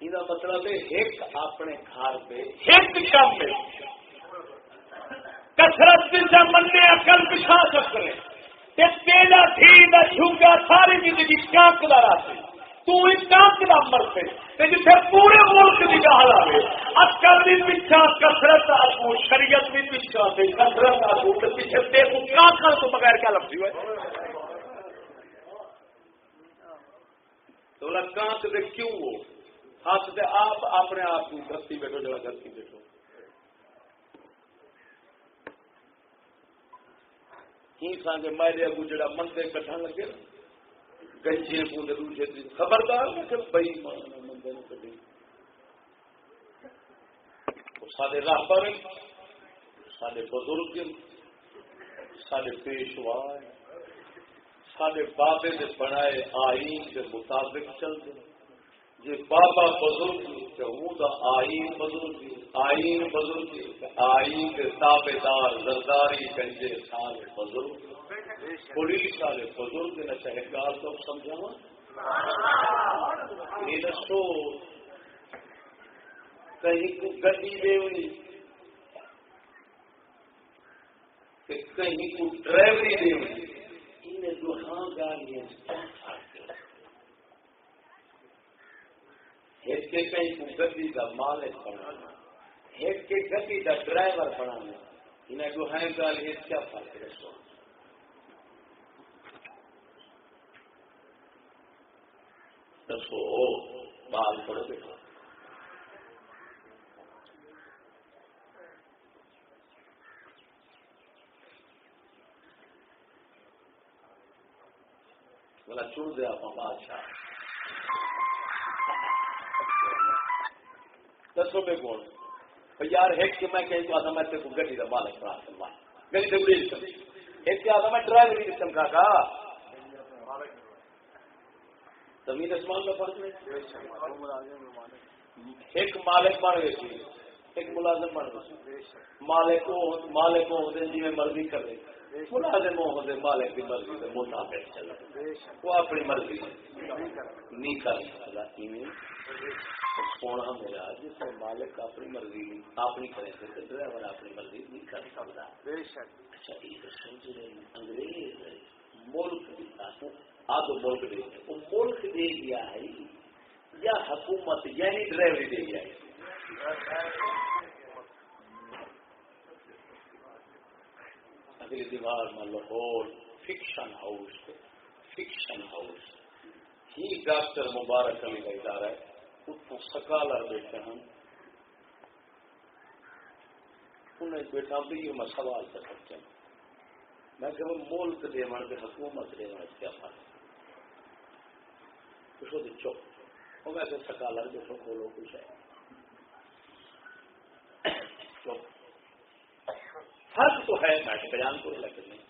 S1: یہ مطلب ہے ایک اپنے گھر پہ ایک کام میں کسرت چمن میں اکل بچھا سکتے تیرا دھی کا جھوگا ساری زندگی کانک دا راتے تو ہی کانکدا رہا مرتے جیسے پورے ملک کی گال آئے اکل بھی پیچھا کسرت آگو شریعت بھی پیچھا سے کسرت آگو پیچھے دیکھو کان تو بغیر کیا لفظی ہوئے۔ تو کانت دے کیوں ہو؟ ہاتھ دے آپ اپنے آپ کو گھرتی بیٹھو، جگہ گھرتی بیٹھو۔ ہی سانگے میرے اگو جڑا مندے کٹھا لگے گنجے کو دوسرے دن۔ خبردار بئی سارے راہبر سارے بزرگ سارے پیشوا سارے بابے نے بنائے آئین کے مطابق چلتے جی بابا بزرگ آئین بزرگ آئین بزرگ آئین کے تابے دار زرداری گنجے سارے بزرگ پولیس والے بزرگ نے گال تو سمجھا یہ دسو کہیں گڈی دے کہیں کو ڈرائیوری دے انہیں جو ہاں ایک کے کہیں کو گڈی کا مالک بنانا، ایک کے گڈی کا ڈرائیور بنانا، انہیں جو ہے گاڑی کیا فرق ہے سو دسو حال پڑھو گے بلا چن دیا بادشاہ۔ دسو میں کون؟ یار، ایک کہ میں کہیں تو آدھا میں تیرے کو گڈی کا مالک بنا سکتا گڈی سے بڑی ایک کہ آدھا میں ڈرائیور سسٹم کا کا زمین اسمان کا فرق نہیں۔ ایک مالک بن گئے جی، ایک ملازم بن گئے۔ مالک مالک ہوتے جی میں مرضی کرے ملازم ہوتے مالک کی مرضی سے مطابق چلے۔ وہ اپنی مرضی نہیں کر سکتا سونا میرا جس مالک اپنی مرضی اپنی کرے تو ڈرائیور اپنی مرضی نہیں کر سکتا۔ اچھا یہ سمجھ رہے انگریز ملک آدھو ملک دے وہ ملک دے گیا ہے یا حکومت یعنی ڈرائیوری دے گیا ہے؟ اگلی دیوار میں Lahore fiction house fiction house. ہی ڈاکٹر مبارک علی کا ادارہ ہے۔ اتوں سکالر بیٹھے ہیں انہیں بیٹھا بھی میں سوال کر سکتا ہوں میں کہ ملک دے حکومت دے کیا فرق کچھ چپ۔ وہ ویسے سکالا دیکھو کھولو کچھ ہے۔ چپ۔ فرق تو ہے، میں بیان کو لیکن نہیں۔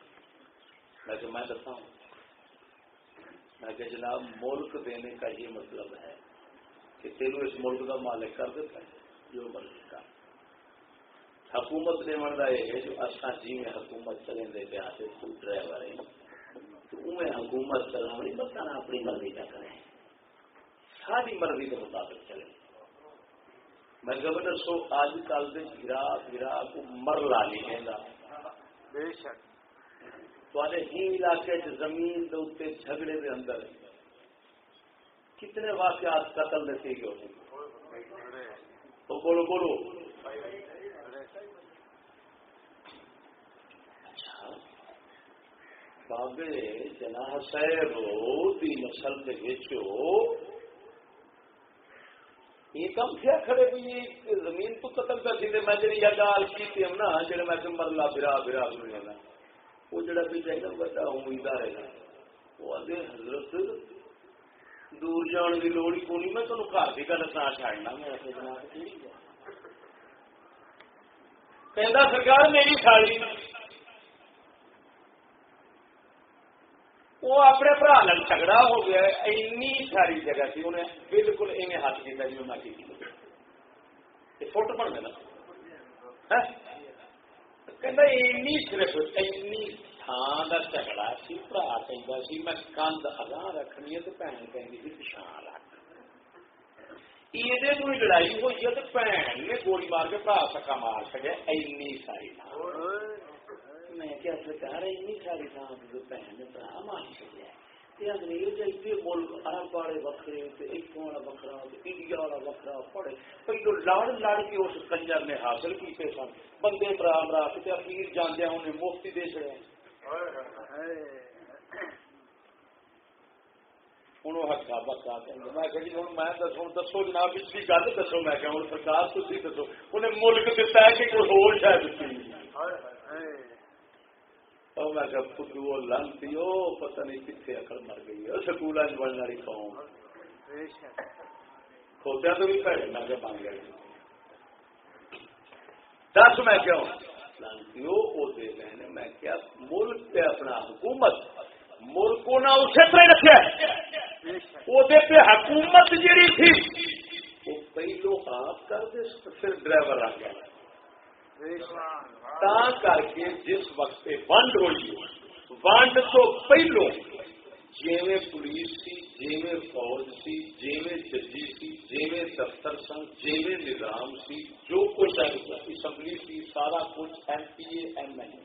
S1: میں کہ میں دسا ہوں۔ میں کہ جناب، ملک دینے کا یہ مطلب ہے۔ کہ تینوں اس ملک کا مالک کر دیتا ہے جو مرضی کا حکومت نے مرد یہ ہے جو اچھا جی میں حکومت چلیں دے گیا تو ڈرائیور ہے تو انہیں حکومت چلانے بتانا اپنی مرضی کا کریں۔ ساری مرضی کے مطابق چلے میں گورنر سو آج کل کے گرا گرا کو مر لا نہیں بے شک۔ ہی علاقے زمین کے اتنے جھگڑے کے اندر کتنے واقعات قتل دیتے گئے تو بولو بولو۔ اچھا۔ بابے جناح صاحب دی نسل کے بیچو یہ کم کیا کھڑے بھی؟ زمین تو قتل کر سی میں جی گال کی ہم نا، جڑے میں کہ مرلا برا برا سنیا وہ جڑا بھی چاہیے بڑا امیدار ہے وہ آدھے حضرت دور جان کی لوڑ ہی کونی میں تمہیں گھر کی گل نہ چاڑنا میں سرکار میری ساڑی وہ اپنے برا لگ جھگڑا ہو گیا اینی ساری جگہ سی انہیں بالکل ایویں ہاتھ کیا جی انہیں کی فوٹو بن گیا کہ صرف اینی تھان کا جھگڑا سی برا کہہ سی میں کند اگاں رکھنی ہے تو بھن کہ پچھان رکھ یہ لڑائی ہوئی ہے تو بھن نے گولی مار کے برا سکا مار سکے اینی ساری تھان میں کیا سرکار اتنی ساری تھان بہن برا مان چلے انگریز اتنے ملک عرب والے وکرے اتوں والا وکرا انڈیا والا وکرا پڑے پہلو لڑ لڑ کے اس کنجر نے حاصل کیتے سن بندے برا برا کتنے اپیر جانے انہیں مفتی دے چڑے ہوں ہکا بکا میں کہ ہوں میں دسو دسو جناب پچھلی گل دسو میں کہ ہوں سرکار تھی دسو انہیں ملک دتا ہے کہ کوئی شاید دیتی میں لانتی پتہ نہیں کتنے اکڑ مر گئی ہے سکول بننے والی قوم کھوتیا تو بھی پیڑ بن گئے دس میں کیوں لانتی وہ دے رہے میں کیا، ملک پہ اپنا حکومت، ملک کو نہ اسی طرح رکھا وہ پہ حکومت جیڑی تھی، وہ پہلو آپ کر دے، پھر ڈرائیور آ گیا۔ کر کے جس وقت ونڈ ہوئی ونڈ تو پہلو۔ جیویں پولیس سی جیویں فوج سی جیویں ججی سی جیویں دفتر سن جیویں نظام سی جو کچھ اسمبلی سی سارا کچھ M P A M L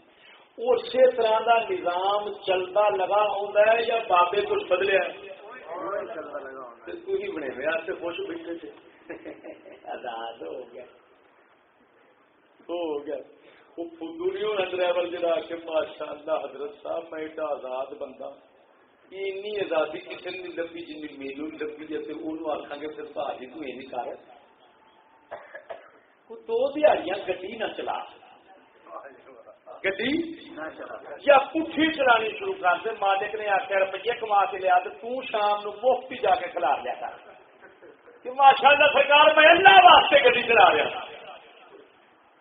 S1: اسی طرح کا نظام چلتا لگا ہے یا بابے کچھ بدلیا تھی بنے ہوئے خوش بیٹھے تھے آزاد ہو گیا ہو گیا وہ ڈرائیور جڑا کہ ماشاء اللہ حضرت صاحب میں ایڈا آزاد بندہ اینی آزادی کسی نے لبھی جن مینو لبھی آخان گے پھر بھاجی تو یہ نہیں کر دو دیہڑیاں گڈی نہ چلا گڈی یا پٹھی چلانی شروع کر دے مالک نے آخر روپیے کما کے لیا تو شام نو مفت ہی جا کے کھلا لیا کر کہ ماشاء اللہ سرکار میں اللہ واسطے گڈی چلا رہا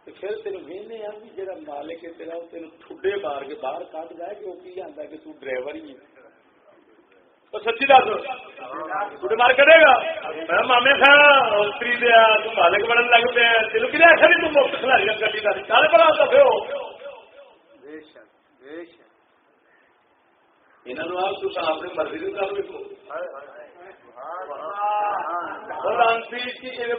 S1: پھر تین وہنے مالک ہے تیرا تین ٹھڈے مار کے باہر کٹ جائے کہ وہ کی آتا کہ تو ڈرائیور ہی ہے سچی دس۔ مار کرے گا؟ مامے تھا استری دیا مالک بڑھن لگ پے۔ تین ایسا نہیں تم مفت کا کال پر آتا پھر۔ اپنی مرضی کر لکھو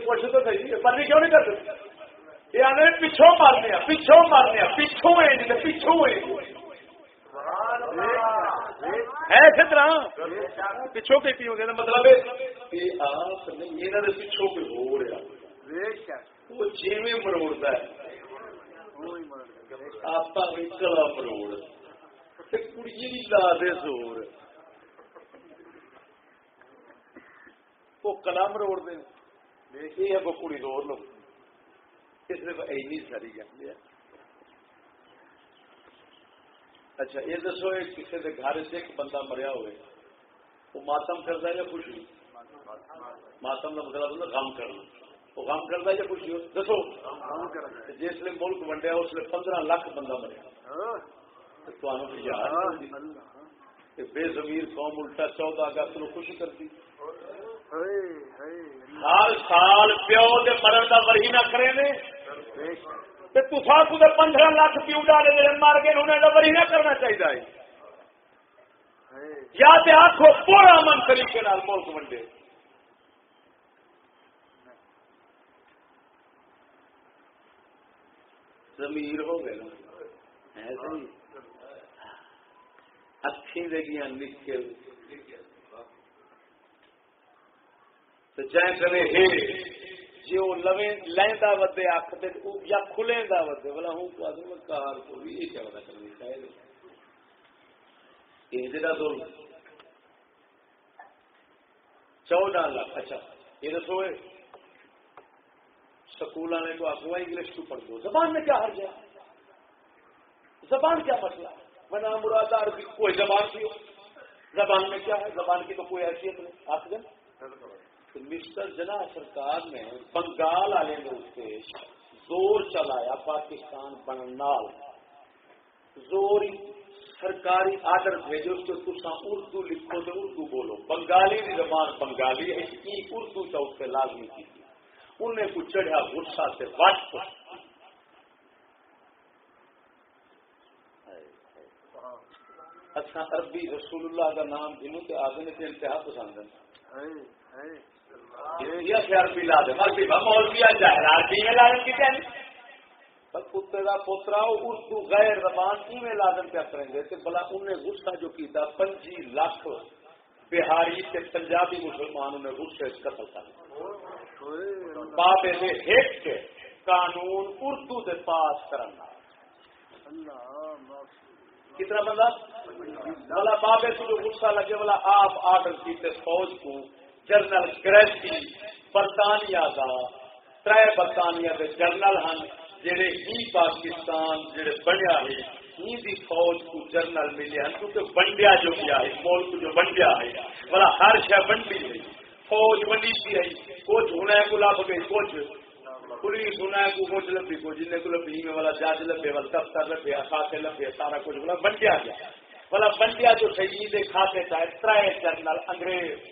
S1: پوچھ تو صحیح مرضی کیوں نہیں کر سکتے یہ آنے پچھوں مارنے پچھوں مارنے پچھوں پچھوں ایسے طرح پچھو کے پی ہوگا مطلب پچھو پہ ہو رہا۔ وہ جی مروڑتا ہے۔ آپ کلا مروڑ۔ کڑی بھی لا دے زور۔ وہ کلا مروڑ دے یہ ہے وہ کڑی لو۔ اس نے ساری گل ہے۔ اچھا یہ دسو کسی کے گھر ایک بندہ مریا ہوئے وہ ماتم کرتا ہے یا خوشی ماتم کا مطلب ہوتا غم کرنا۔ وہ غم کرتا ہے یا خوشی دسو۔ جس لیے ملک ونڈیا اس لیے پندرہ لاکھ بندہ مریا۔ بے زمیر قوم الٹا چودہ اگست نو خوشی کرتی۔ ہر سال پیو دے مرن کا مہینہ کرے پندرہ لاکھ پیو ڈالے مار گئے انہیں ڈبر ہی نہ کرنا چاہیے یا تو آخو پورا من طریقے ملک ونڈے۔ زمیر ہو گئے اچھی لگیاں نکل جائیں کرے جی وہ لویں لیندا ودے اکھ تے یا کھلیندا ودے بلا ہوں کو ادم کار کو بھی یہ کیا پتہ کرنی چاہیے یہ جڑا تو چودہ لاکھ اچھا یہ دسو سکول والے کو آخو انگلش کو پڑھ دو زبان میں کیا حرج ہے؟ زبان کیا مسئلہ؟ بنا مراد عربی کوئی زبان کی ہو زبان میں کیا ہے؟ زبان کی تو کوئی حیثیت نہیں۔ آپ مسٹر جنا سرکار نے بنگال والے نے زور چلایا، پاکستان بننال زور سرکاری آرڈر بھیجو کہ تصا اردو لکھو تو اردو بولو۔ بنگالی کی زبان بنگالی ہے اردو تو اس پہ لازمی کی۔ انہیں کو چڑھا غصہ سے وٹ۔ اچھا عربی رسول اللہ کا نام جنہوں کے آگے انتہا پسند ہے۔ ہاں، ہاں۔ پوترا اردو غیر زبان کی لازم کیا کریں گے۔ بلا انہیں غصہ جو کیتا پنجی لاکھ بہاری کے پنجابی مسلمان انہیں غصے قتل کر بابے نے ہٹ قانون اردو کے پاس کرنا کتنا بندہ؟ بلا بابے سے جو غصہ لگے، بلا آپ آرڈر کیتے فوج کو جنرل کریسی برطانیہ کا تر برطانیہ کے جنرل ہیں جہے ہی پاکستان جڑے بنیا ہے ہی دی فوج کو جنرل ملے ہیں کیونکہ بنڈیا جو کیا ہے ملک جو بنڈیا ہے بڑا ہر شہ بنڈی ہے فوج بنی سی ہے کچھ ہونا ہے کو لب گئی کچھ پولیس ہونا ہے کو کچھ لبھی کو جن کو لبھی میں والا جج لبے والا دفتر لبے خاصے لبے سارا کچھ بلا بنڈیا گیا بلا بنڈیا جو شہید کھاتے چاہے تر جنرل انگریز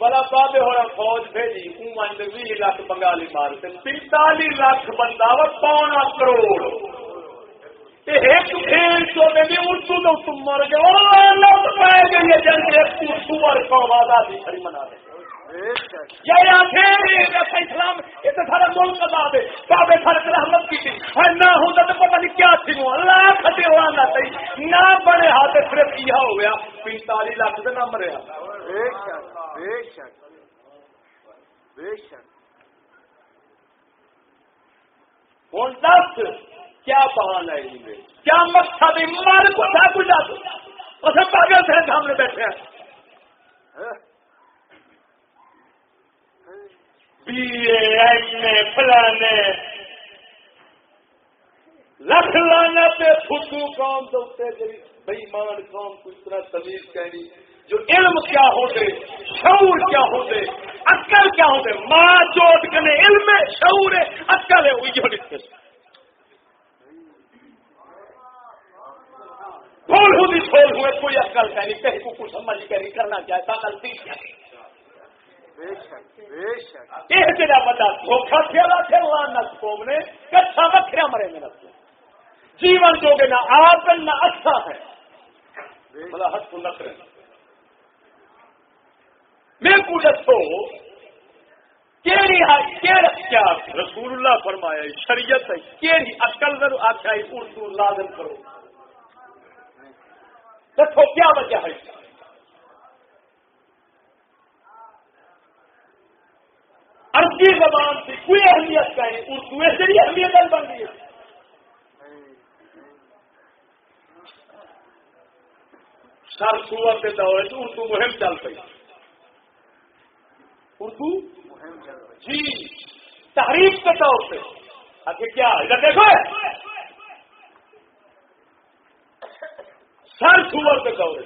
S1: بلا بابے ہوا فوج بھیجی امن بھی لاکھ بنگالی مارتے پینتالی لاکھ بندہ وہ پونا کروڑ۔ اردو مر گئے۔ سور قوم آزادی کھڑی منا رہے اسلام، یہ تو سارا ملک ہے بابے فرق رحمت کی تھی۔ ہاں، نہ ہوتا تو پتہ نہیں کیا تھی۔ اللہ کھٹے ہوا نہ صحیح نہ بڑے ہاتھ، صرف کیا ہو گیا۔ پینتالیس لاکھ سے نہ مریا بے شک بے شک بے شک ہوں دس کیا بہانا ہے کیا مقصد ہے؟ کو تھا کچھ اسے پاگل تھے سامنے بیٹھے ہیں۔ بی ایم اے، فلانے۔ لکھ لانا پہ فدو قوم تو بےمان قوم کو اس طرح تمیز کہنی۔ جو علم کیا ہوتے، شعور کیا ہوتے، عقل کیا ہوتے، ماں چوٹ کنے علم ہے، شعور ہے، عقل ہے، وہی جو بول ہوئی جی چھوڑ ہوئے کوئی عقل کا نہیں، کہیں کو کچھ سمجھ کر کرنا چاہتا غلطی کیا یہ تیرا بڑا دھوکھا کھیلا تھے نس قوم نے، کچھا وکھرا مرے میں نس جیون جو گے نہ آپ نہ اچھا ہے۔ بلا حد کو نہ کریں میں پوچھت ہو کیا رسول اللہ فرمایا شریعت ہے، کیڑی عقل آخیا اردو لازم کرو۔ دیکھو، کیا وجہ ہے؟ عربی زبان کی کوئی اہمیت کا ہے، اردو سے بھی اہمیت بن گئی ہے۔ سر سور دور اردو مہم چل پی اردو؟ جی۔ تحریف کے طور پہ۔ آخر کیا ادھر دیکھو سر سور کے دور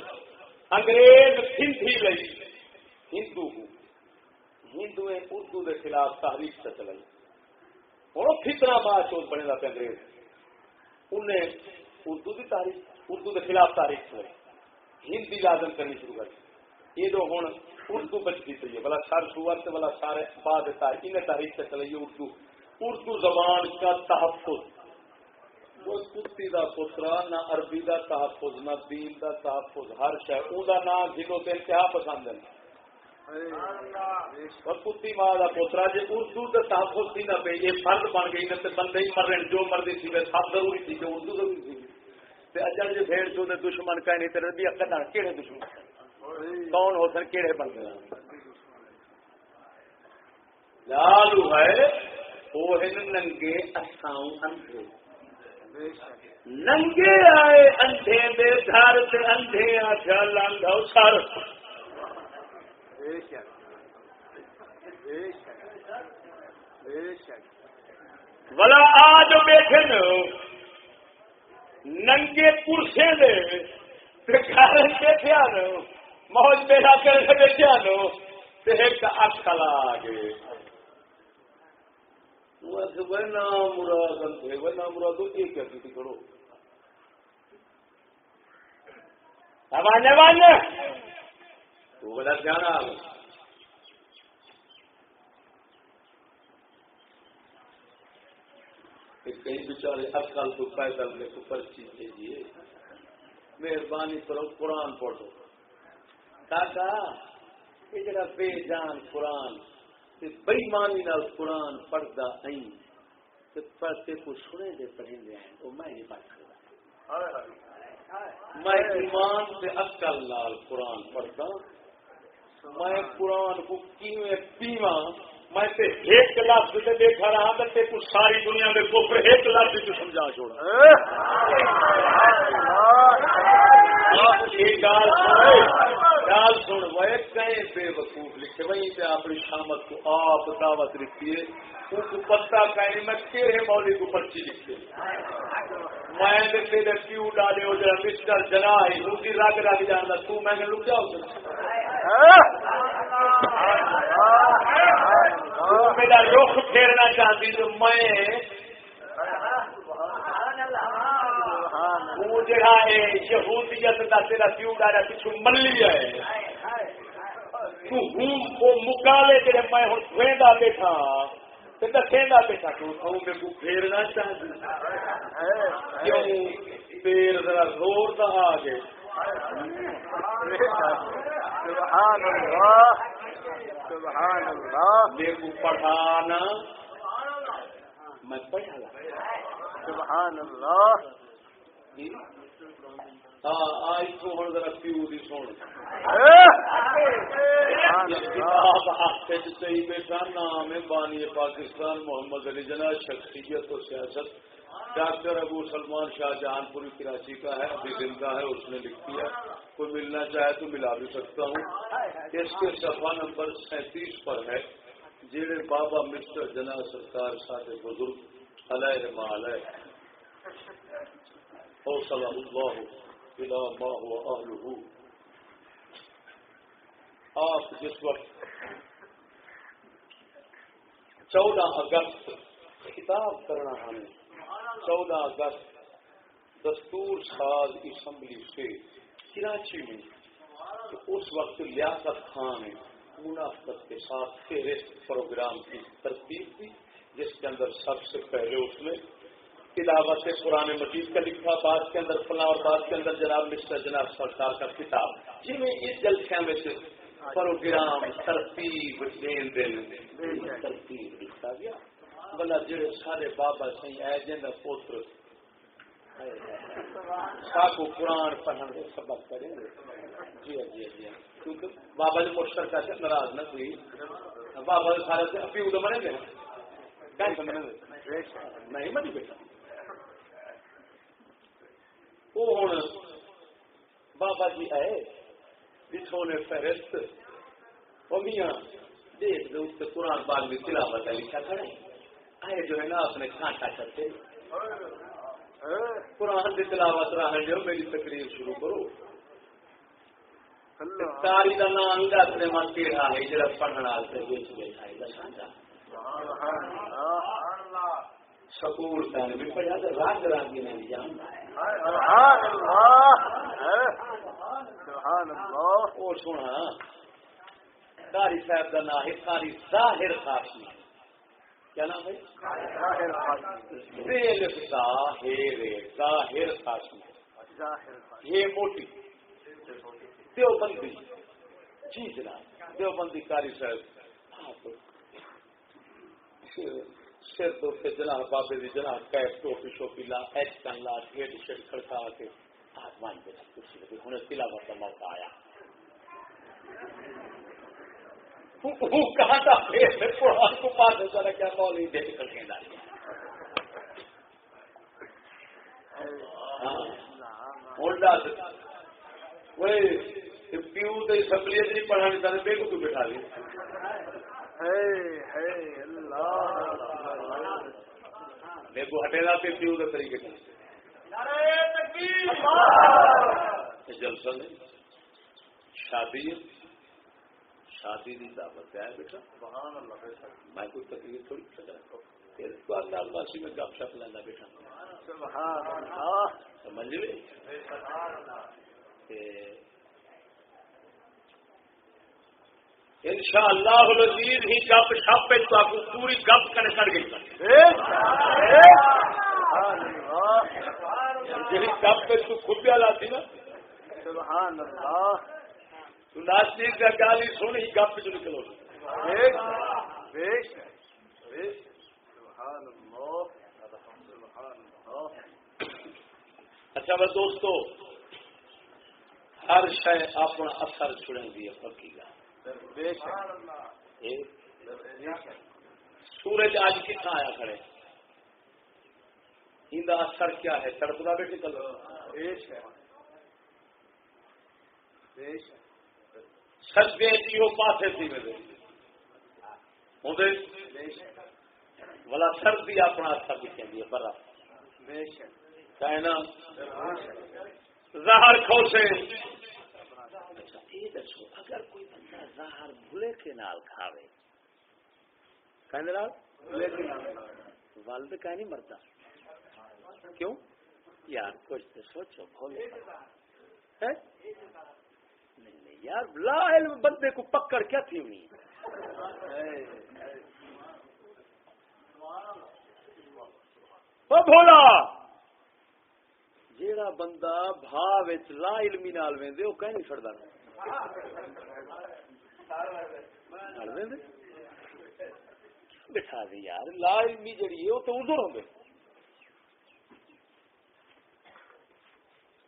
S1: انگریز ہندی لئی۔ ہندو ہندو اردو کے خلاف تحریک سے چلائی ہوں کتنا بات چوت بنے گا انگریز؟ انہیں اردو کی تاریخ اردو کے خلاف تاریخ چلائی ہندی لازم کرنی شروع کر دی۔ یہ تو ہوں اردو بچتی چاہیے بلا سر سور سے بلا سارے بعد انہیں تاریخ سے چلائیے اردو۔ اردو زبان کا تحفظ۔ وہ کتی کا پترا نہ عربی کا تحفظ نہ دین کا تحفظ ہر شہر نام جنوں سے انتہا پسند ہے؟ کتی ماں کا پوترا جی اردو تو تحفظ تھی نہ پی یہ فرد بن گئی نہ بندے ہی مر رہے جو مرضی تھی سب ضروری تھی کہ اردو ضروری تھی۔ اجل جی بھیڑ جو دشمن کا نہیں تیرے بھی اکڑ کہڑے دشمن؟ کون ہو سر کہڑے بن گئے لالو ہے، وہ ننگے اساؤں اندھے۔ ننگے آئے انڈے دے گھر سے انڈے آخیا لانگا سر۔ بلا آج بیٹھے ننگے پورسے دے گھر بیٹھے نو موج بیٹھا کر بیٹھے نو ایک گئے مراد مراد ایک کرو تو بڑا دھیان آ کہیں بچارے اکل تو پیدل میں کو پرچی بھیجیے مہربانی کرو، قرآن پڑھو۔ کاکا یہ جڑا بے جان قرآن بےمانی قرآن پڑھتا نہیں پڑھتے کو سنے دے پڑھیں دے ہیں وہ میں نہیں پڑھ میں ایمان لال قرآن پڑھتا میں قرآن کو کیویں پیواں میں تے ایک لفظ سے دیکھا رہا تو تے کچھ ساری دنیا میں کوپر ایک لفظ تو سمجھا چھوڑا۔ ایک گال گال سن وہ کہیں بے وقوف لکھے وہیں پہ اپنی شامت کو آپ دعوت لکھیے ان کو پتا کہیں میں تیرے مولی کو پرچی لکھے۔ میں تیرے پیو ڈالے ہو؟ جا مسٹر جنا ان کی رگ رگ جانا تو میں نے لک جاؤ میرا رخ پھیرنا چاہتی تو میں جہاں ہے یہودیت کا تیرا پیو ڈالا پچھو ملی ہے۔ تو ہوں وہ مکالے جڑے میں ہوں دھویندا بیٹھا۔ تے کہنا بیٹا تو کہوں میرے کو پھیرنا چاہتا کیوں؟ پیر ذرا زور دا آ گئے
S2: سبحان اللہ سبحان اللہ۔
S1: میرے کو پڑھانا۔ میں پڑھا
S2: سبحان اللہ۔
S1: ہاں تو ہوں ذرا پیو دی سن؟ کتاب نام ہے بانی پاکستان، محمد علی جناح شخصیت و سیاست۔ ڈاکٹر ابو سلمان شاہ جہان پوری کراچی کا ہے، ابھی زندہ ہے، اس نے لکھی ہے۔ کوئی ملنا چاہے تو ملا بھی سکتا ہوں۔ اس کے صفحہ نمبر سینتیس پر ہے، جیڑے بابا مسٹر جناح سرکار سارے بزرگ، علیہ رما علیہ اللہ بلا ما ہوا اہلہ آپ جس وقت چودہ اگست خطاب کرنا ہمیں. چودہ اگست دستور ساز اسمبلی سے کراچی میں اس وقت لیاقت خان نے منافقت کے ساتھ فہرست پروگرام کی ترتیب دی جس کے اندر سب سے پہلے اس نے تلاوت قرآن مجید کا لکھا، بعد کے اندر فلاں اور بعد کے اندر جناب مسٹر جناب سرکار کا کتاب جی میں اس جلسے میں سے پروگرام، ترتیب دین دین، ترتیب لکھا گیا۔ بلا جڑے سارے بابا سی اے جن پوتر۔ ساکو قرآن پڑھنے کے سبق کریں گے۔ جی،, جی جی جی کیونکہ بابا جی مشترکہ سے ناراض نہ ہوئی۔ بابا جی سارے سے ابھی ادھر بنے گے گے نہیں منی بیٹا۔ وہ ہوں بابا جی آئے پچھوں نے فہرست میاں دیکھ دو اس قرآن باغ میں تلاوت لکھا کھڑے آئے جو ہے نا اپنے کانٹا کرتے قرآن کی تلاوت رہا جو میری تقریر شروع کرو۔ تاری کا نام اپنے من کے رہا ہے جڑا پڑھنے والے بیچ بیٹھا ہے دساں سکول کا بھی پڑھا تو رنگ رنگ نے بھی جانتا ہے
S2: سبحان اللہ سبحان اللہ
S1: وہ سونا کاری صاحب کا نام ہے کاری ظاہر خاصی کیا نام ہے؟
S2: ظاہر خاصی
S1: ریل ظاہر ظاہر خاصی
S2: ظاہر خاصی
S1: یہ موٹی۔ دیوبندی۔ جی جناب دیوبندی کاری صاحب۔ سر تو کے جناب بابے دی جناب کیپ ٹوپی شوپی لا ایچ کن لا ٹھیٹ شٹ کھڑکا کے آپ مان دے کرسی لگی ہن تلاوت کا موقع آیا۔ وہ کہاں تھا؟ پھر قرآن کو پاس ہو جانا کیا ہی کر کے ڈالی ہوں پیو تو اسمبلی نہیں پڑھانی چاہتے بے کو بٹھا لی کو ہٹے گا پیو کے طریقے جلسہ نہیں شادی شادی کی دعوت ہے بیٹا۔ میں کوئی تکلیف تھوڑی کرتا ماسی میں گپ شپ لینا سمجھ لے ان شاء اللہ لذیذ ہی گپ شپ تو آپ کو پوری گپ کر کر گئی جی گپ پہ تو خود پیا لاتی نا۔
S2: سبحان اللہ
S1: تو ناستی کا گالی سنی، گپ جو نکلو۔ اچھا بس دوستو، ہر شے اپنا اثر چھڑیں گی پکی گا سورج آج کتنا آیا کھڑے؟ ان کا اثر کیا ہے؟ تڑپتا بیٹھے کل۔ سجدے کی وہ پاسے تھی میرے والا سردی اپنا اثر دکھیں گی برا۔ کہنا زہر کھوسے۔ اچھا اگر زہر بھولے کے نال کھاوے۔ کہنے لال؟
S2: لیکن
S1: والد کا نہیں مرتا۔ کیوں؟ یار کچھ تو سوچو بھولے ہے؟ نہیں نہیں یار لا علم بندے کو پکڑ کیا تھی ہوئی او بھولا! جیڑا بندہ بھا وچ لا علمی نال ویندے او کہیں نہیں چھڑدا چھڑ ویندے بٹھا دے یار لا علمی جڑی ہے او تو ہوندے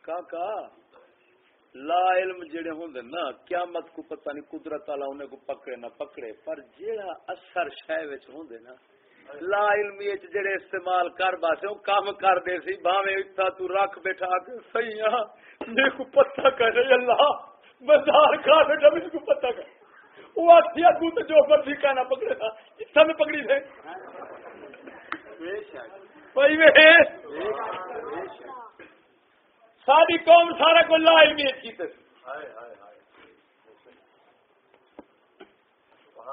S1: کاکا لا علم جڑے ہوندے نا قیامت کو پتہ نہیں قدرت والا انہیں کو پکڑے نہ پکڑے پر جیڑا اثر شے وچ ہوندے نا لا علمی وچ جڑے استعمال کر باسے او کام کر دے سی باویں اتھا تو رکھ بیٹھا کے ہاں میرے کو پتہ کر اللہ میں دار کھا بیٹھا میرے کو پتہ کر۔ وہ آتیا تو تو جو پر ٹھیکا پکڑے تھا اتھا میں پکڑی تھے؟ بھائی، میں ساری قوم سارا کو لا علمی کی تے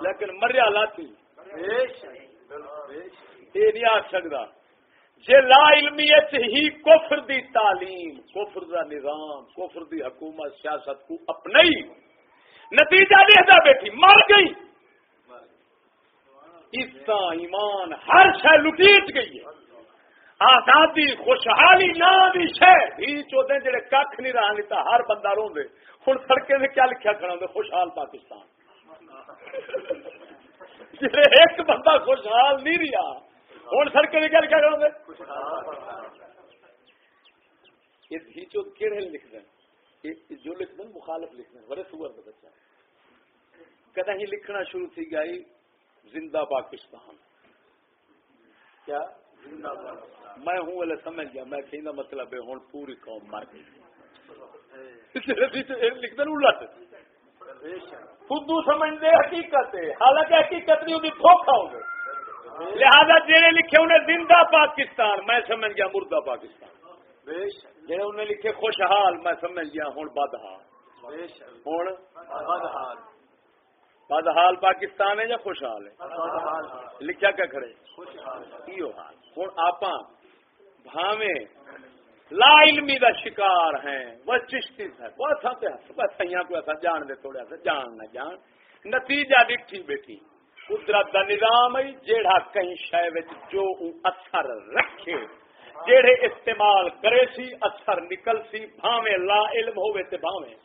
S1: لیکن مریا لاتی یہ نہیں آ سکتا۔ جے لا علمیت ہی کفر دی تعلیم، کفر دا نظام، کفر دی حکومت، سیاست کو اپنائی۔ نتیجہ دیکھتا بیٹھی، مر گئی۔ عزت ایمان ہر شہ لٹیٹ گئی ہے۔ آزادی، خوشحالی نہ دی شہ ہی چوتے جڑے کھ نہیں رہا نہیں تا ہر بندہ رو دے ہوں سڑکیں سے کیا لکھا کھڑا ہوں خوشحال پاکستان۔ جڑے ایک بندہ خوشحال نہیں رہا ہوں سڑکیں سے کیا لکھا کھڑا ہوں یہ ہی چو کہڑے لکھ دیں جو لکھ دیں مخالف لکھ دیں بڑے سور کا بچہ۔ کدہ ہی لکھنا شروع تھی گئی زندہ پاکستان۔ کیا؟
S2: زندہ
S1: میں ہوں والے سمجھ گیا میں کہیں مطلب ہے ہوں پوری قوم مر گئی۔ لکھ دیں الٹ سمجھتے حقیقت ہے حالانکہ حقیقت نہیں ہوتی دھوکھا ہو لہذا لکھے انہیں زندہ پاکستان میں سمجھ گیا مردہ پاکستان۔ جہے انہیں لکھے خوشحال میں سمجھ گیا ہوں بدحال۔ ہوں
S2: بدحال۔
S1: بدحال پاکستان ہے یا خوشحال ہے؟ لکھا کیا کھڑے؟
S2: خوشحال
S1: یہ حال ہوں آپ بھاویں لا علمی دا شکار ہیں وہ چشتی ہے۔ وہ تے بس سیاں کو ایسا جان دے تھوڑا سا جان نہ جان۔ نتیجہ ڈٹھی بیٹھی۔ قدرت دا نظام ہے جیڑا کہیں شے وچ جو اثر رکھے۔ جیڑے استعمال کرے سی اثر نکل سی بھاویں لا علم ہوے تے بھاویں۔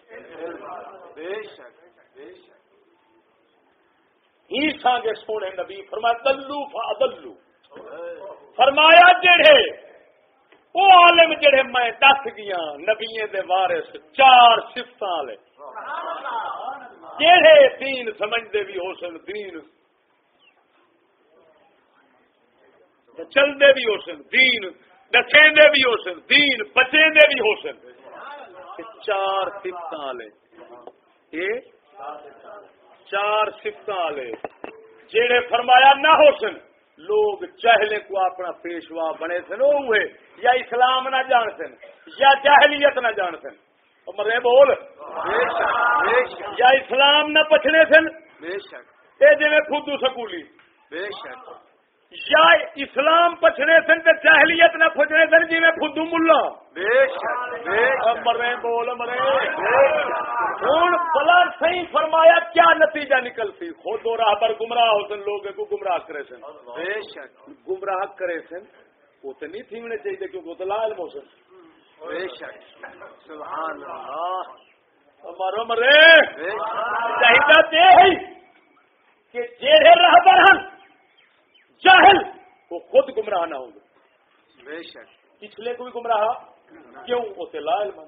S2: بے شک بے شک۔
S1: ہی سانگے سونے نبی فرمایا، دلو فادلو فرمایا، جڑے وہ عالم جڑے میں دس گیا، نبیے دے وارث، چار سفت والے جڑے دین سمجھتے بھی ہو سن، دین۔ چلتے بھی ہو سن، دین۔ دسے بھی ہو سن، دین۔ بچے بھی ہو سن۔ چار سفت والے چار سفت والے جڑے فرمایا نہ ہو سن لوگ چہلے کو اپنا پیشوا بنے سن وہ ہوئے یا اسلام نہ جان سن یا جاہلیت نہ جان سن۔ مرے بول۔ یا اسلام نہ پچھنے سن۔
S2: بے شک۔
S1: اے جی خود سکولی۔
S2: بے شک۔
S1: یا اسلام پچھنے سن تے جاہلیت نہ پچھنے سن جی میں خود ملا۔ مرے بول مرے ہوں بلا صحیح فرمایا کیا نتیجہ نکلتی؟ خود و راہ پر گمراہ ہو سن لوگ کو گمراہ کرے سن۔
S2: بے شک۔
S1: گمراہ کرے سن وہ تو نہیں تھیمنے چاہیے کیونکہ وہ تو لا علم ہو سن۔
S2: بے شک۔ سبحان اللہ۔
S1: مرو مرے چاہیے کہ جیڑے راہ پر ہن جاہل وہ خود گمراہ نہ ہوں گے۔ پچھلے کو بھی گمراہ کیوں؟ اسے لا علم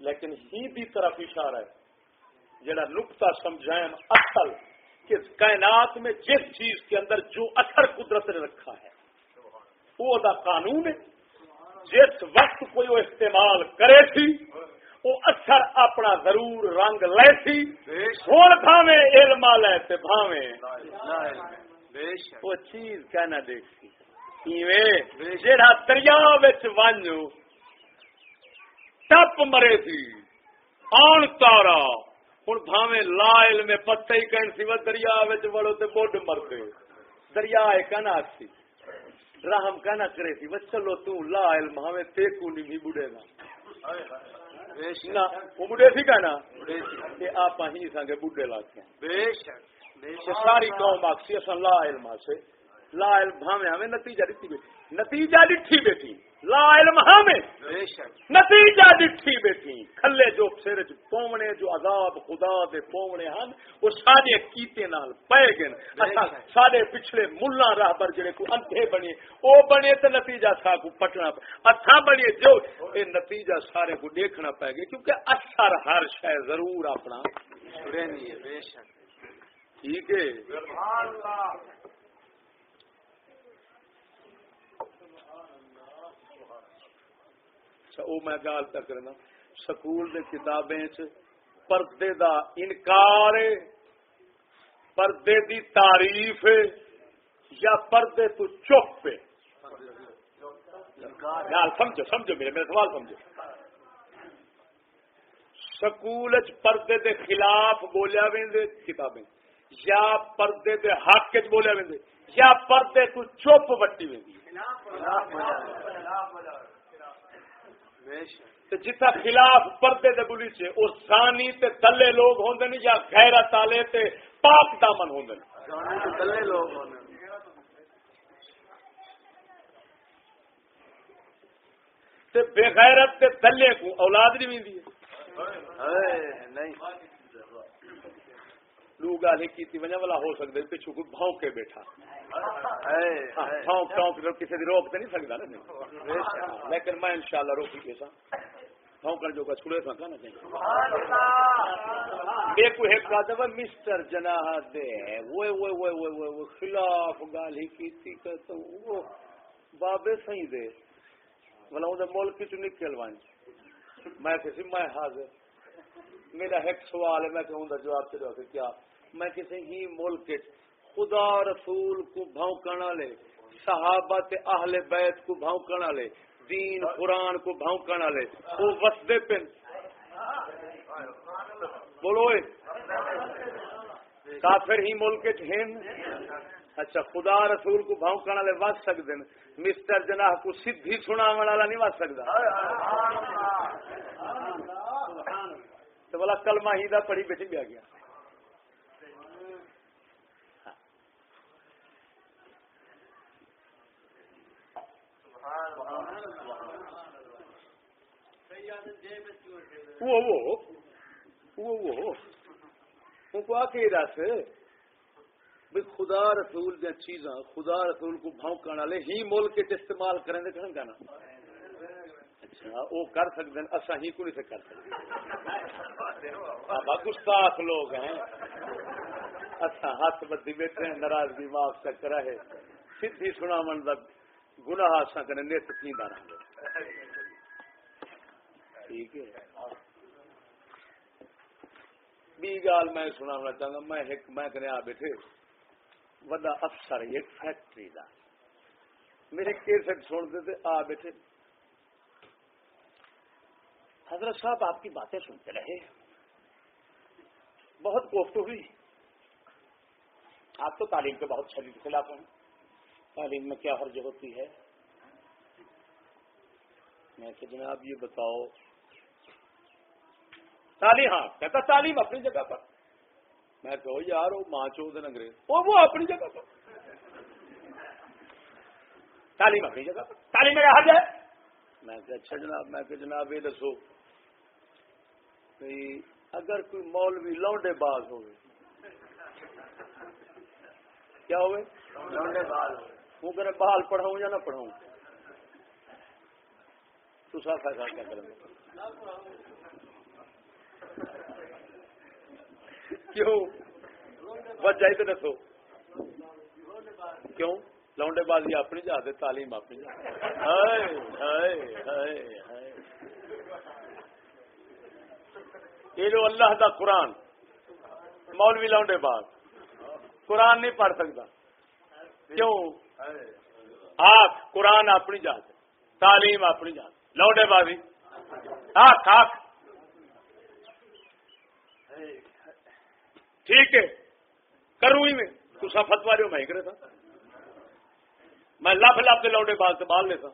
S1: لیکن ہی دی طرف اشارہ ہے۔ جڑا نقطہ سمجھائیں اصل کہ کائنات میں جس چیز کے اندر جو اثر قدرت نے رکھا ہے وہ دا قانون ہے۔ جس وقت کوئی وہ استعمال کرے تھی وہ اثر اپنا ضرور رنگ لے تھی۔ ہوں بھاوے علم لے تے بھاوے وہ چیز کہنا دیکھتی ایویں جڑا دریا ونج ٹپ مرے تھی آن تارا ہوں بھاوے لا علم پتہ ہی کہن سی وہ دریا وڑو تے بڈ مرتے دریا کہنا سی رحم کہنا کرے وہ چلو تو لا علم ہمیں تے کو نہیں بھی بڑھے نا نہ وہ بڑھے سی کہنا آپ ہی سانگے بڈھے لاتے ہیں
S2: بے شک
S1: ساری قوم آکسی اصلا لا علم سے لا علم بھاویں ہمیں نتیجہ بیٹھی۔ نتیجہ ڈٹھی بیٹھی۔ لا علم ہمیں۔ نتیجہ بیٹھی۔ کھلے جو سر چ پونے جو عذاب خدا دے پونے ہن وہ سارے کیتے نال پے گئے۔ سارے پچھلے ملا راہبر جڑے کو انتے بنے او بنے تے نتیجہ سا کو پٹنا اتھا بنے جو اے نتیجہ سارے کو دیکھنا پے گا کیونکہ اثر ہر شے ضرور اپنا۔
S2: چھڑے نہیں ہے بے شک۔
S1: ٹھیک ہے۔ اچھا وہ میں گال تک کرنا۔ سکول دے کتابیں چ پردے دا انکار پردے دی تعریف یا پردے تو چپ ہے؟ گال سمجھو سمجھو میرے میرا سوال سمجھو۔ سکول چ پردے دے خلاف بولیا ویندے کتابیں۔ یا پردے دے حق چ بولیا ویندے یا پردے تو چپ وٹی ویندی تے جتھا خلاف پردے دے بولی سے او زانی تے دلے لوگ ہوندے نے یا غیرت والے تے پاک دامن ہوندے نے۔
S2: لوگ
S1: تے بے غیرت تے دلے کو اولاد نہیں ویندی ہے۔
S2: نہیں۔
S1: لو گل کیتی وجہ والا ہو سکدے پچھو کوئی بھونکے بیٹھا۔ ہاں، بھونک ٹونک کر کسی دی روک تے نہیں سکدا نا
S2: بے شک
S1: لیکن میں انشاءاللہ روکی کے سا۔ بھونکن جو کا چھڑے سا دیکھو ایک کا دبا مسٹر جناح دے۔ وہ وہ وہ وہ وہ خلاف گال ہی کیتی کہ تو وہ بابے سہی دے۔ بلا اون ملک چ نکل وان۔ میں کسی میں حاضر۔ میرا ایک سوال ہے میں کہ جواب کہ کیا؟ میں کسی ہی ملک خدا رسول کو بھونکن والے، صحابہ تے اہل بیت کو بھونکن والے، دین قرآن کو بھونکن والے، وہ وسدے پن بولو کافر ہی ملک چ اچھا خدا رسول کو بھونکن والے وس سکتے ہیں۔ مسٹر جناح کو سدھی سناون والا نہیں وس سکتا تو بولا کلمہ ہی دا پڑھی بیٹھی بھی آ گیا۔ وہ وہ وہ وہ وہ دس بھی خدا رسول دیا چیزاں، خدا رسول کو بھونکن والے ہی ملک استعمال کریں دے کہن گانا اچھا وہ کر سکتے ہیں اسا ہی کو نہیں سے کر سکتے ہاں، بابا گستاخ لوگ ہیں۔ اچھا ہاتھ بدی بیٹھے ہیں، ناراضگی معاف تک رہے۔ سیدھی سنا من دا گناہ اسا کرنے نیت کی دار ٹھیک ہے۔ بی گال میں سنانا چاہتا میں ایک میں کہنے آ بیٹھے وڈا افسر ایک فیکٹری دا۔ میرے کیسٹ سنتے تھے آ بیٹھے۔ حضرت صاحب، آپ کی باتیں سنتے رہے۔ بہت کوفت ہوئی۔ آپ تو تعلیم کے بہت شدید خلاف ہیں۔ تعلیم میں کیا حرج ہوتی ہے؟ میں کہ جناب، یہ بتاؤ ہاں کہتا تعلیم اپنی جگہ پر۔ میں کہو یار وہ ماں چو دن انگریز۔ وہ وہ اپنی جگہ پر۔ تعلیم اپنی جگہ پر۔ تعلیم میں ہر جائے۔ میں کہ اچھا جناب میں کہ جناب یہ دسو اگر کوئی مولوی لونڈے باز ہوئے کیا ہوئے؟
S2: لونڈے بال
S1: وہ کہ بال پڑھاؤں یا نہ پڑھاؤں؟ تو سا فیصلہ کیا کریں کیوں؟ وجہ تو دسو۔ کیوں؟ لونڈے بازی اپنی جا دے تعلیم اپنی۔ یہ جو اللہ دا قرآن، مولوی لونڈے باز۔ قرآن نہیں پڑھ سکتا۔ کیوں؟ آخ قرآن اپنی جات تعلیم اپنی جات لوڈے بازی۔ آخ آخ ٹھیک ہے، کروں ہی میں۔ تسا فتوا دو میں کرے تھا۔ میں لف لف لوڈے بال سے بال لیتا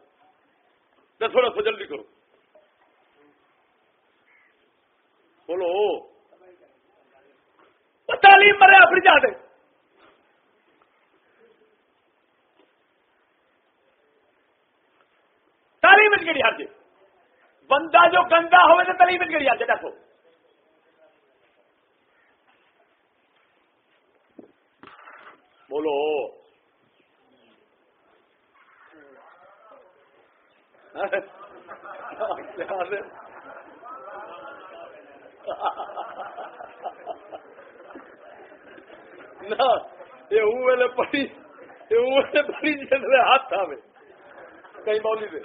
S1: تو تھوڑا سو جلدی کرو۔ بولو تعلیم مرے اپنی جا دے تعلیم کہڑی ہر جی بندہ جو گندا ہوئے تو تعلیم کہڑی ہر جی دسو بولو۔ یہ پڑی یہ پڑی جن ہاتھ آوے کئی مولی دے۔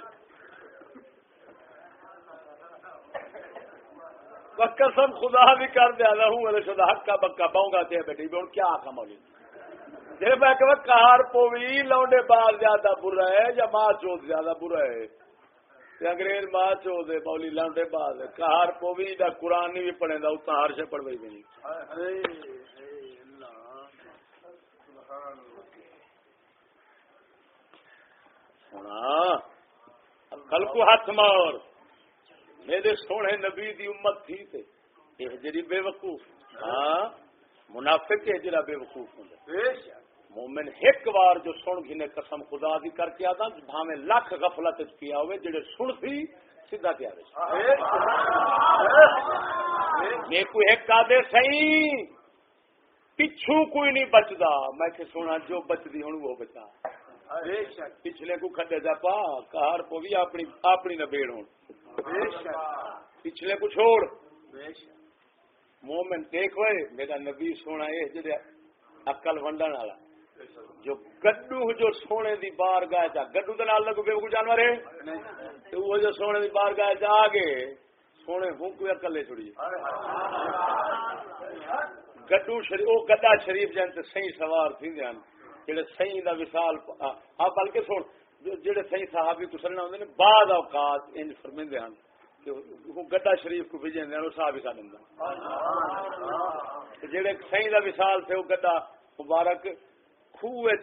S1: قسم خدا بھی کر دیا ہوں شدہ حق کا بکا پاؤں گا تے بیٹھی بھی ہوں کیا آخا مولی دے جی میں کہ کار پوی لونڈے بال زیادہ برا ہے یا ماں چوت زیادہ برا ہے انگریز ماں چوت ہے مولی لونڈے بال کار پوی دا قرآن نہیں بھی پڑھے دا اتنا ہر سے پڑھ نہیں سونا کل کو ہاتھ مار میرے سونے نبی دی امت تھی تے یہ جڑی بے وقوف ہاں منافق ہے جڑا بے وقوف ہوں مومن ایک بار جو سن گھنے قسم خدا دی کر کے آتا، بھاویں لاکھ غفلت وچ پیا ہوئے جڑے سن سی سیدھا کیا یہ کوئی ایک آدھے صحیح پچھو کوئی نہیں بچدا۔ میں کہ سونا، جو بچدی ہوں وہ بچا۔ پچھلے کو کھڈے جا پا، کار کو بھی اپنی اپنی نبیڑ ہوں پچھلے کو چھوڑ۔ مومن دیکھ ہوئے میرا نبی سونا ہے جڑے عقل ونڈن والا۔ جو گڈو جو سونے دی بار گاہ چا گڈو دے نال لگو بے کو جانور ہے؟ تو وہ جو سونے دی بار گاہ چا آگے، سونے ہوں کوئی عقل لے چھڑی گڈو شریف او گڈا شریف جان تے صحیح سوار تھی جان جڑے صحیح دا وصال آ بلکہ سن جڑے صحیح صحابی کو سننا ہوندے نے بعد اوقات ان فرمیندے ہن کہ وہ گڈا شریف کو بھیجن دے صحابی کا نمبر جڑے صحیح دا وصال تھے وہ گڈا مبارک خوہ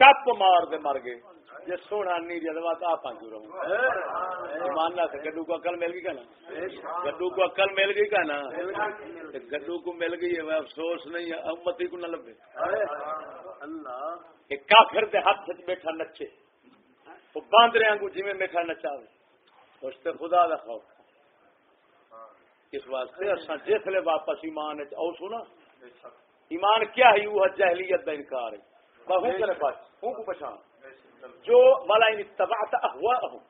S1: ٹپ مار دے مر گئے جے سونا نہیں جلوا تو آپ جو رہوں ماننا سے گڈو کو عقل مل گئی کا نا گڈو کو عقل مل گئی کا نا گڈو کو مل گئی ہے افسوس نہیں ہے امتی کو نہ لبے اللہ کافر دے ہاتھ بیٹھا نچے وہ باندرے آنگو جی میں بیٹھا نچا اس تے خدا دا خوف اس واسطے اساں جس لے واپس ایمان او سنا ایمان کیا ہے وہ جہلیت دا انکار ہے بہو کرے پاس ہوں کو پہچان۔ جو والا ان تبعت اهواهم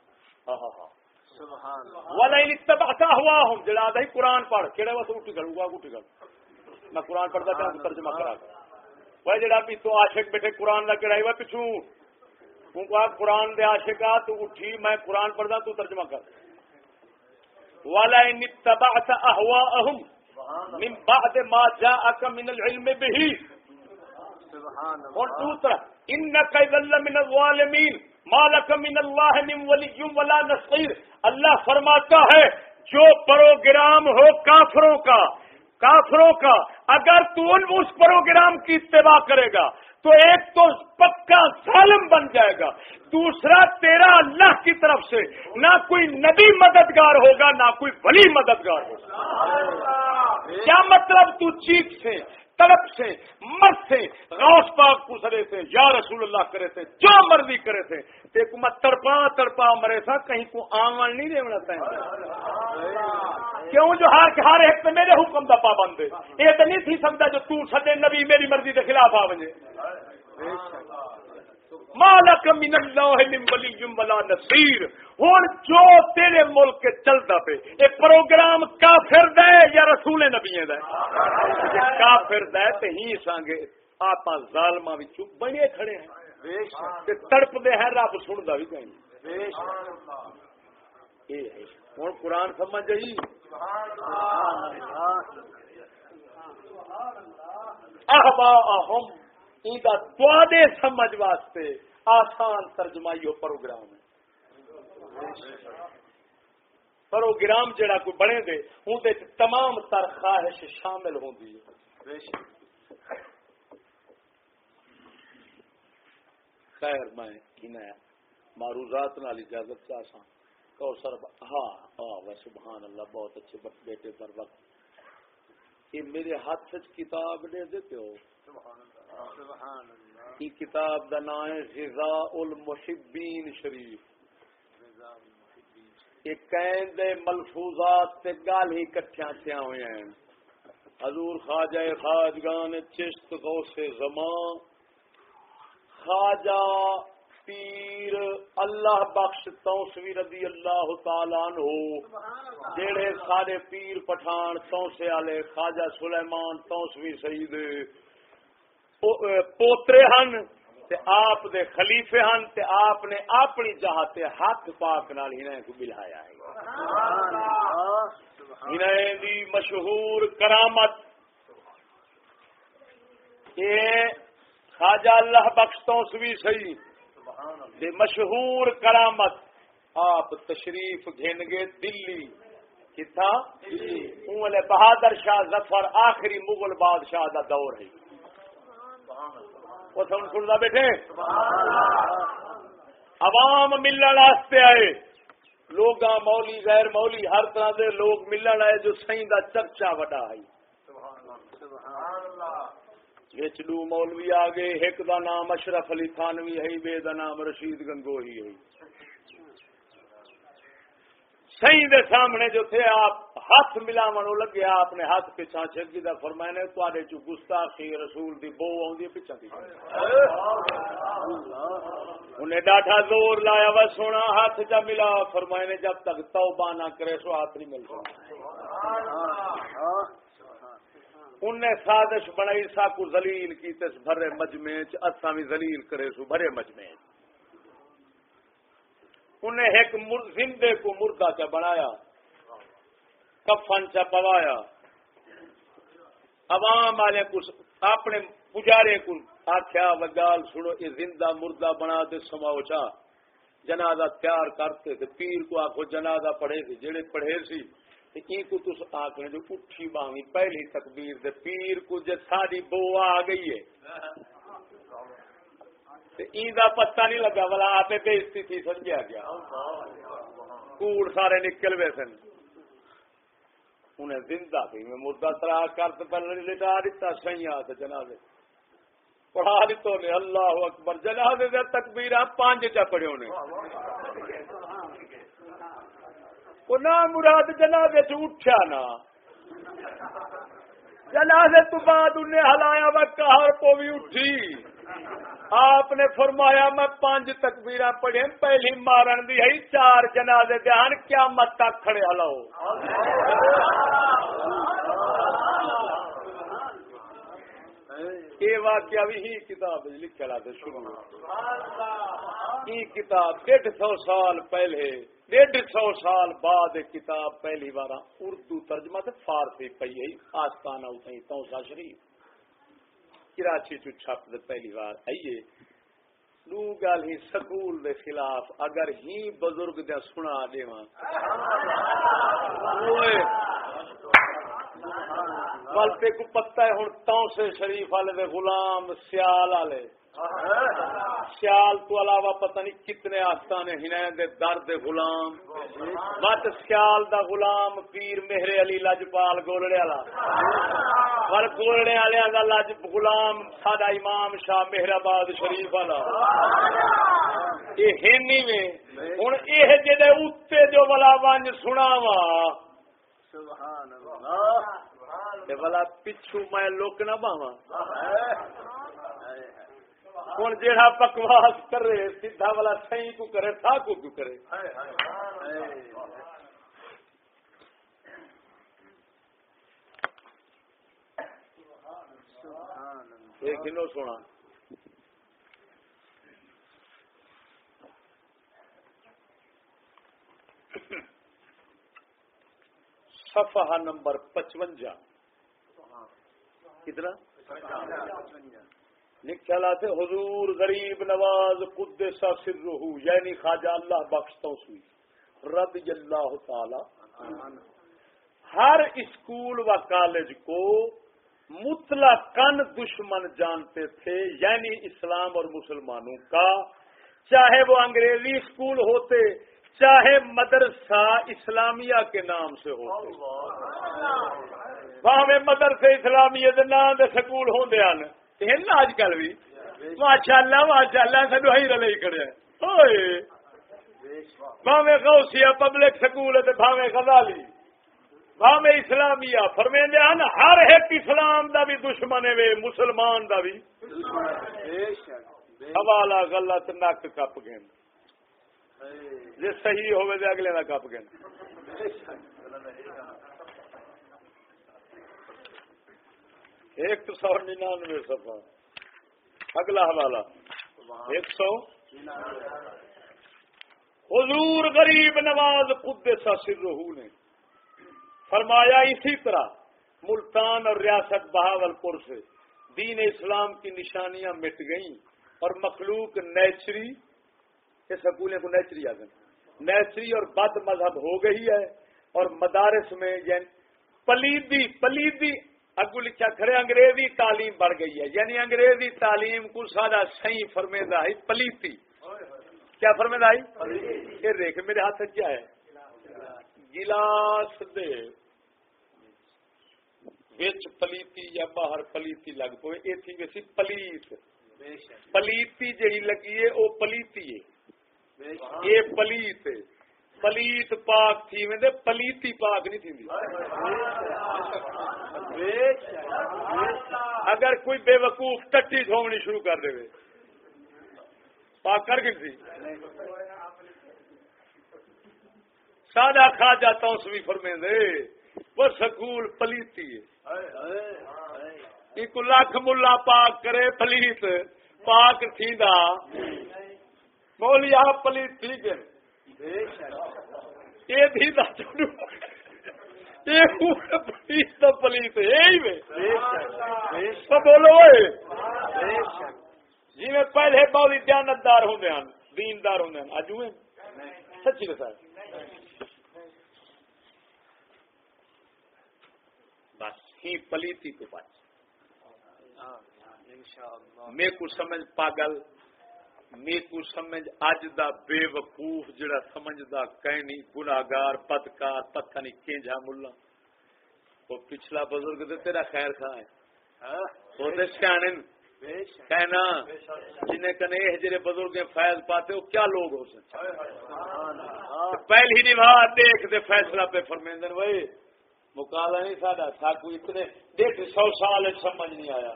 S1: والا ان تبعت اهواهم. جڑا دا قرآن پڑھ کیڑے واسطے اٹھ اٹھ گل۔ میں قرآن پڑھدا تے ترجمہ کرا وہ جڑا بھی تو عاشق بیٹھے قرآن دا کڑائی وا پچھو ہوں کو قرآن دے عاشق تو اٹھی میں قرآن پڑھدا تو ترجمہ کر۔ والا ان تبعت اهواهم من بعد ما جاءك من العلم به. اور دوسرا من الظالمین مالک من اللہ من ولی ولا نصیر اللہ فرماتا ہے جو پروگرام ہو کافروں کا کافروں کا اگر تو ان اس پروگرام کی اتباع کرے گا تو ایک تو پکا ظالم بن جائے گا۔ دوسرا تیرا اللہ کی طرف سے نہ کوئی نبی مددگار ہوگا نہ کوئی ولی مددگار ہوگا۔ کیا مطلب تو چیخ سے؟ تڑپ سے، مرد سے، غوث پاک گزرے تھے، یا رسول اللہ کرے تھے، جو مرضی کرے تھے دیکھو میں تڑپا تڑپا مرے تھا، کہیں کو آمن نہیں دینا چاہیے کیوں؟ جو ہر ہر ایک تو میرے حکم دا پابند ہے۔ یہ تو نہیں تھی سمجھا جو تو سدے نبی میری مرضی کے خلاف آ بجے مالک من اللہ من ولی ولا نصیر۔ ہن جو تیرے ملک کے چلتا پہ اے پروگرام کافر دے یا رسول نبی دے؟ کافر دے تے ہی سانگے۔ آپ ظالماں وچ بنے کھڑے ہیں۔ تے تڑپ دے ہیں رب سندا بھی کہیں۔ ہوں قرآن سمجھ جی احبا اہم دے سمجھ واسطے آسان ترجمہ پروگرام ہے۔ پروگرام جڑا کوئی بنے دے اندر تمام تر خواہش شامل ہوں دی خیر، میں معروضات نال اجازت چاہتا اور سر ہاں ہاں وہ سبحان اللہ، بہت اچھے بیٹے پر وقت۔ یہ میرے ہاتھ کتاب دے دیتے ہو۔ کی کتاب دا نام ہے غذاء المحبین شریف۔ کہ کہندے ملفوظات تے گال ہی کٹھیاں تھیا ہوئے ہیں۔ حضور خواجہ خواجگان چشت غوث زمان خواجہ پیر اللہ بخش توسوی رضی اللہ تعالیٰ عنہ جیڑے سارے پیر پٹھان توسے والے خواجہ سلیمان توسوی سعید پوترے ہن تے آپ دے خلیفے ہن تے آپ نے اپنی جہاں تے ہاتھ پاک نال ہنے کو بلایا ہے۔ ہنے دی مشہور کرامت۔ یہ خواجہ اللہ بخش توسوی سعید دے مشہور کرامت۔ آپ تشریف گھن گے دلی۔ کتھا بہادر شاہ ظفر آخری مغل بادشاہ دا دور ہے۔ وہ سن سننا بیٹھے۔ عوام ملن واسطے آئے۔ لوگ مولی غیر مولی ہر طرح دے لوگ ملن آئے جو سائیں دا چرچا وڈا ہے۔ وچلو مولوی آ گئے ایک دا نام اشرف علی تھانوی ہے بے دا نام رشید گنگوہی ہے۔ سہی دے سامنے جو تھے، آپ ہاتھ ملاون لگے، آپ نے ہاتھ پیچھا چکی دا فرمائے نے تے چ گستاخی رسول دی بو آدھی پیچھا دی۔ انہیں ڈاٹا زور لایا وہ سونا ہاتھ جا ملا۔ فرمائے نے جب تک توبہ نہ کرے، سو ہاتھ نہیں مل سکتا۔ انہیں سازش بنائی سا کو زلیل کی، تس بھرے مجمع اصا بھی زلیل کرے، سو بھرے مجمع انہیں ایک زندے کو مردہ چا بنایا، کفن چا پوایا۔ عوام والے اپنے پجارے کو آخیا وگال سنو، یہ زندہ مردہ بنا دے سماؤ چا۔ جنازہ تیار کرتے تھے، پیر کو آخو جنازہ پڑھے تھے جڑے پڑھے سی کو تس آخنے جو اٹھی باوی پہلی تکبیر دے پیر کو، جے ساری بو آ گئی ہے۔ ہاں۔ دا پتہ نہیں لگا والا آپ بےزتی تھی، سمجھا گیا۔ کوڑ سارے نکل گئے سن۔ انہیں زندہ تھی، میں مردہ ترا کر پہلے لٹا دیتا سی آ جنازے۔ پڑھا دیتو نے اللہ اکبر، جنازے دے تکبیر پانچ چا پڑھے انہیں۔ نہ مراد جناب اٹھا نا جنازے تو بعد انہیں ہلایا، وہ کہر کو بھی اٹھی۔ آپ نے فرمایا میں پانچ تکبیر پڑھے پہلی مارن دی ہے، چار جنازے دھیان کیا مت تک کھڑے ہلاؤ یہ واقعہ بھی ہی کتاب لکھا تھا شروع۔ یہ کتاب، ڈیڑھ سو سال پہلے، ڈیڑھ سو سال بعد کتاب پہلی بار اردو ترجمہ سے فارسی پی ہے آستانہ اتائی توسا شریف۔ کراچی چو چھپ دے پہلی بار۔ آئیے دو گل ہی سکول دے خلاف اگر ہی بزرگ دیا سنا دے بلتے کو پتہ ہے ہوں توسے شریف والے دے غلام سیال والے۔ سیال تو علاوہ پتہ نہیں کتنے آستانے ہنین دے درد غلام۔ مت سیال دا غلام پیر مہر علی لجپال گولڑے والا۔ پر گولڑے والے دا لج غلام ساڈا امام شاہ مہر آباد شریف والا۔ یہ ہنی میں ہوں یہ جہے اتنے جو بلا ونج سنا وا بلا پچھو میں لوک نہ باوا ہوں جہاں بکواس کرے، سیدھا والا سی کو کرے تھا کو کیوں کرے۔ کنو سونا؟ صفحہ نمبر پچوجا کتنا؟ نکلاتے حضور غریب نواز قدس سرہ یعنی خواجہ اللہ بخشتوں سوئی رضی اللہ تعالی ہر اسکول و کالج کو مطلقاً دشمن جانتے تھے یعنی اسلام اور مسلمانوں کا۔ چاہے وہ انگریزی اسکول ہوتے چاہے مدرسہ اسلامیہ کے نام سے ہوتے۔ وہاں مدرسے اسلامیہ کے نام دے سکول ہوندے ہیں اج کل بھی؟ ماشاء اللہ ماشاء اللہ سڈو ہی رلے کھڑے بھاوے غوثیہ پبلک سکول ہے بھاوے غزالی۔ بھاوے اسلامیہ۔ فرمیندے ہیں ہر ایک اسلام دا بھی دشمن ہے، وے مسلمان دا بھی۔
S2: بے
S1: حوالہ غلط نک کپ گئے۔ جی صحیح ہوئے دے اگلے دا کپ گئے
S2: بے شک
S1: ایک سو ننانوے سفا اگلا حوالہ۔ ایک سو۔ حضور غریب نواز قدس سرہ نے فرمایا اسی طرح ملتان اور ریاست بہاول پور سے دین اسلام کی نشانیاں مٹ گئیں اور مخلوق نیچری، یہ سکولیں کو نیچری آ گئی نیچری اور بد مذہب ہو گئی ہے اور مدارس میں یعنی پلیدی پلیدی اگو لکھا کھڑے انگریزی تعلیم بڑھ گئی ہے۔ یعنی انگریزی تعلیم کو سارا صحیح فرمیدہ ہے پلیتی۔ کیا فرمیدہ ہے؟ یہ دیکھ میرے ہاتھ کیا ہے۔ گلاس دے وچ پلیتی یا باہر پلیتی لگ پوے یہ تھی ویسی پلیت۔ پلیتی جہی لگی ہے وہ پلیتی ہے۔ یہ پلیت ہے۔ پلیت پاک تھی ویندے پلیتی پاک نہیں تھی اگر کوئی بے وقوف ٹٹی دھومنی شروع کر دے پاک کر گئی تھی سادہ کھا جاتا ہوں سوی فرمے دے، وہ سکول پلیتی ہے۔ ایک لاکھ ملا پاک کرے پلیت پاک تھی دا مولیا پلیت تھی کہ یہ پلیت تو پلیت یہی بولو جی میں پہلے بہت دیانتدار ہوں ہیں دیندار ہوں ہیں اج ہوئے سچی بتا بس، ہی پلیتی کو پاس میں کو سمجھ پاگل۔ میں سمجھ اج دا بے وقوف جڑا سمجھدا کہنی، گناہگار، بدکار، پتہ نہیں کینجا ملا۔ وہ پچھلا بزرگ تے تیرا خیر خواہ ہے۔
S2: ہاں؟
S1: وہ تے سیانے کہنا، جنہیں کنے یہ جڑے بزرگ فیض پاتے، وہ کیا لوگ ہو سکتے؟
S2: سبحان اللہ
S1: پہلی نواز دیکھ دے فیصلہ پہ فرمیندن بھائی مکالا نہیں ساڈا، ساکو اتنے۔ دیکھ، سو سال سمجھ نہیں آیا۔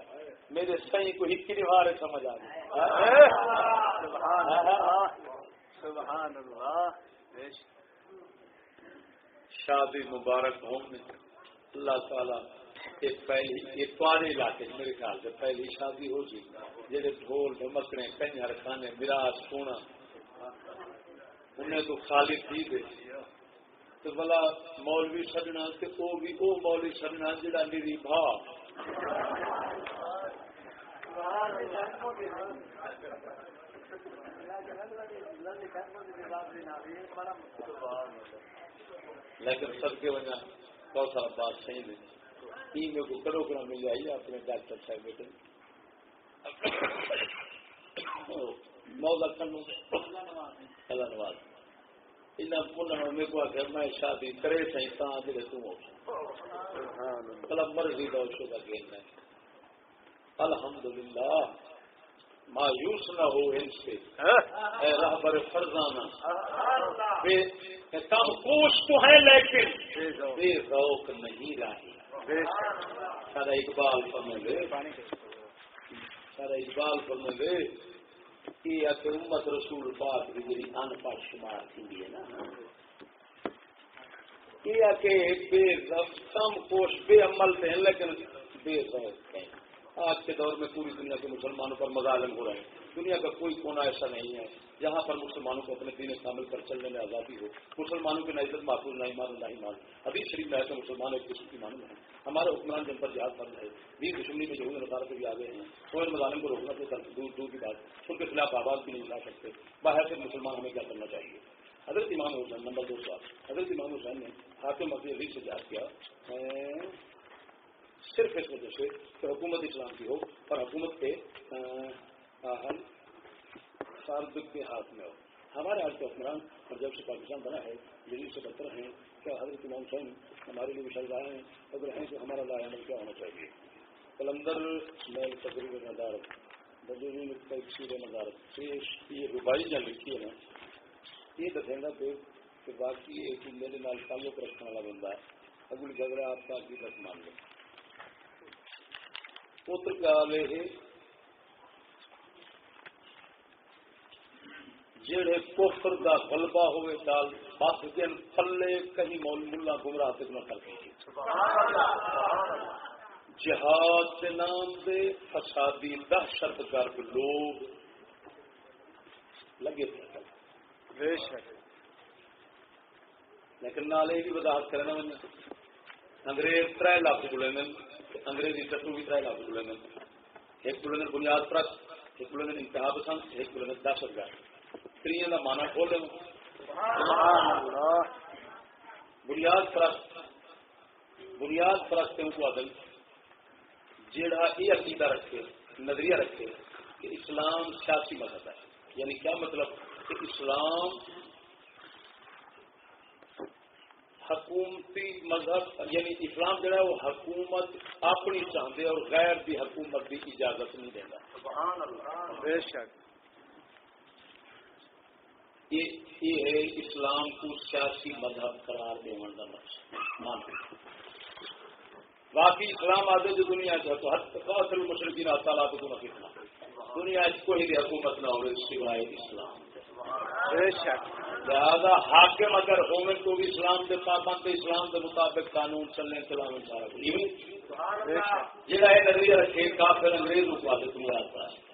S1: میرے سہی کو ہکی نوار سمجھ آ گئی۔ ہاں؟
S2: سبحان اللہ سبحان اللہ
S1: شادی مبارک ہوں اللہ تعالی پہلی ایک علاقے میرے خیال سے۔ پہلی شادی ہو جی۔ جہے ڈھول ڈمکنے کنجر کھانے میراث سونا۔ انہیں تو خالی تھی دے۔ تو بلا مولوی سجنا تے او بھی او مولوی سجنا جڑا میری بھا۔ لیکن سب کے وجہ بہت سارا بات صحیح نہیں۔ ای میں کو کرو مل جائیے اپنے ڈاکٹر صاحب بیٹے اللہ نواز۔ پنہ میں کو آخر میں شادی کرے سہی تا جڑے تم ہو۔ کلا مرضی دا ہے۔ الحمدللہ۔ مایوس نہ ہو ان سے۔ اے رہبر فرزانہ، بے کم کوش تو ہے لیکن بے ذوق نہیں راہی سارا اقبال فرمے سارا اقبال فرمے دے کہ اگر امت رسول پاک کی جی ان پڑھ شمار تھی ہے نا۔ یہ کہ بے ذوق، کم کوش، بے عمل تھے لیکن بے ذوق ہیں۔ آج کے دور میں پوری دنیا کے مسلمانوں پر مظالم ہو رہے ہیں۔ دنیا کا کوئی کونا ایسا نہیں ہے۔ جہاں پر مسلمانوں کو اپنے دین کامل پر چلنے میں آزادی ہو۔ مسلمانوں کی نہ عزت محفوظ نہیں مان نہیں مان ابھی شریف میں ہے تو مسلمان ایک دوسرے کی معلوم ہے ہمارے حکمران جن پر جہاد فرض ہے، دین دشمنی میں یہود نظارہ سے بھی آگے ہیں۔ کوئی مظالم کو روکنا تو دور دور کی بات۔ ان کے خلاف آواز بھی نہیں اٹھا سکتے۔ باہر سے مسلمان ہمیں کیا کرنا چاہیے؟ حضرت امام حسین، نمبر دو سوال۔ حضرت امام حسین نے حاکم مسیح علی سے جہاد کیا۔ صرف اس وجہ سے کہ حکومت اسلام کی ہو اور حکومت کے ہم کے ہاتھ میں ہو۔ ہمارے آج کے حکمران اور جب سے پاکستان بنا ہے دلی سے بدتر ہیں، کیا حضرت امام حسین ہمارے لیے مشل رہے ہیں؟ اگر ہیں تو ہمارا لا عمل کیا ہونا چاہیے؟ کلندر میں تقریب نظارت بدرین تفصیل نظارت یہ ربائی جہاں لکھی ہے نا، یہ دسے گا کہ باقی ایک میرے نال تعلق رکھنے والا بندہ ہے۔ اگلی خبر آپ کا کی بس مان لو پتر گال یہ جڑے کفر دا غلبہ ہوئے دال بس دن پلے کہیں مول ملا گمراہ تک نہ کر گئی جہاد کے نام دے فسادی دہشت گرد لوگ لگے
S2: بے شک
S1: لیکن نالے بھی وضاحت کرنا انگریز تر لاکھ بولے انگریزی ٹٹو بھی تر لاکھ بولے ایک بولے بنیاد پرست ایک بولے انتہا پسند ایک بولے دہشت گرد ترین کا مانا کھول دیں بنیاد پرست بنیاد پرست کو عدل جیڑا یہ عقیدہ رکھے، نظریہ رکھے کہ اسلام سیاسی مذہب ہے۔ یعنی کیا مطلب؟ کہ اسلام حکومتی مذہب یعنی اسلام جڑا ہے وہ حکومت اپنی چاہتے اور غیر دی حکومت کی اجازت نہیں دینا
S2: بے شک۔
S1: یہ ہے اسلام کو سیاسی مذہب قرار دینے کا مقصد باقی اسلام آدھے جو دنیا سے تو اصل مشرقی تعالیٰ تو نہ کتنا۔ دنیا کوئی بھی حکومت نہ ہو سوائے اسلام۔
S2: بے شک۔
S1: لہذا حاکم اگر ہوئے تو بھی اسلام کے پابند اسلام کے مطابق قانون چلنے چلانے سارا کچھ جہاں یہ نظریہ رکھے کافر انگریز کو دنیا آتا ہے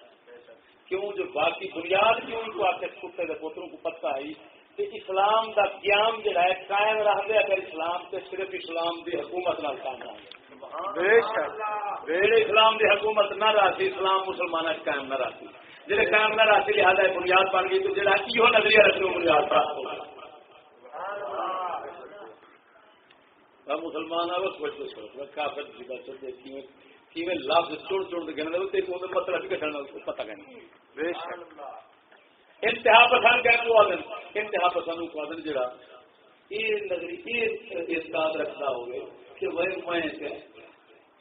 S1: کیوں؟ جو باقی بنیاد کیوں ان کو آتے کتے کے پوتروں کو پتہ ہے۔ کہ اسلام کا قیام جہا ہے قائم رہ دے اگر اسلام سے صرف اسلام کی حکومت نہ قائم رہے۔ اسلام کی حکومت نہ رہتی اسلام مسلمان قائم نہ رہتی جہے قائم نہ رہتی لہٰذا بنیاد بن گئی تو جہاں یہ نظریہ رکھو بنیاد پراپت ہوگا مسلمان ہے وہ سوچ کافر کی بچت دیکھی کیویں لفظ چڑ چڑ کے گنے تے کو مطلب کٹنا پتہ نہیں۔
S2: بے شک۔
S1: انتہا پسند کہہ کو آدن انتہا پسند کو آدن جڑا یہ اعتقاد رکھتا ہوئے کہ وہ میں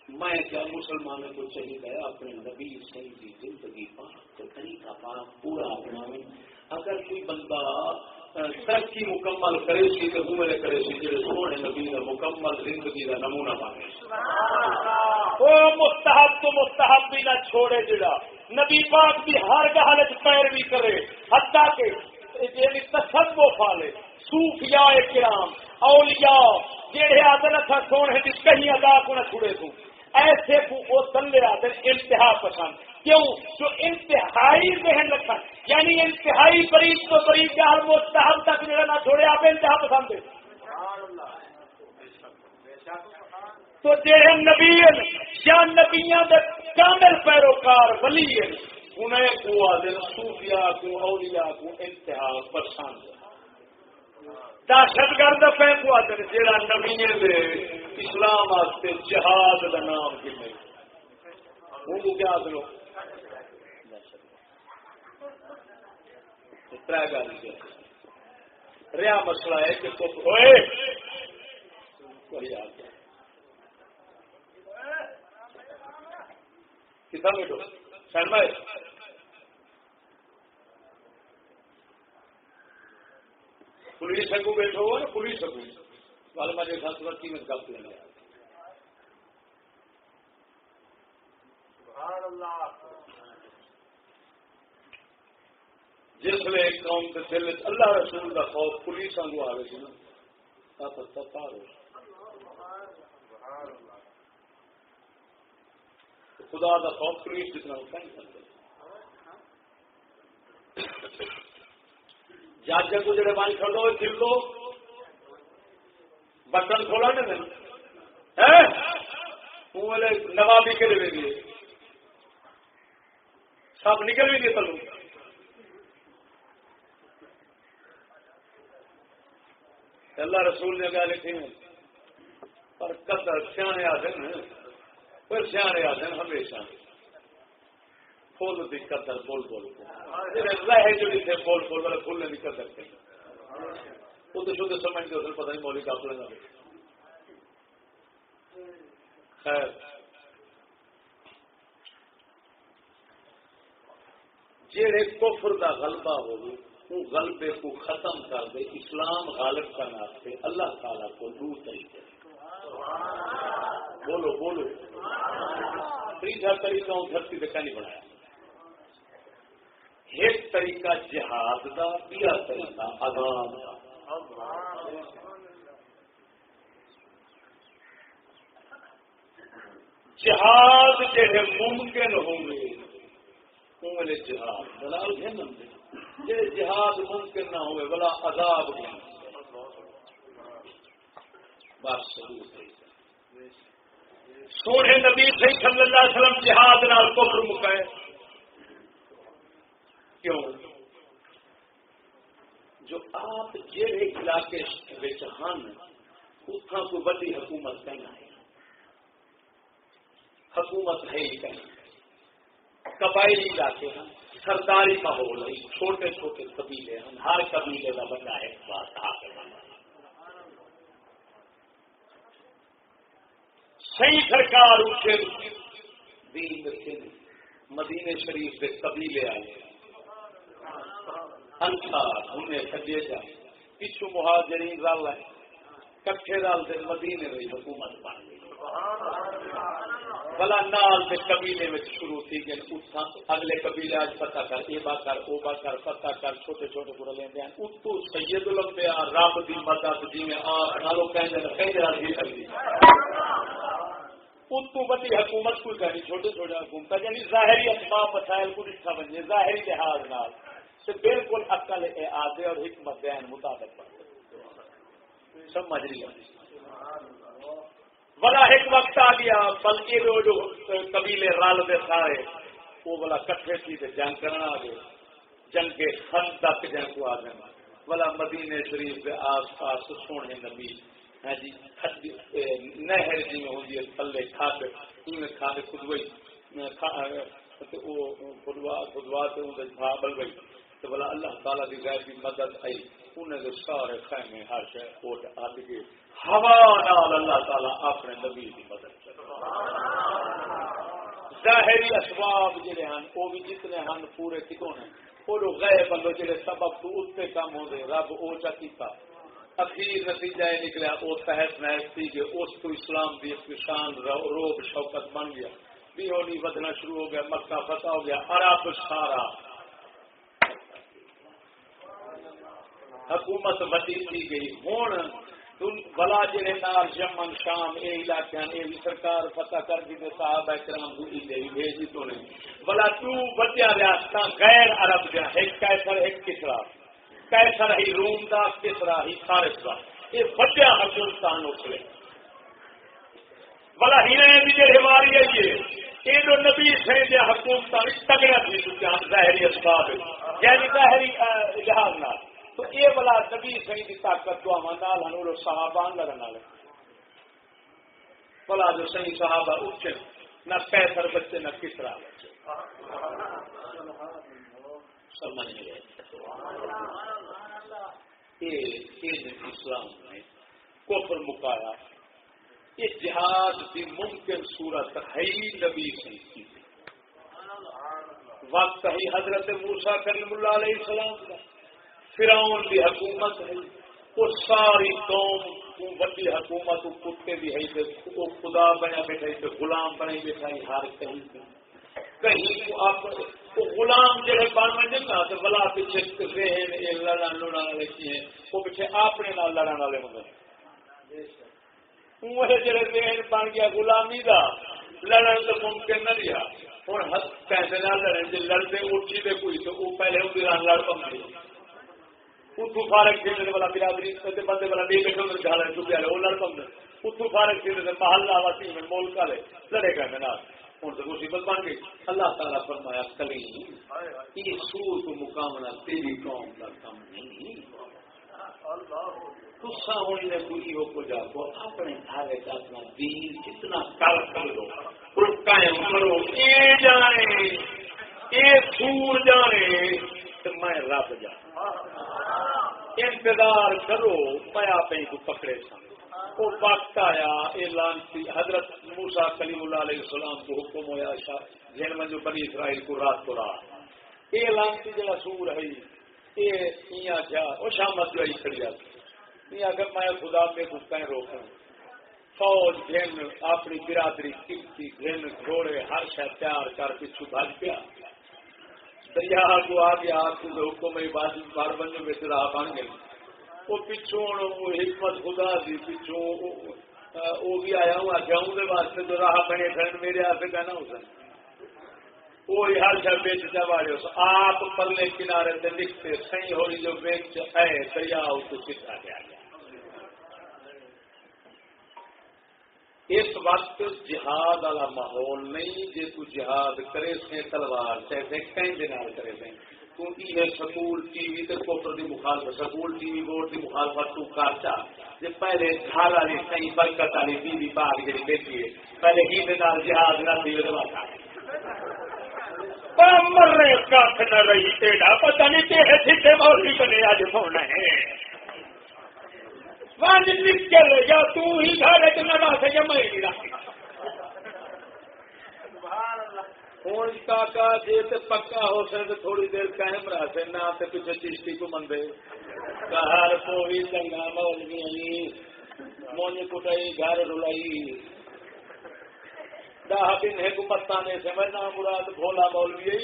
S1: میں کیا مسلمانوں کو چاہیے اپنے نبی صحیح کی زندگی پاک تو طریقہ پاک پورا اپنا اگر کوئی بندہ ترقی مکمل کرے سی تو میرے کرے سی جی سونے نبی کا مکمل زندگی کا نمونہ پانے وہ مستحب تو مستحب بھی نہ چھوڑے جڑا۔ نبی پاک بھی ہر گل پیروی کرے۔ حتیٰ کہ تصو پالے صوفیاء کرام، اولیاء جہے آدھے نہ سونے کی کہیں ادا کو نہ چھڑے تو۔ ایسے کو وہ تلے آتے انتہا پسند۔ کیوں؟ جو انتہائی ذہن رکھا یعنی انتہائی قریب تو قریب کا ہر مستحب تک میرا نہ چھوڑے آپ انتہا پسند ہے تو جہے نبی یا نبیاں دے کامل پیروکار ولی انہیں کو آدھے صوفیاء کو، اولیاء کو انتہا پسند ہے دہشت گرد پہ کو آدھے جہاں نبی دے اسلام واسطے جہاد کا نام کنے وہ کیا آدھو ریا مسئلہ ہے کہ تو ہوئے کتنا بیٹھو سین پولیس سکو بیٹھو ہو نا پولیس سکو وال مجھے سات بار کی میں گل کرنا جس لیے قوم کے دل اللہ رسول کا خوف پولیس آگو آ گئی نا پار ہو خدا کا خوف پولیس جتنا ہوتا نہیں جج کو جڑے بند کر دو کھل دو بٹن کھولا نا نوابی کے لیے سب نکل بھی نہیں تلو اللہ رسول نے گل لکھی پر قدر سیانے آدھے پر سیانے آدھے ہمیشہ۔ فل کی قدر بول بول رہے جو تھے، بول بول والے فل قدر تھے وہ تو شدھ پتہ نہیں مولی کا لگا خیر۔ کفر کا غلبہ ہوگی وہ غلبے کو ختم کر دے، اسلام غالب کرنا سے اللہ تعالیٰ کو دور طریقے۔ بولو بولو۔ تیسرا طریقہ دھرتی پہ نہیں بنایا؟ ایک طریقہ جہاد کا یا طریقہ اذان کا جہاد جہے ممکن ہوں گے انگلے جہاد۔ بلال ہے نا جہے جہاد ممکن نہ ہوئے بلا عذاب بھی بس سونے نبی صلی اللہ علیہ وسلم جہاد نال کفر مکائے کیوں؟ جو آپ جہے علاقے ہن اتنا کوئی بڑی حکومت کہنا ہے۔ حکومت ہے ہی کہیں قبائلی علاقے ہیں سرداری ماحول ہے چھوٹے چھوٹے قبیلے ہیں ہر قبیلے کا بندہ ہے بات صحیح سرکار اٹھے دین مدینے شریف کے قبیلے آئے۔ انسار انہیں سجے جا۔ پچھو مہاجرین رل ہے کٹھے رل دے، مدینے میں حکومت بن گئی۔ بلا نال کے قبیلے میں شروع تھی گئے کہ اگلے قبیلے آج پتا کر، اے با کر، او با کر پتا کر، چھوٹے چھوٹے گڑ لیندے ہیں اتو سید لمبیا رب دی مدد جی میں آپ نالو کہندے نے کہیں راضی جی کر دی۔ اتو بڑی حکومت کوئی کرنی چھوٹے چھوٹے حکومت۔ یعنی ظاہری اسباب مسائل کو رشتہ بنجے ظاہری لحاظ نال۔ سے بالکل عقل اے آدھے اور حکمت بیان مطابق پڑھتے سمجھ رہی بلا ایک وقت آ گیا بلکہ وہ جو قبیلے رال دے سارے، وہ بلا کٹھے تھی تو جنگ کرنا آ گئے۔ جنگ کے خن تک جنگ کو آ گئے بلا مدینے شریف کے آس پاس سونے نبی۔ ہاں جی، ہے جی نہر جی میں ہوتی ہے تھلے کھاد ان کھاد خدوئی خدوا خدوا بل گئی تو بلا اللہ تعالیٰ کی غیر کی مدد آئی، انہیں تو سارے خیمے ہر شہر کوٹ آد گئے ہوا نال اللہ تعالیٰ اپنے نبی کی مدد ظاہری اسباب جڑے ہیں وہ بھی جتنے ہیں پورے کتوں ہیں وہ لوگ گئے بندو جڑے سبب تو اتنے کم ہو گئے رب او چا کیتا۔ اخیر نتیجہ یہ نکلا وہ تحت محض تھی کہ اس کو اسلام کی شان روب شوکت بن گیا۔ بھی ہونی بدنا شروع ہو گیا، مکہ فتح ہو گیا، عرب سارا حکومت وڈی تھی گئی۔ ہوں بلا جڑے نال یمن، شام، اے علاقے اے بھی سرکار فتح کر دی تے صاحب کرام دوئی دے بھیجی تو نے بلا تو بچیا ریاستاں غیر عرب دیا، ایک کیسر ایک کسرا۔ کیسر ہی روم دا، کسرا ہی فارس دا۔ یہ بچیا ہندوستان اکھلے۔ بلا ہی بھی جڑے ہماری ہے یہ یہ جو نبی سے جو حکومت تگڑا تھی تو ظاہری اسباب۔ یعنی ظاہری جہاز نہ تو یہ بلا نبی صحیح کی طاقت تو نال ہنور صحابہ لڑن والے بلا جو صحیح صحابہ اٹھے نہ پیسر بچے، نہ کسرا بچے۔ سمجھ گئے اسلام نے کفر مکایا، یہ جہاد کی ممکن صورت ہے نبی صحیح کی۔ وقت ہی حضرت موسا کریم اللہ علیہ السلام کا۔ فراؤن کی حکومت ہے۔ وہ ساری قوم وڈی حکومت کتے بھی ہے۔ وہ خدا بنا بیٹھا تو غلام بنے بیٹھا ہر کہیں کہیں آپ، وہ غلام جڑے بن بن نا تو بلا پیچھے لڑن لڑن والے کی ہیں۔ وہ پیچھے اپنے نال لڑن والے ہوں وہ جڑے ذہن بن گیا غلامی کا لڑن تو ممکن نہ رہا۔ ہوں پیسے نہ لڑے جی لڑتے اٹھی دے کوئی، تو وہ پہلے وہ لڑ پہ اتو فارغ تھی والا برادری بندے والا دے بیٹھے ہوتے جھاڑے چکے والے وہ لڑ پہ اتو فارغ تھی محلہ واسی میں مولک والے لڑے گئے میرا ہوں تو مصیبت بن گئی اللہ تعالیٰ فرمایا کلی یہ سور کو مقامنا تیری قوم کا کام نہیں غصہ ہونے میں بری ہو کو جا کو اپنے گھر اپنا دین کتنا کر کر لو قائم کرو اے جانے اے سور جانے تو میں رب جانا انتظار کرو میں آپ کو پکڑے سن۔ وہ وقت آیا اعلان کی حضرت موسا کلیم اللہ علیہ السلام کو حکم ہوا جن میں جو بنی اسرائیل کو رات کو رات۔ اعلان کی جگہ سور ہے یہ کیا وہ شامت جو آئی کھڑی آتی یہ اگر میں خدا میں گھستا روکوں۔ فوج گھن اپنی برادری کمتی گھن، گھوڑے، ہر شہ تیار کر کے چھپا پیا۔ دریا کو آ گیا حکم بار بنو راہ بن گئی وہ پچھوں حکمت خدا دی، پچھوں وہ بھی آیا ہوں واسطے جو راہ بنے سن میرے ہاتھ کہنا ہو سن کوئی ہر شا آپ پرلے کنارے سے لکھتے سی ہوئی جو بیچ ہے دریا اس کو کتنا گیا اس وقت جہاد والا ماحول نہیں جی تو جہاد کرے سے تلوار چاہے کرے سے کیونکہ یہ سکول ٹی وی تے کوپر دی مخالفت، سکول ٹی وی بورڈ دی مخالفت تو کارچا جی پہلے گھر والی کہیں برکت والی بیوی باغ جی بیٹھی ہے، پہلے ہی دن جہاد نہ دی مرنے کھ نہ رہی تیرا پتہ نہیں تیرے سیٹے مولوی بنے آج ہونا ہے۔ ونج نکل یا تو ہی گھر نہ سے یا میں نہیں رکھ ہوں کاکا جی تو پکا ہو سکے تھوڑی دیر قائم رہ سے نہ پیچھے چشتی کو مندے گھر کو بھی چنگا مولوی مونی کٹائی گھر رلائی دہ دن ہے گمتا نے سمجھنا مراد بھولا مولوی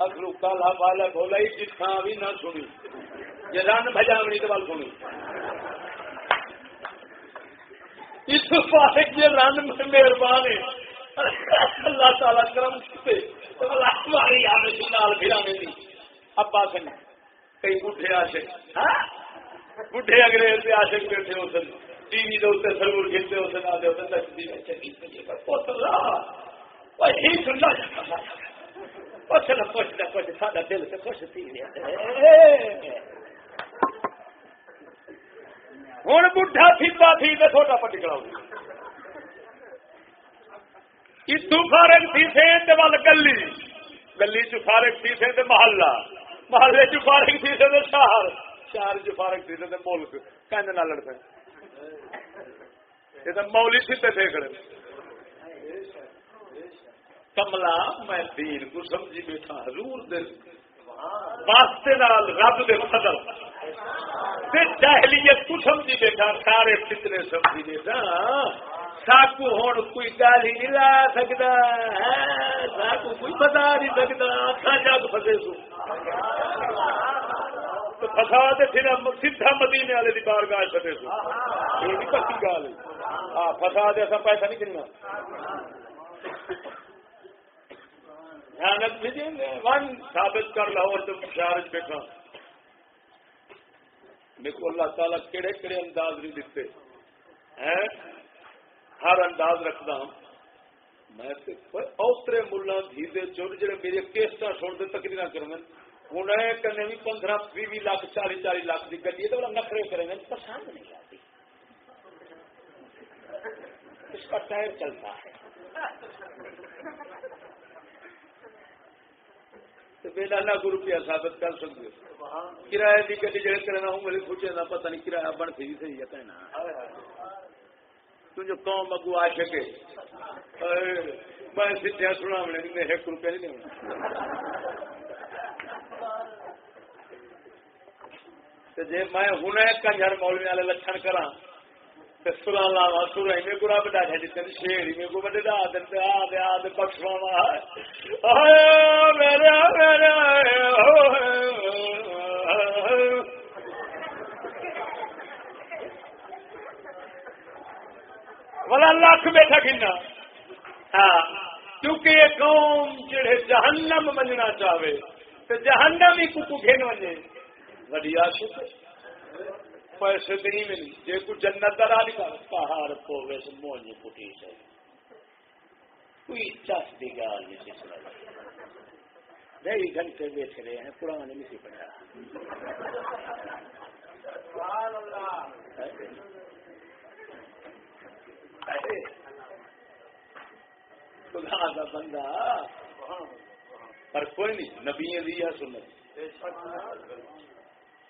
S1: اخرو کالا بالا بھولا جتنا بھی نہ سنی یہ رن بجاونی تو بل سنی اس پاس یہ رن میں مہربان ہے۔ اللہ تعالیٰ کرم سے ہماری آنے نال پھرانے دی ابا سن، کئی بڈھے آشک ہاں؟ بڈھے انگریز کے آشک بیٹھے ہو سن۔ ٹی وی کے اتنے سرور کھیلتے ہو سن، آدھے ہوتے پوتر سننا کچھ نہ کچھ نہ کچھ ساڈا دل سے خوش تھی ہوں بڈھا تھیتا تھی تو چھوٹا پٹکڑا اتو فارغ تھی سے ول گلی گلی چ فارغ تھی سے محلہ محلے چ فارغ تھی سے شہر شہر چ فارغ تھی سے ملک کہنے نہ لڑ پے یہ تو مولی سیتے تھے کھڑے کملا میں دین کو سمجھی بیٹھا حضور دل واسطے رب دے فضل جاہلیت تو سمجھی بیٹھا سارے فتنے سمجھی بیٹھا ساکو ہوں کوئی گل ہی نہیں لا سکتا ہاں، ساکو کوئی بتا نہیں سکتا اکھا جگ فسے سو. فسا تو پھر سیدھا مدینے والے کی بار گاہ فسے سو. یہ بھی پکی گل ہاں فسا دے ایسا پیسہ نہیں کرنا دھیانت بھی دیں گے ون ثابت کر لاہور تو شہر بیٹھا میرے کو اللہ تعالیٰ کہڑے کہڑے انداز نہیں دیتے۔ ہر انداز رکھتا ہوں۔ میں اوترے ملا دھی چور جڑے میرے کیسٹ سنتے تکری نہ کریں ہوں کنے بھی پندرہ بھی بھی لاکھ چالی چالی لاکھ کی گڈی تو نخرے کریں گے۔ پسند نہیں آتی۔ اس کا ٹائر چلتا ہے۔ میرا لاکھ روپیہ ثابت کر سکتے کرایہ کی گڈی جڑے کرنا ہوں میرے سوچے نہ، پتہ نہیں کرایہ بن سی صحیح ہے کہنا قوم اگو آ سکے میں سیدھا سنا میں ایک روپیہ نہیں دینا جی میں کنجر مولوی والے لکھن کرا سورا میں کو رب ڈاٹا دیتے شیر میں کو بڑے آ دے آ دے بخشوا والا لکھ بیٹھا کھنا ہاں کیونکہ یہ قوم جڑے جہنم مننا چاہے تو جہنم ہی کتو گھن وجے وڈی آشک پیسے تو نہیں ملی۔ جی کو جنت درا نہیں پہاڑ پوے سے مونج پٹی سے کوئی چس کی گال نہیں سسرا ڈھائی گھنٹے بیچ رہے ہیں پرانے نہیں سی پڑھا۔ خدا کا بندہ۔ پر کوئی نہیں نبی دیا سنت۔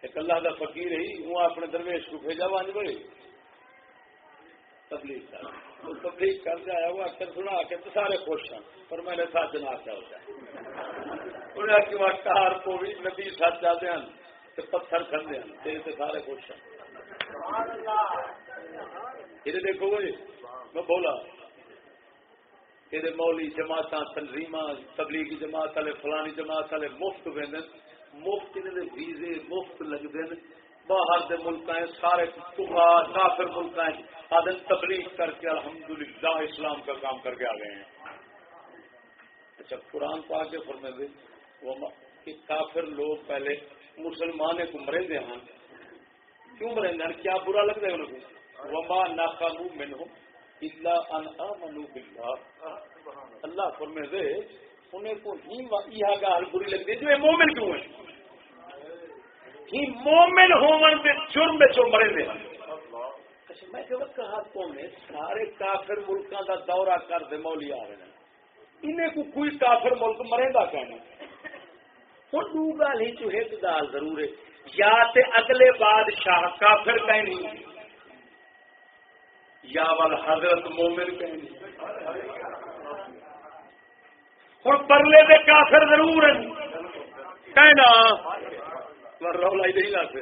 S1: اللہ کا فقیر ہی، ہوں اپنے درویش کو بھیجا وانج جی بڑے تبلیغ کر۔ وہ تبلیغ کر کے آیا، وہ اکثر سنا کے تو سارے خوش ہیں، پر میں نے ساتھ جناب کیا ہوتا ہے انہیں آخیا کار کو بھی نبی سچ جاتے ہیں تو پتھر کھانے ہیں تیرے تو سارے خوش ہیں۔ یہ دیکھو گے میں بولا، یہ مولی جماعت تنظیم تبلیغی جماعت والے، فلانی جماعت والے مفت وین مفت انہیں ویزے مفت لگتے ہیں۔ باہر دے ملک ہیں، سارے کافر ملک ہیں۔ آدھے تبلیغ کر کے الحمدللہ اسلام کا کام کر کے آ گئے ہیں۔ اچھا قرآن پا کے فرمے دے وہ کہ کافر لوگ پہلے مسلمان کو مرے دے ہیں ہاں۔ کیوں مرے دے ہاں؟ کیا برا لگتا ہے انہوں کو؟ وما ناکامو منہم الا ان آمنو باللہ۔ اللہ فرمے دے انہیں کو ہی یہ گال بری لگتی جو مومن کیوں ہے ہی مومن ہون دے جرم میں جو مرے دے۔ اچھا میں کہ وقت کہا تو میں سارے کافر ملکاں دا دورہ کر دے مولی آ رہے ہیں انہیں کو کوئی کافر ملک مرے گا کہنا ہوں دو گل ہی جو ایک گال ضرور ہے۔ یا تے اگلے بادشاہ کافر کہنی یا ول حضرت مومن کہنی ہوں پرلے دے کافر ضرور ہیں۔ کہنا رولا ہی نہیں لاتے۔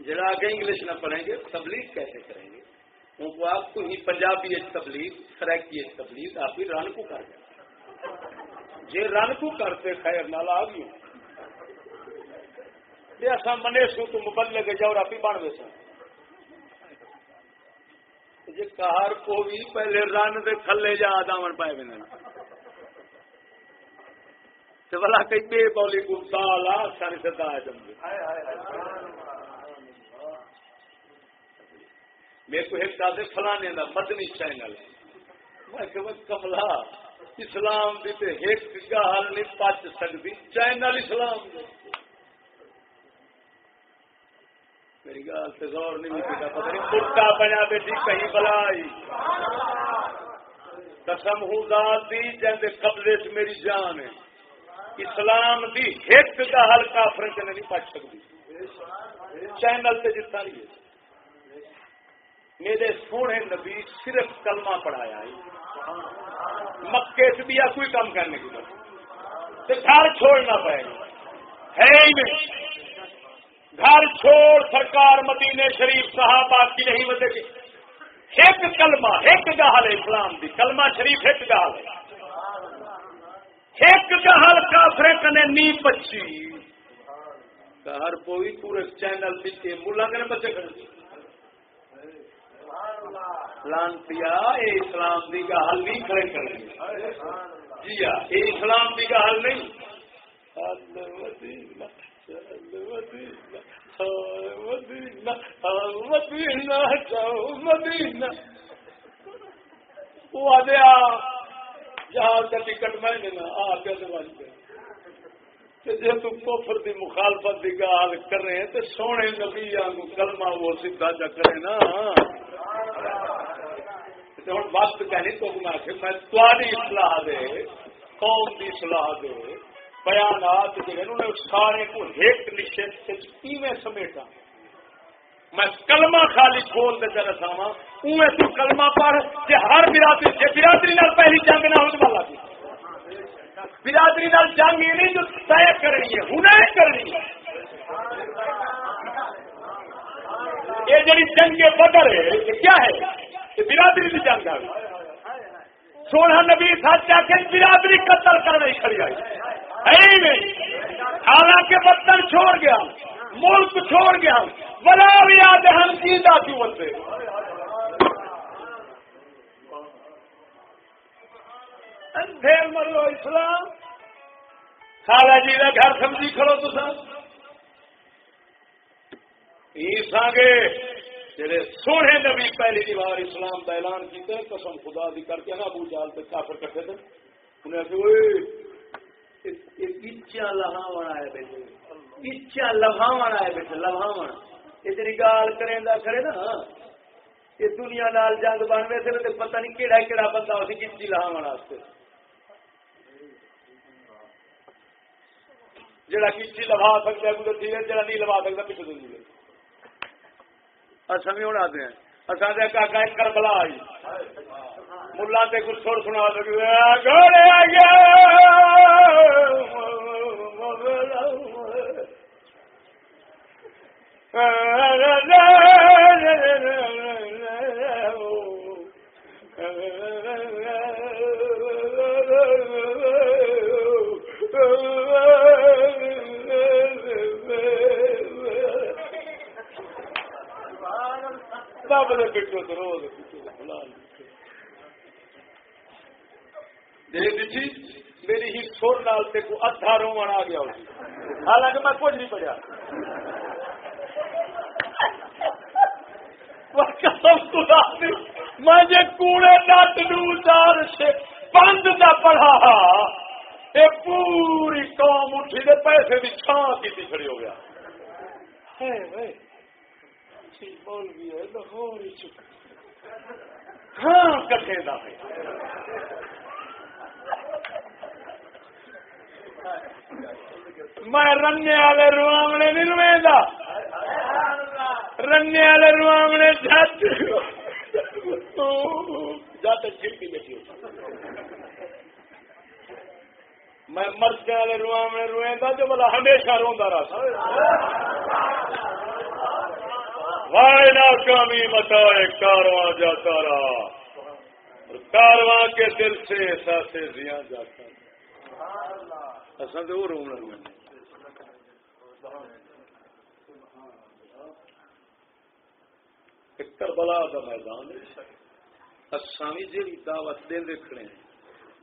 S1: جڑا آگے انگلش نہ پڑھیں گے، تبلیغ کیسے کریں گے؟ ان کو آپ کو ہی پنجابی تبلیغ سرائکی تبلیغ، آپ ہی رن کو کر دیں جی رن کو کرتے، خیر نال آ گئی ایسا منے سو تو آپ ہی بن سن جی کار کو بھی پہلے رن دے تھلے جا دامن پائے بنا بلا کئی بے بولی کو تالا دا میرے کو ایک دادے فلانے کا مدنی چینل۔ میں کہ کملا اسلام دی تے ایک گال نہیں پچ سکتی چینل اسلام دی۔ میری گال سے غور نہیں ملتا پتہ نہیں کتا بنا بیٹھی کہیں بلائی۔ قسم ہوں، ذات دی، جن قبضے سے میری جان ہے۔ اسلام دی ایک گال کافر سے نہیں پچ سکتی۔ چینل سے جتنا نہیں ہے۔ میرے سونے نبی صرف کلمہ پڑھایا ہے۔ مکے سے بھی کوئی کام کرنے کی بات۔ گھر چھوڑنا پڑے۔ گا ہے ہی نہیں۔ گھر چھوڑ سرکار مدینے شریف صحابہ کی نہیں بدے گی۔ ایک کلمہ، ایک گہل اسلام دی۔ کلمہ شریف ایک گہل ہے۔ ایک گہل کافرے کنے نی پچی۔ ہر کوئی پورے چینل پیچھے ملا کر بچے کر لانتیا یہ اسلام دی کا حل نہیں کھڑے کر جی ہاں یہ اسلام دی گہل نہیں۔ اللہ اللہ وہ جہاز کا ٹکٹ میں آ کے جی تم دی مخالفت دی گال کر رہے ہیں تو سونے نبی آنگو کلمہ وہ سیدھا جا کرے نا۔ ہوں وقت کہنی تو میں میں تاری اصلاح دے، قوم دی اصلاح دے۔ بیانات جڑے سارے کو ایک نشے کیویں سمیٹا میں کلمہ خالی کھول دے چل رہا ہاں۔ اوے تو کلمہ پڑھ کہ ہر برادری سے برادری نال پہلی جنگ نہ ہونے والا تھی برادری نال جنگ یہ نہیں جو طے کرنی ہے، ہنر کرنی ہے۔ یہ جڑی جنگ بدر ہے، یہ کیا ہے؟ یہ برادری کی جنگ آ سونا نبی سچ آ کے برادری قتل کرنے کھڑی آئی۔ ہے ہی نہیں۔ حالانکہ وطن چھوڑ گیا، ملک چھوڑ گیا۔ بلا بھی یاد ہم جیتا کیوں بنتے؟ پھر مرو اسلام۔ خالا جی کا گھر سمجھی کھڑو تو سر گے جڑے سونے نبی پہلی دیوار اسلام کا اعلان کیا قسم خدا دی کر کے نا ابو جال تک کافر کٹے تھے۔ انہیں کہ لہاو آئے بیٹھے اچھا لباو آئے بیٹھے لباو یہ جی گال کرے کرے نا یہ دنیا نال جنگ بن رہے تھے پتہ نہیں کہڑا کہڑا بندہ اسی کچی لہاو واسطے جڑا کچی لوا سکتا ہے جڑا نہیں لوا سکتا پیچھے دے اصا بھی ہوں آتے ہیں اصا دے کا ایک کربلا آئی۔ ملا تے کچھ چھوڑ سنا گھوڑے آ دے تو میری ہی سر نال تے کو ادھا رومن آ گیا حالانکہ میں کچھ نہیں پڑھیا۔ میں کوڑے نٹ سے بند پڑھا، اے پوری قوم اٹھی دے پیسے کی چھان کی کھڑی ہو گیا۔ بول گیا لاہور ہاں کٹے دا میں رنے والے روامنے نہیں رویں رنے والے روامنے جات۔ جات چھڑکی بیٹھی میں مرد والے روامنے رویں جو بلا ہمیشہ روندا رہا۔ وائے ناکامی متا کارواں جاتا رہا۔ اور کارواں کے دل سے احساس زیاں جاتا اصل تو وہ روم لگا کربلا کا میدان اسامی جی دعوت دے دیکھنے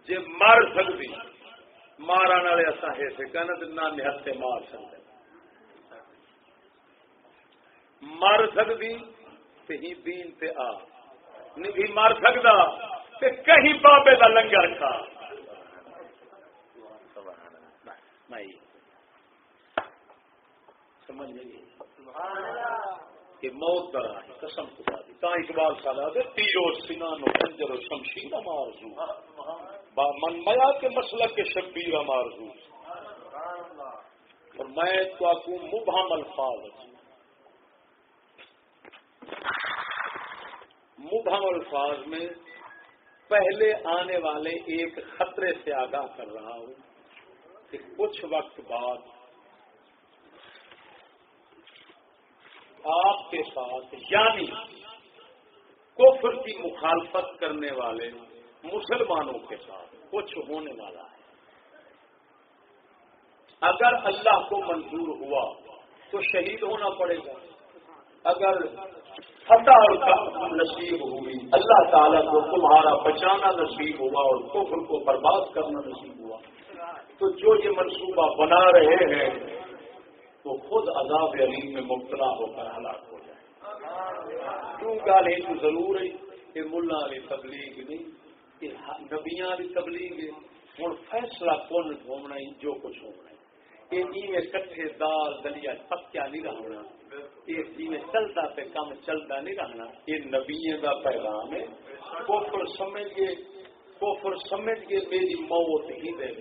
S1: جی مر سکتی مارن والے اصا ہے سے نہ نہتے مار سکتے مر سکتی ہی دین تے آ۔ نہیں مر سکتا تے کہیں بابے کا لنگر کھا۔ سمجھ کہ موت قسم خدا دی۔ تا اقبال سالا دے تیرو سنان و خنجر و شمشیر با من میا کے مسلک کے شبیر مارزو اور میں تو آکوں مبہم الفاظ۔ مبہم الفاظ میں پہلے آنے والے ایک خطرے سے آگاہ کر رہا ہوں کہ کچھ وقت بعد آپ کے ساتھ یعنی کفر کی مخالفت کرنے والے مسلمانوں کے ساتھ کچھ ہونے والا ہے۔ اگر اللہ کو منظور ہوا تو شہید ہونا پڑے گا۔ اگر فتح اور نصیب ہوئی۔ اللہ تعالیٰ کو تمہارا بچانا نصیب ہوا اور کفر کو برباد کرنا نصیب ہوا۔ تو جو یہ منصوبہ بنا رہے ہیں تو خود عذاب علیم میں مبتلا ہو کر ہلاک ہو جائے۔ کیوں گل یہ ضرور ہے کہ ملا علی تبلیغ نہیں کہ نبیاں علی تبلیغ ہوں فیصلہ کون ہونا جو کچھ ہونا یہ کٹھے دال دلیا پکیا نہیں رہنا۔ یہ جی چلتا تے کام چلتا نہیں رہنا۔ یہ نبی کا پیغام ہے۔ کوفر سمجھ گئے کوفر سمجھ گئے میری موت ہی دے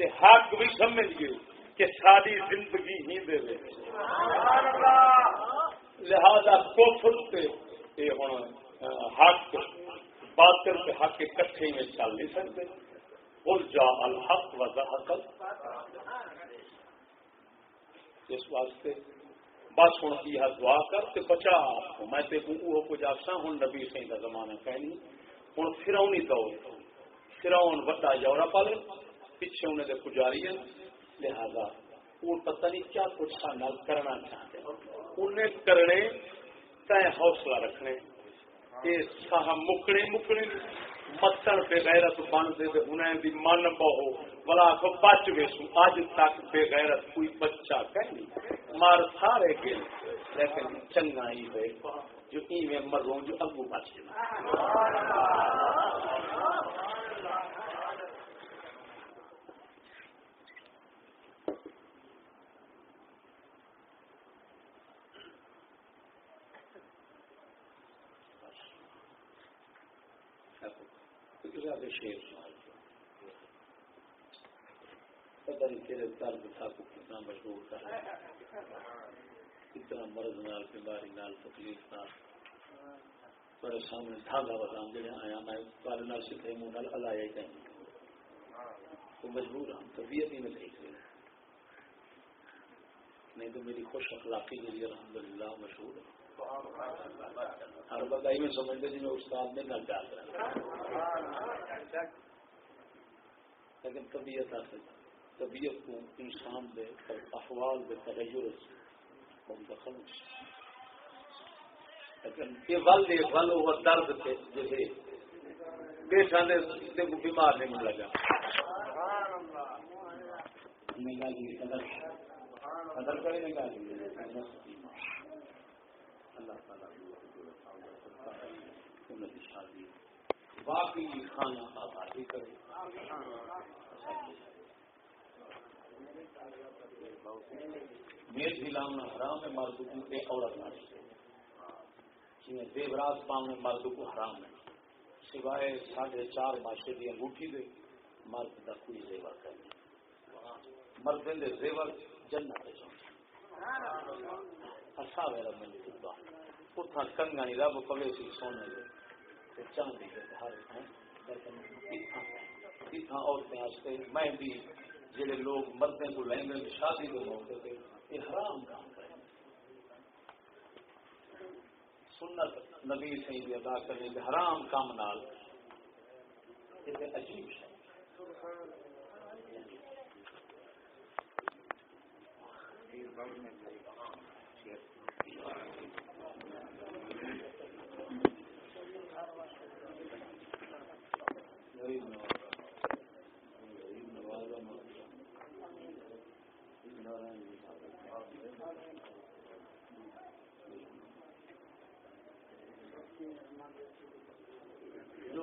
S1: تے حق بھی سمجھ گئے کہ ساری زندگی ہی دے دے لہذا کوفر سے یہ ہوں حق، باطل کے حق کٹھے میں چل نہیں سکتے۔ اور جا الحق و حقل اس واسطے بس ہوں یہ دعا کر تے بچا آپ کو میں تے وہ کچھ آسا ہوں نبی سی کا زمانہ کہنی، ہوں فرونی دور فرون وڈا یورپ والے پیچھے انہیں دے پجاری ہیں لہذا وہ پتہ نہیں کیا کچھ سانا کرنا چاہتے انہیں کرنے تے حوصلہ رکھنے، یہ ساہ مکنے مکنے۔ متن بے غیرت بن دے تے دی من بہو بلا کو بچ ویسو۔ اج تک بے غیرت کوئی بچہ کہیں مار سارے گئے لیکن چنگا ہی ہوئے جو ایویں مروں جو اگو بچ شیر طریقے سے درد تھا کو کتنا مشہور کر کتنا مرض نال بیماری نال تکلیف نال میرے سامنے دھاگا بتاؤں جڑے آیا میں پال نال سکھے منہ نال ہلایا ہی کہیں تو مجبور ہم طبیعت ہی میں دیکھ رہے نہیں تو میری خوش اخلاقی کے لیے الحمد للہ مشہور ہے۔ ہر بتائی میں سمجھتے جی میں استاد میں نہ ڈال رہا۔ لیکن طبیعت آتے طبیعت کو انسان دے احوال دے تغیر منتخب لیکن یہ ول دے ول وہ درد تھے جیسے بیٹھا نے بیمار نہیں لگا نگالی قدر۔ قدر کرے نگالی اللہ تعالیٰ شادی، باقی کھانا آبادی کرے۔ میل دلانا حرام ہے مرد کو ایک عورت نہ جنہیں دیوراج پاؤں مرد کو حرام ہے۔ سوائے ساڑھے چار ماشے کی انگوٹھی دے، مرد کا کوئی زیور کرے مرد زیور جنت چاہیے اچھا کنگا نہیں رب پوے سی سونے دے چاندی ہر عورتیں میں بھی جڑے لوگ مردیں کو لیں گے شادی کے موقع پہ یہ حرام کام کریں سنت نبی سے ادا کرنے کے حرام کام نال یہ عجیب ہے جو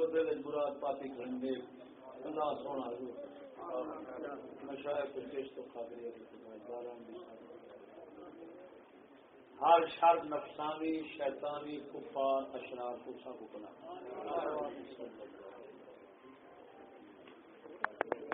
S1: دل مراد پاتی گھنڈے اللہ سونا نشا ہے تو خاطر ہر شر نفسانی، شیطانی، کفار، اشرار کو سب کو بنا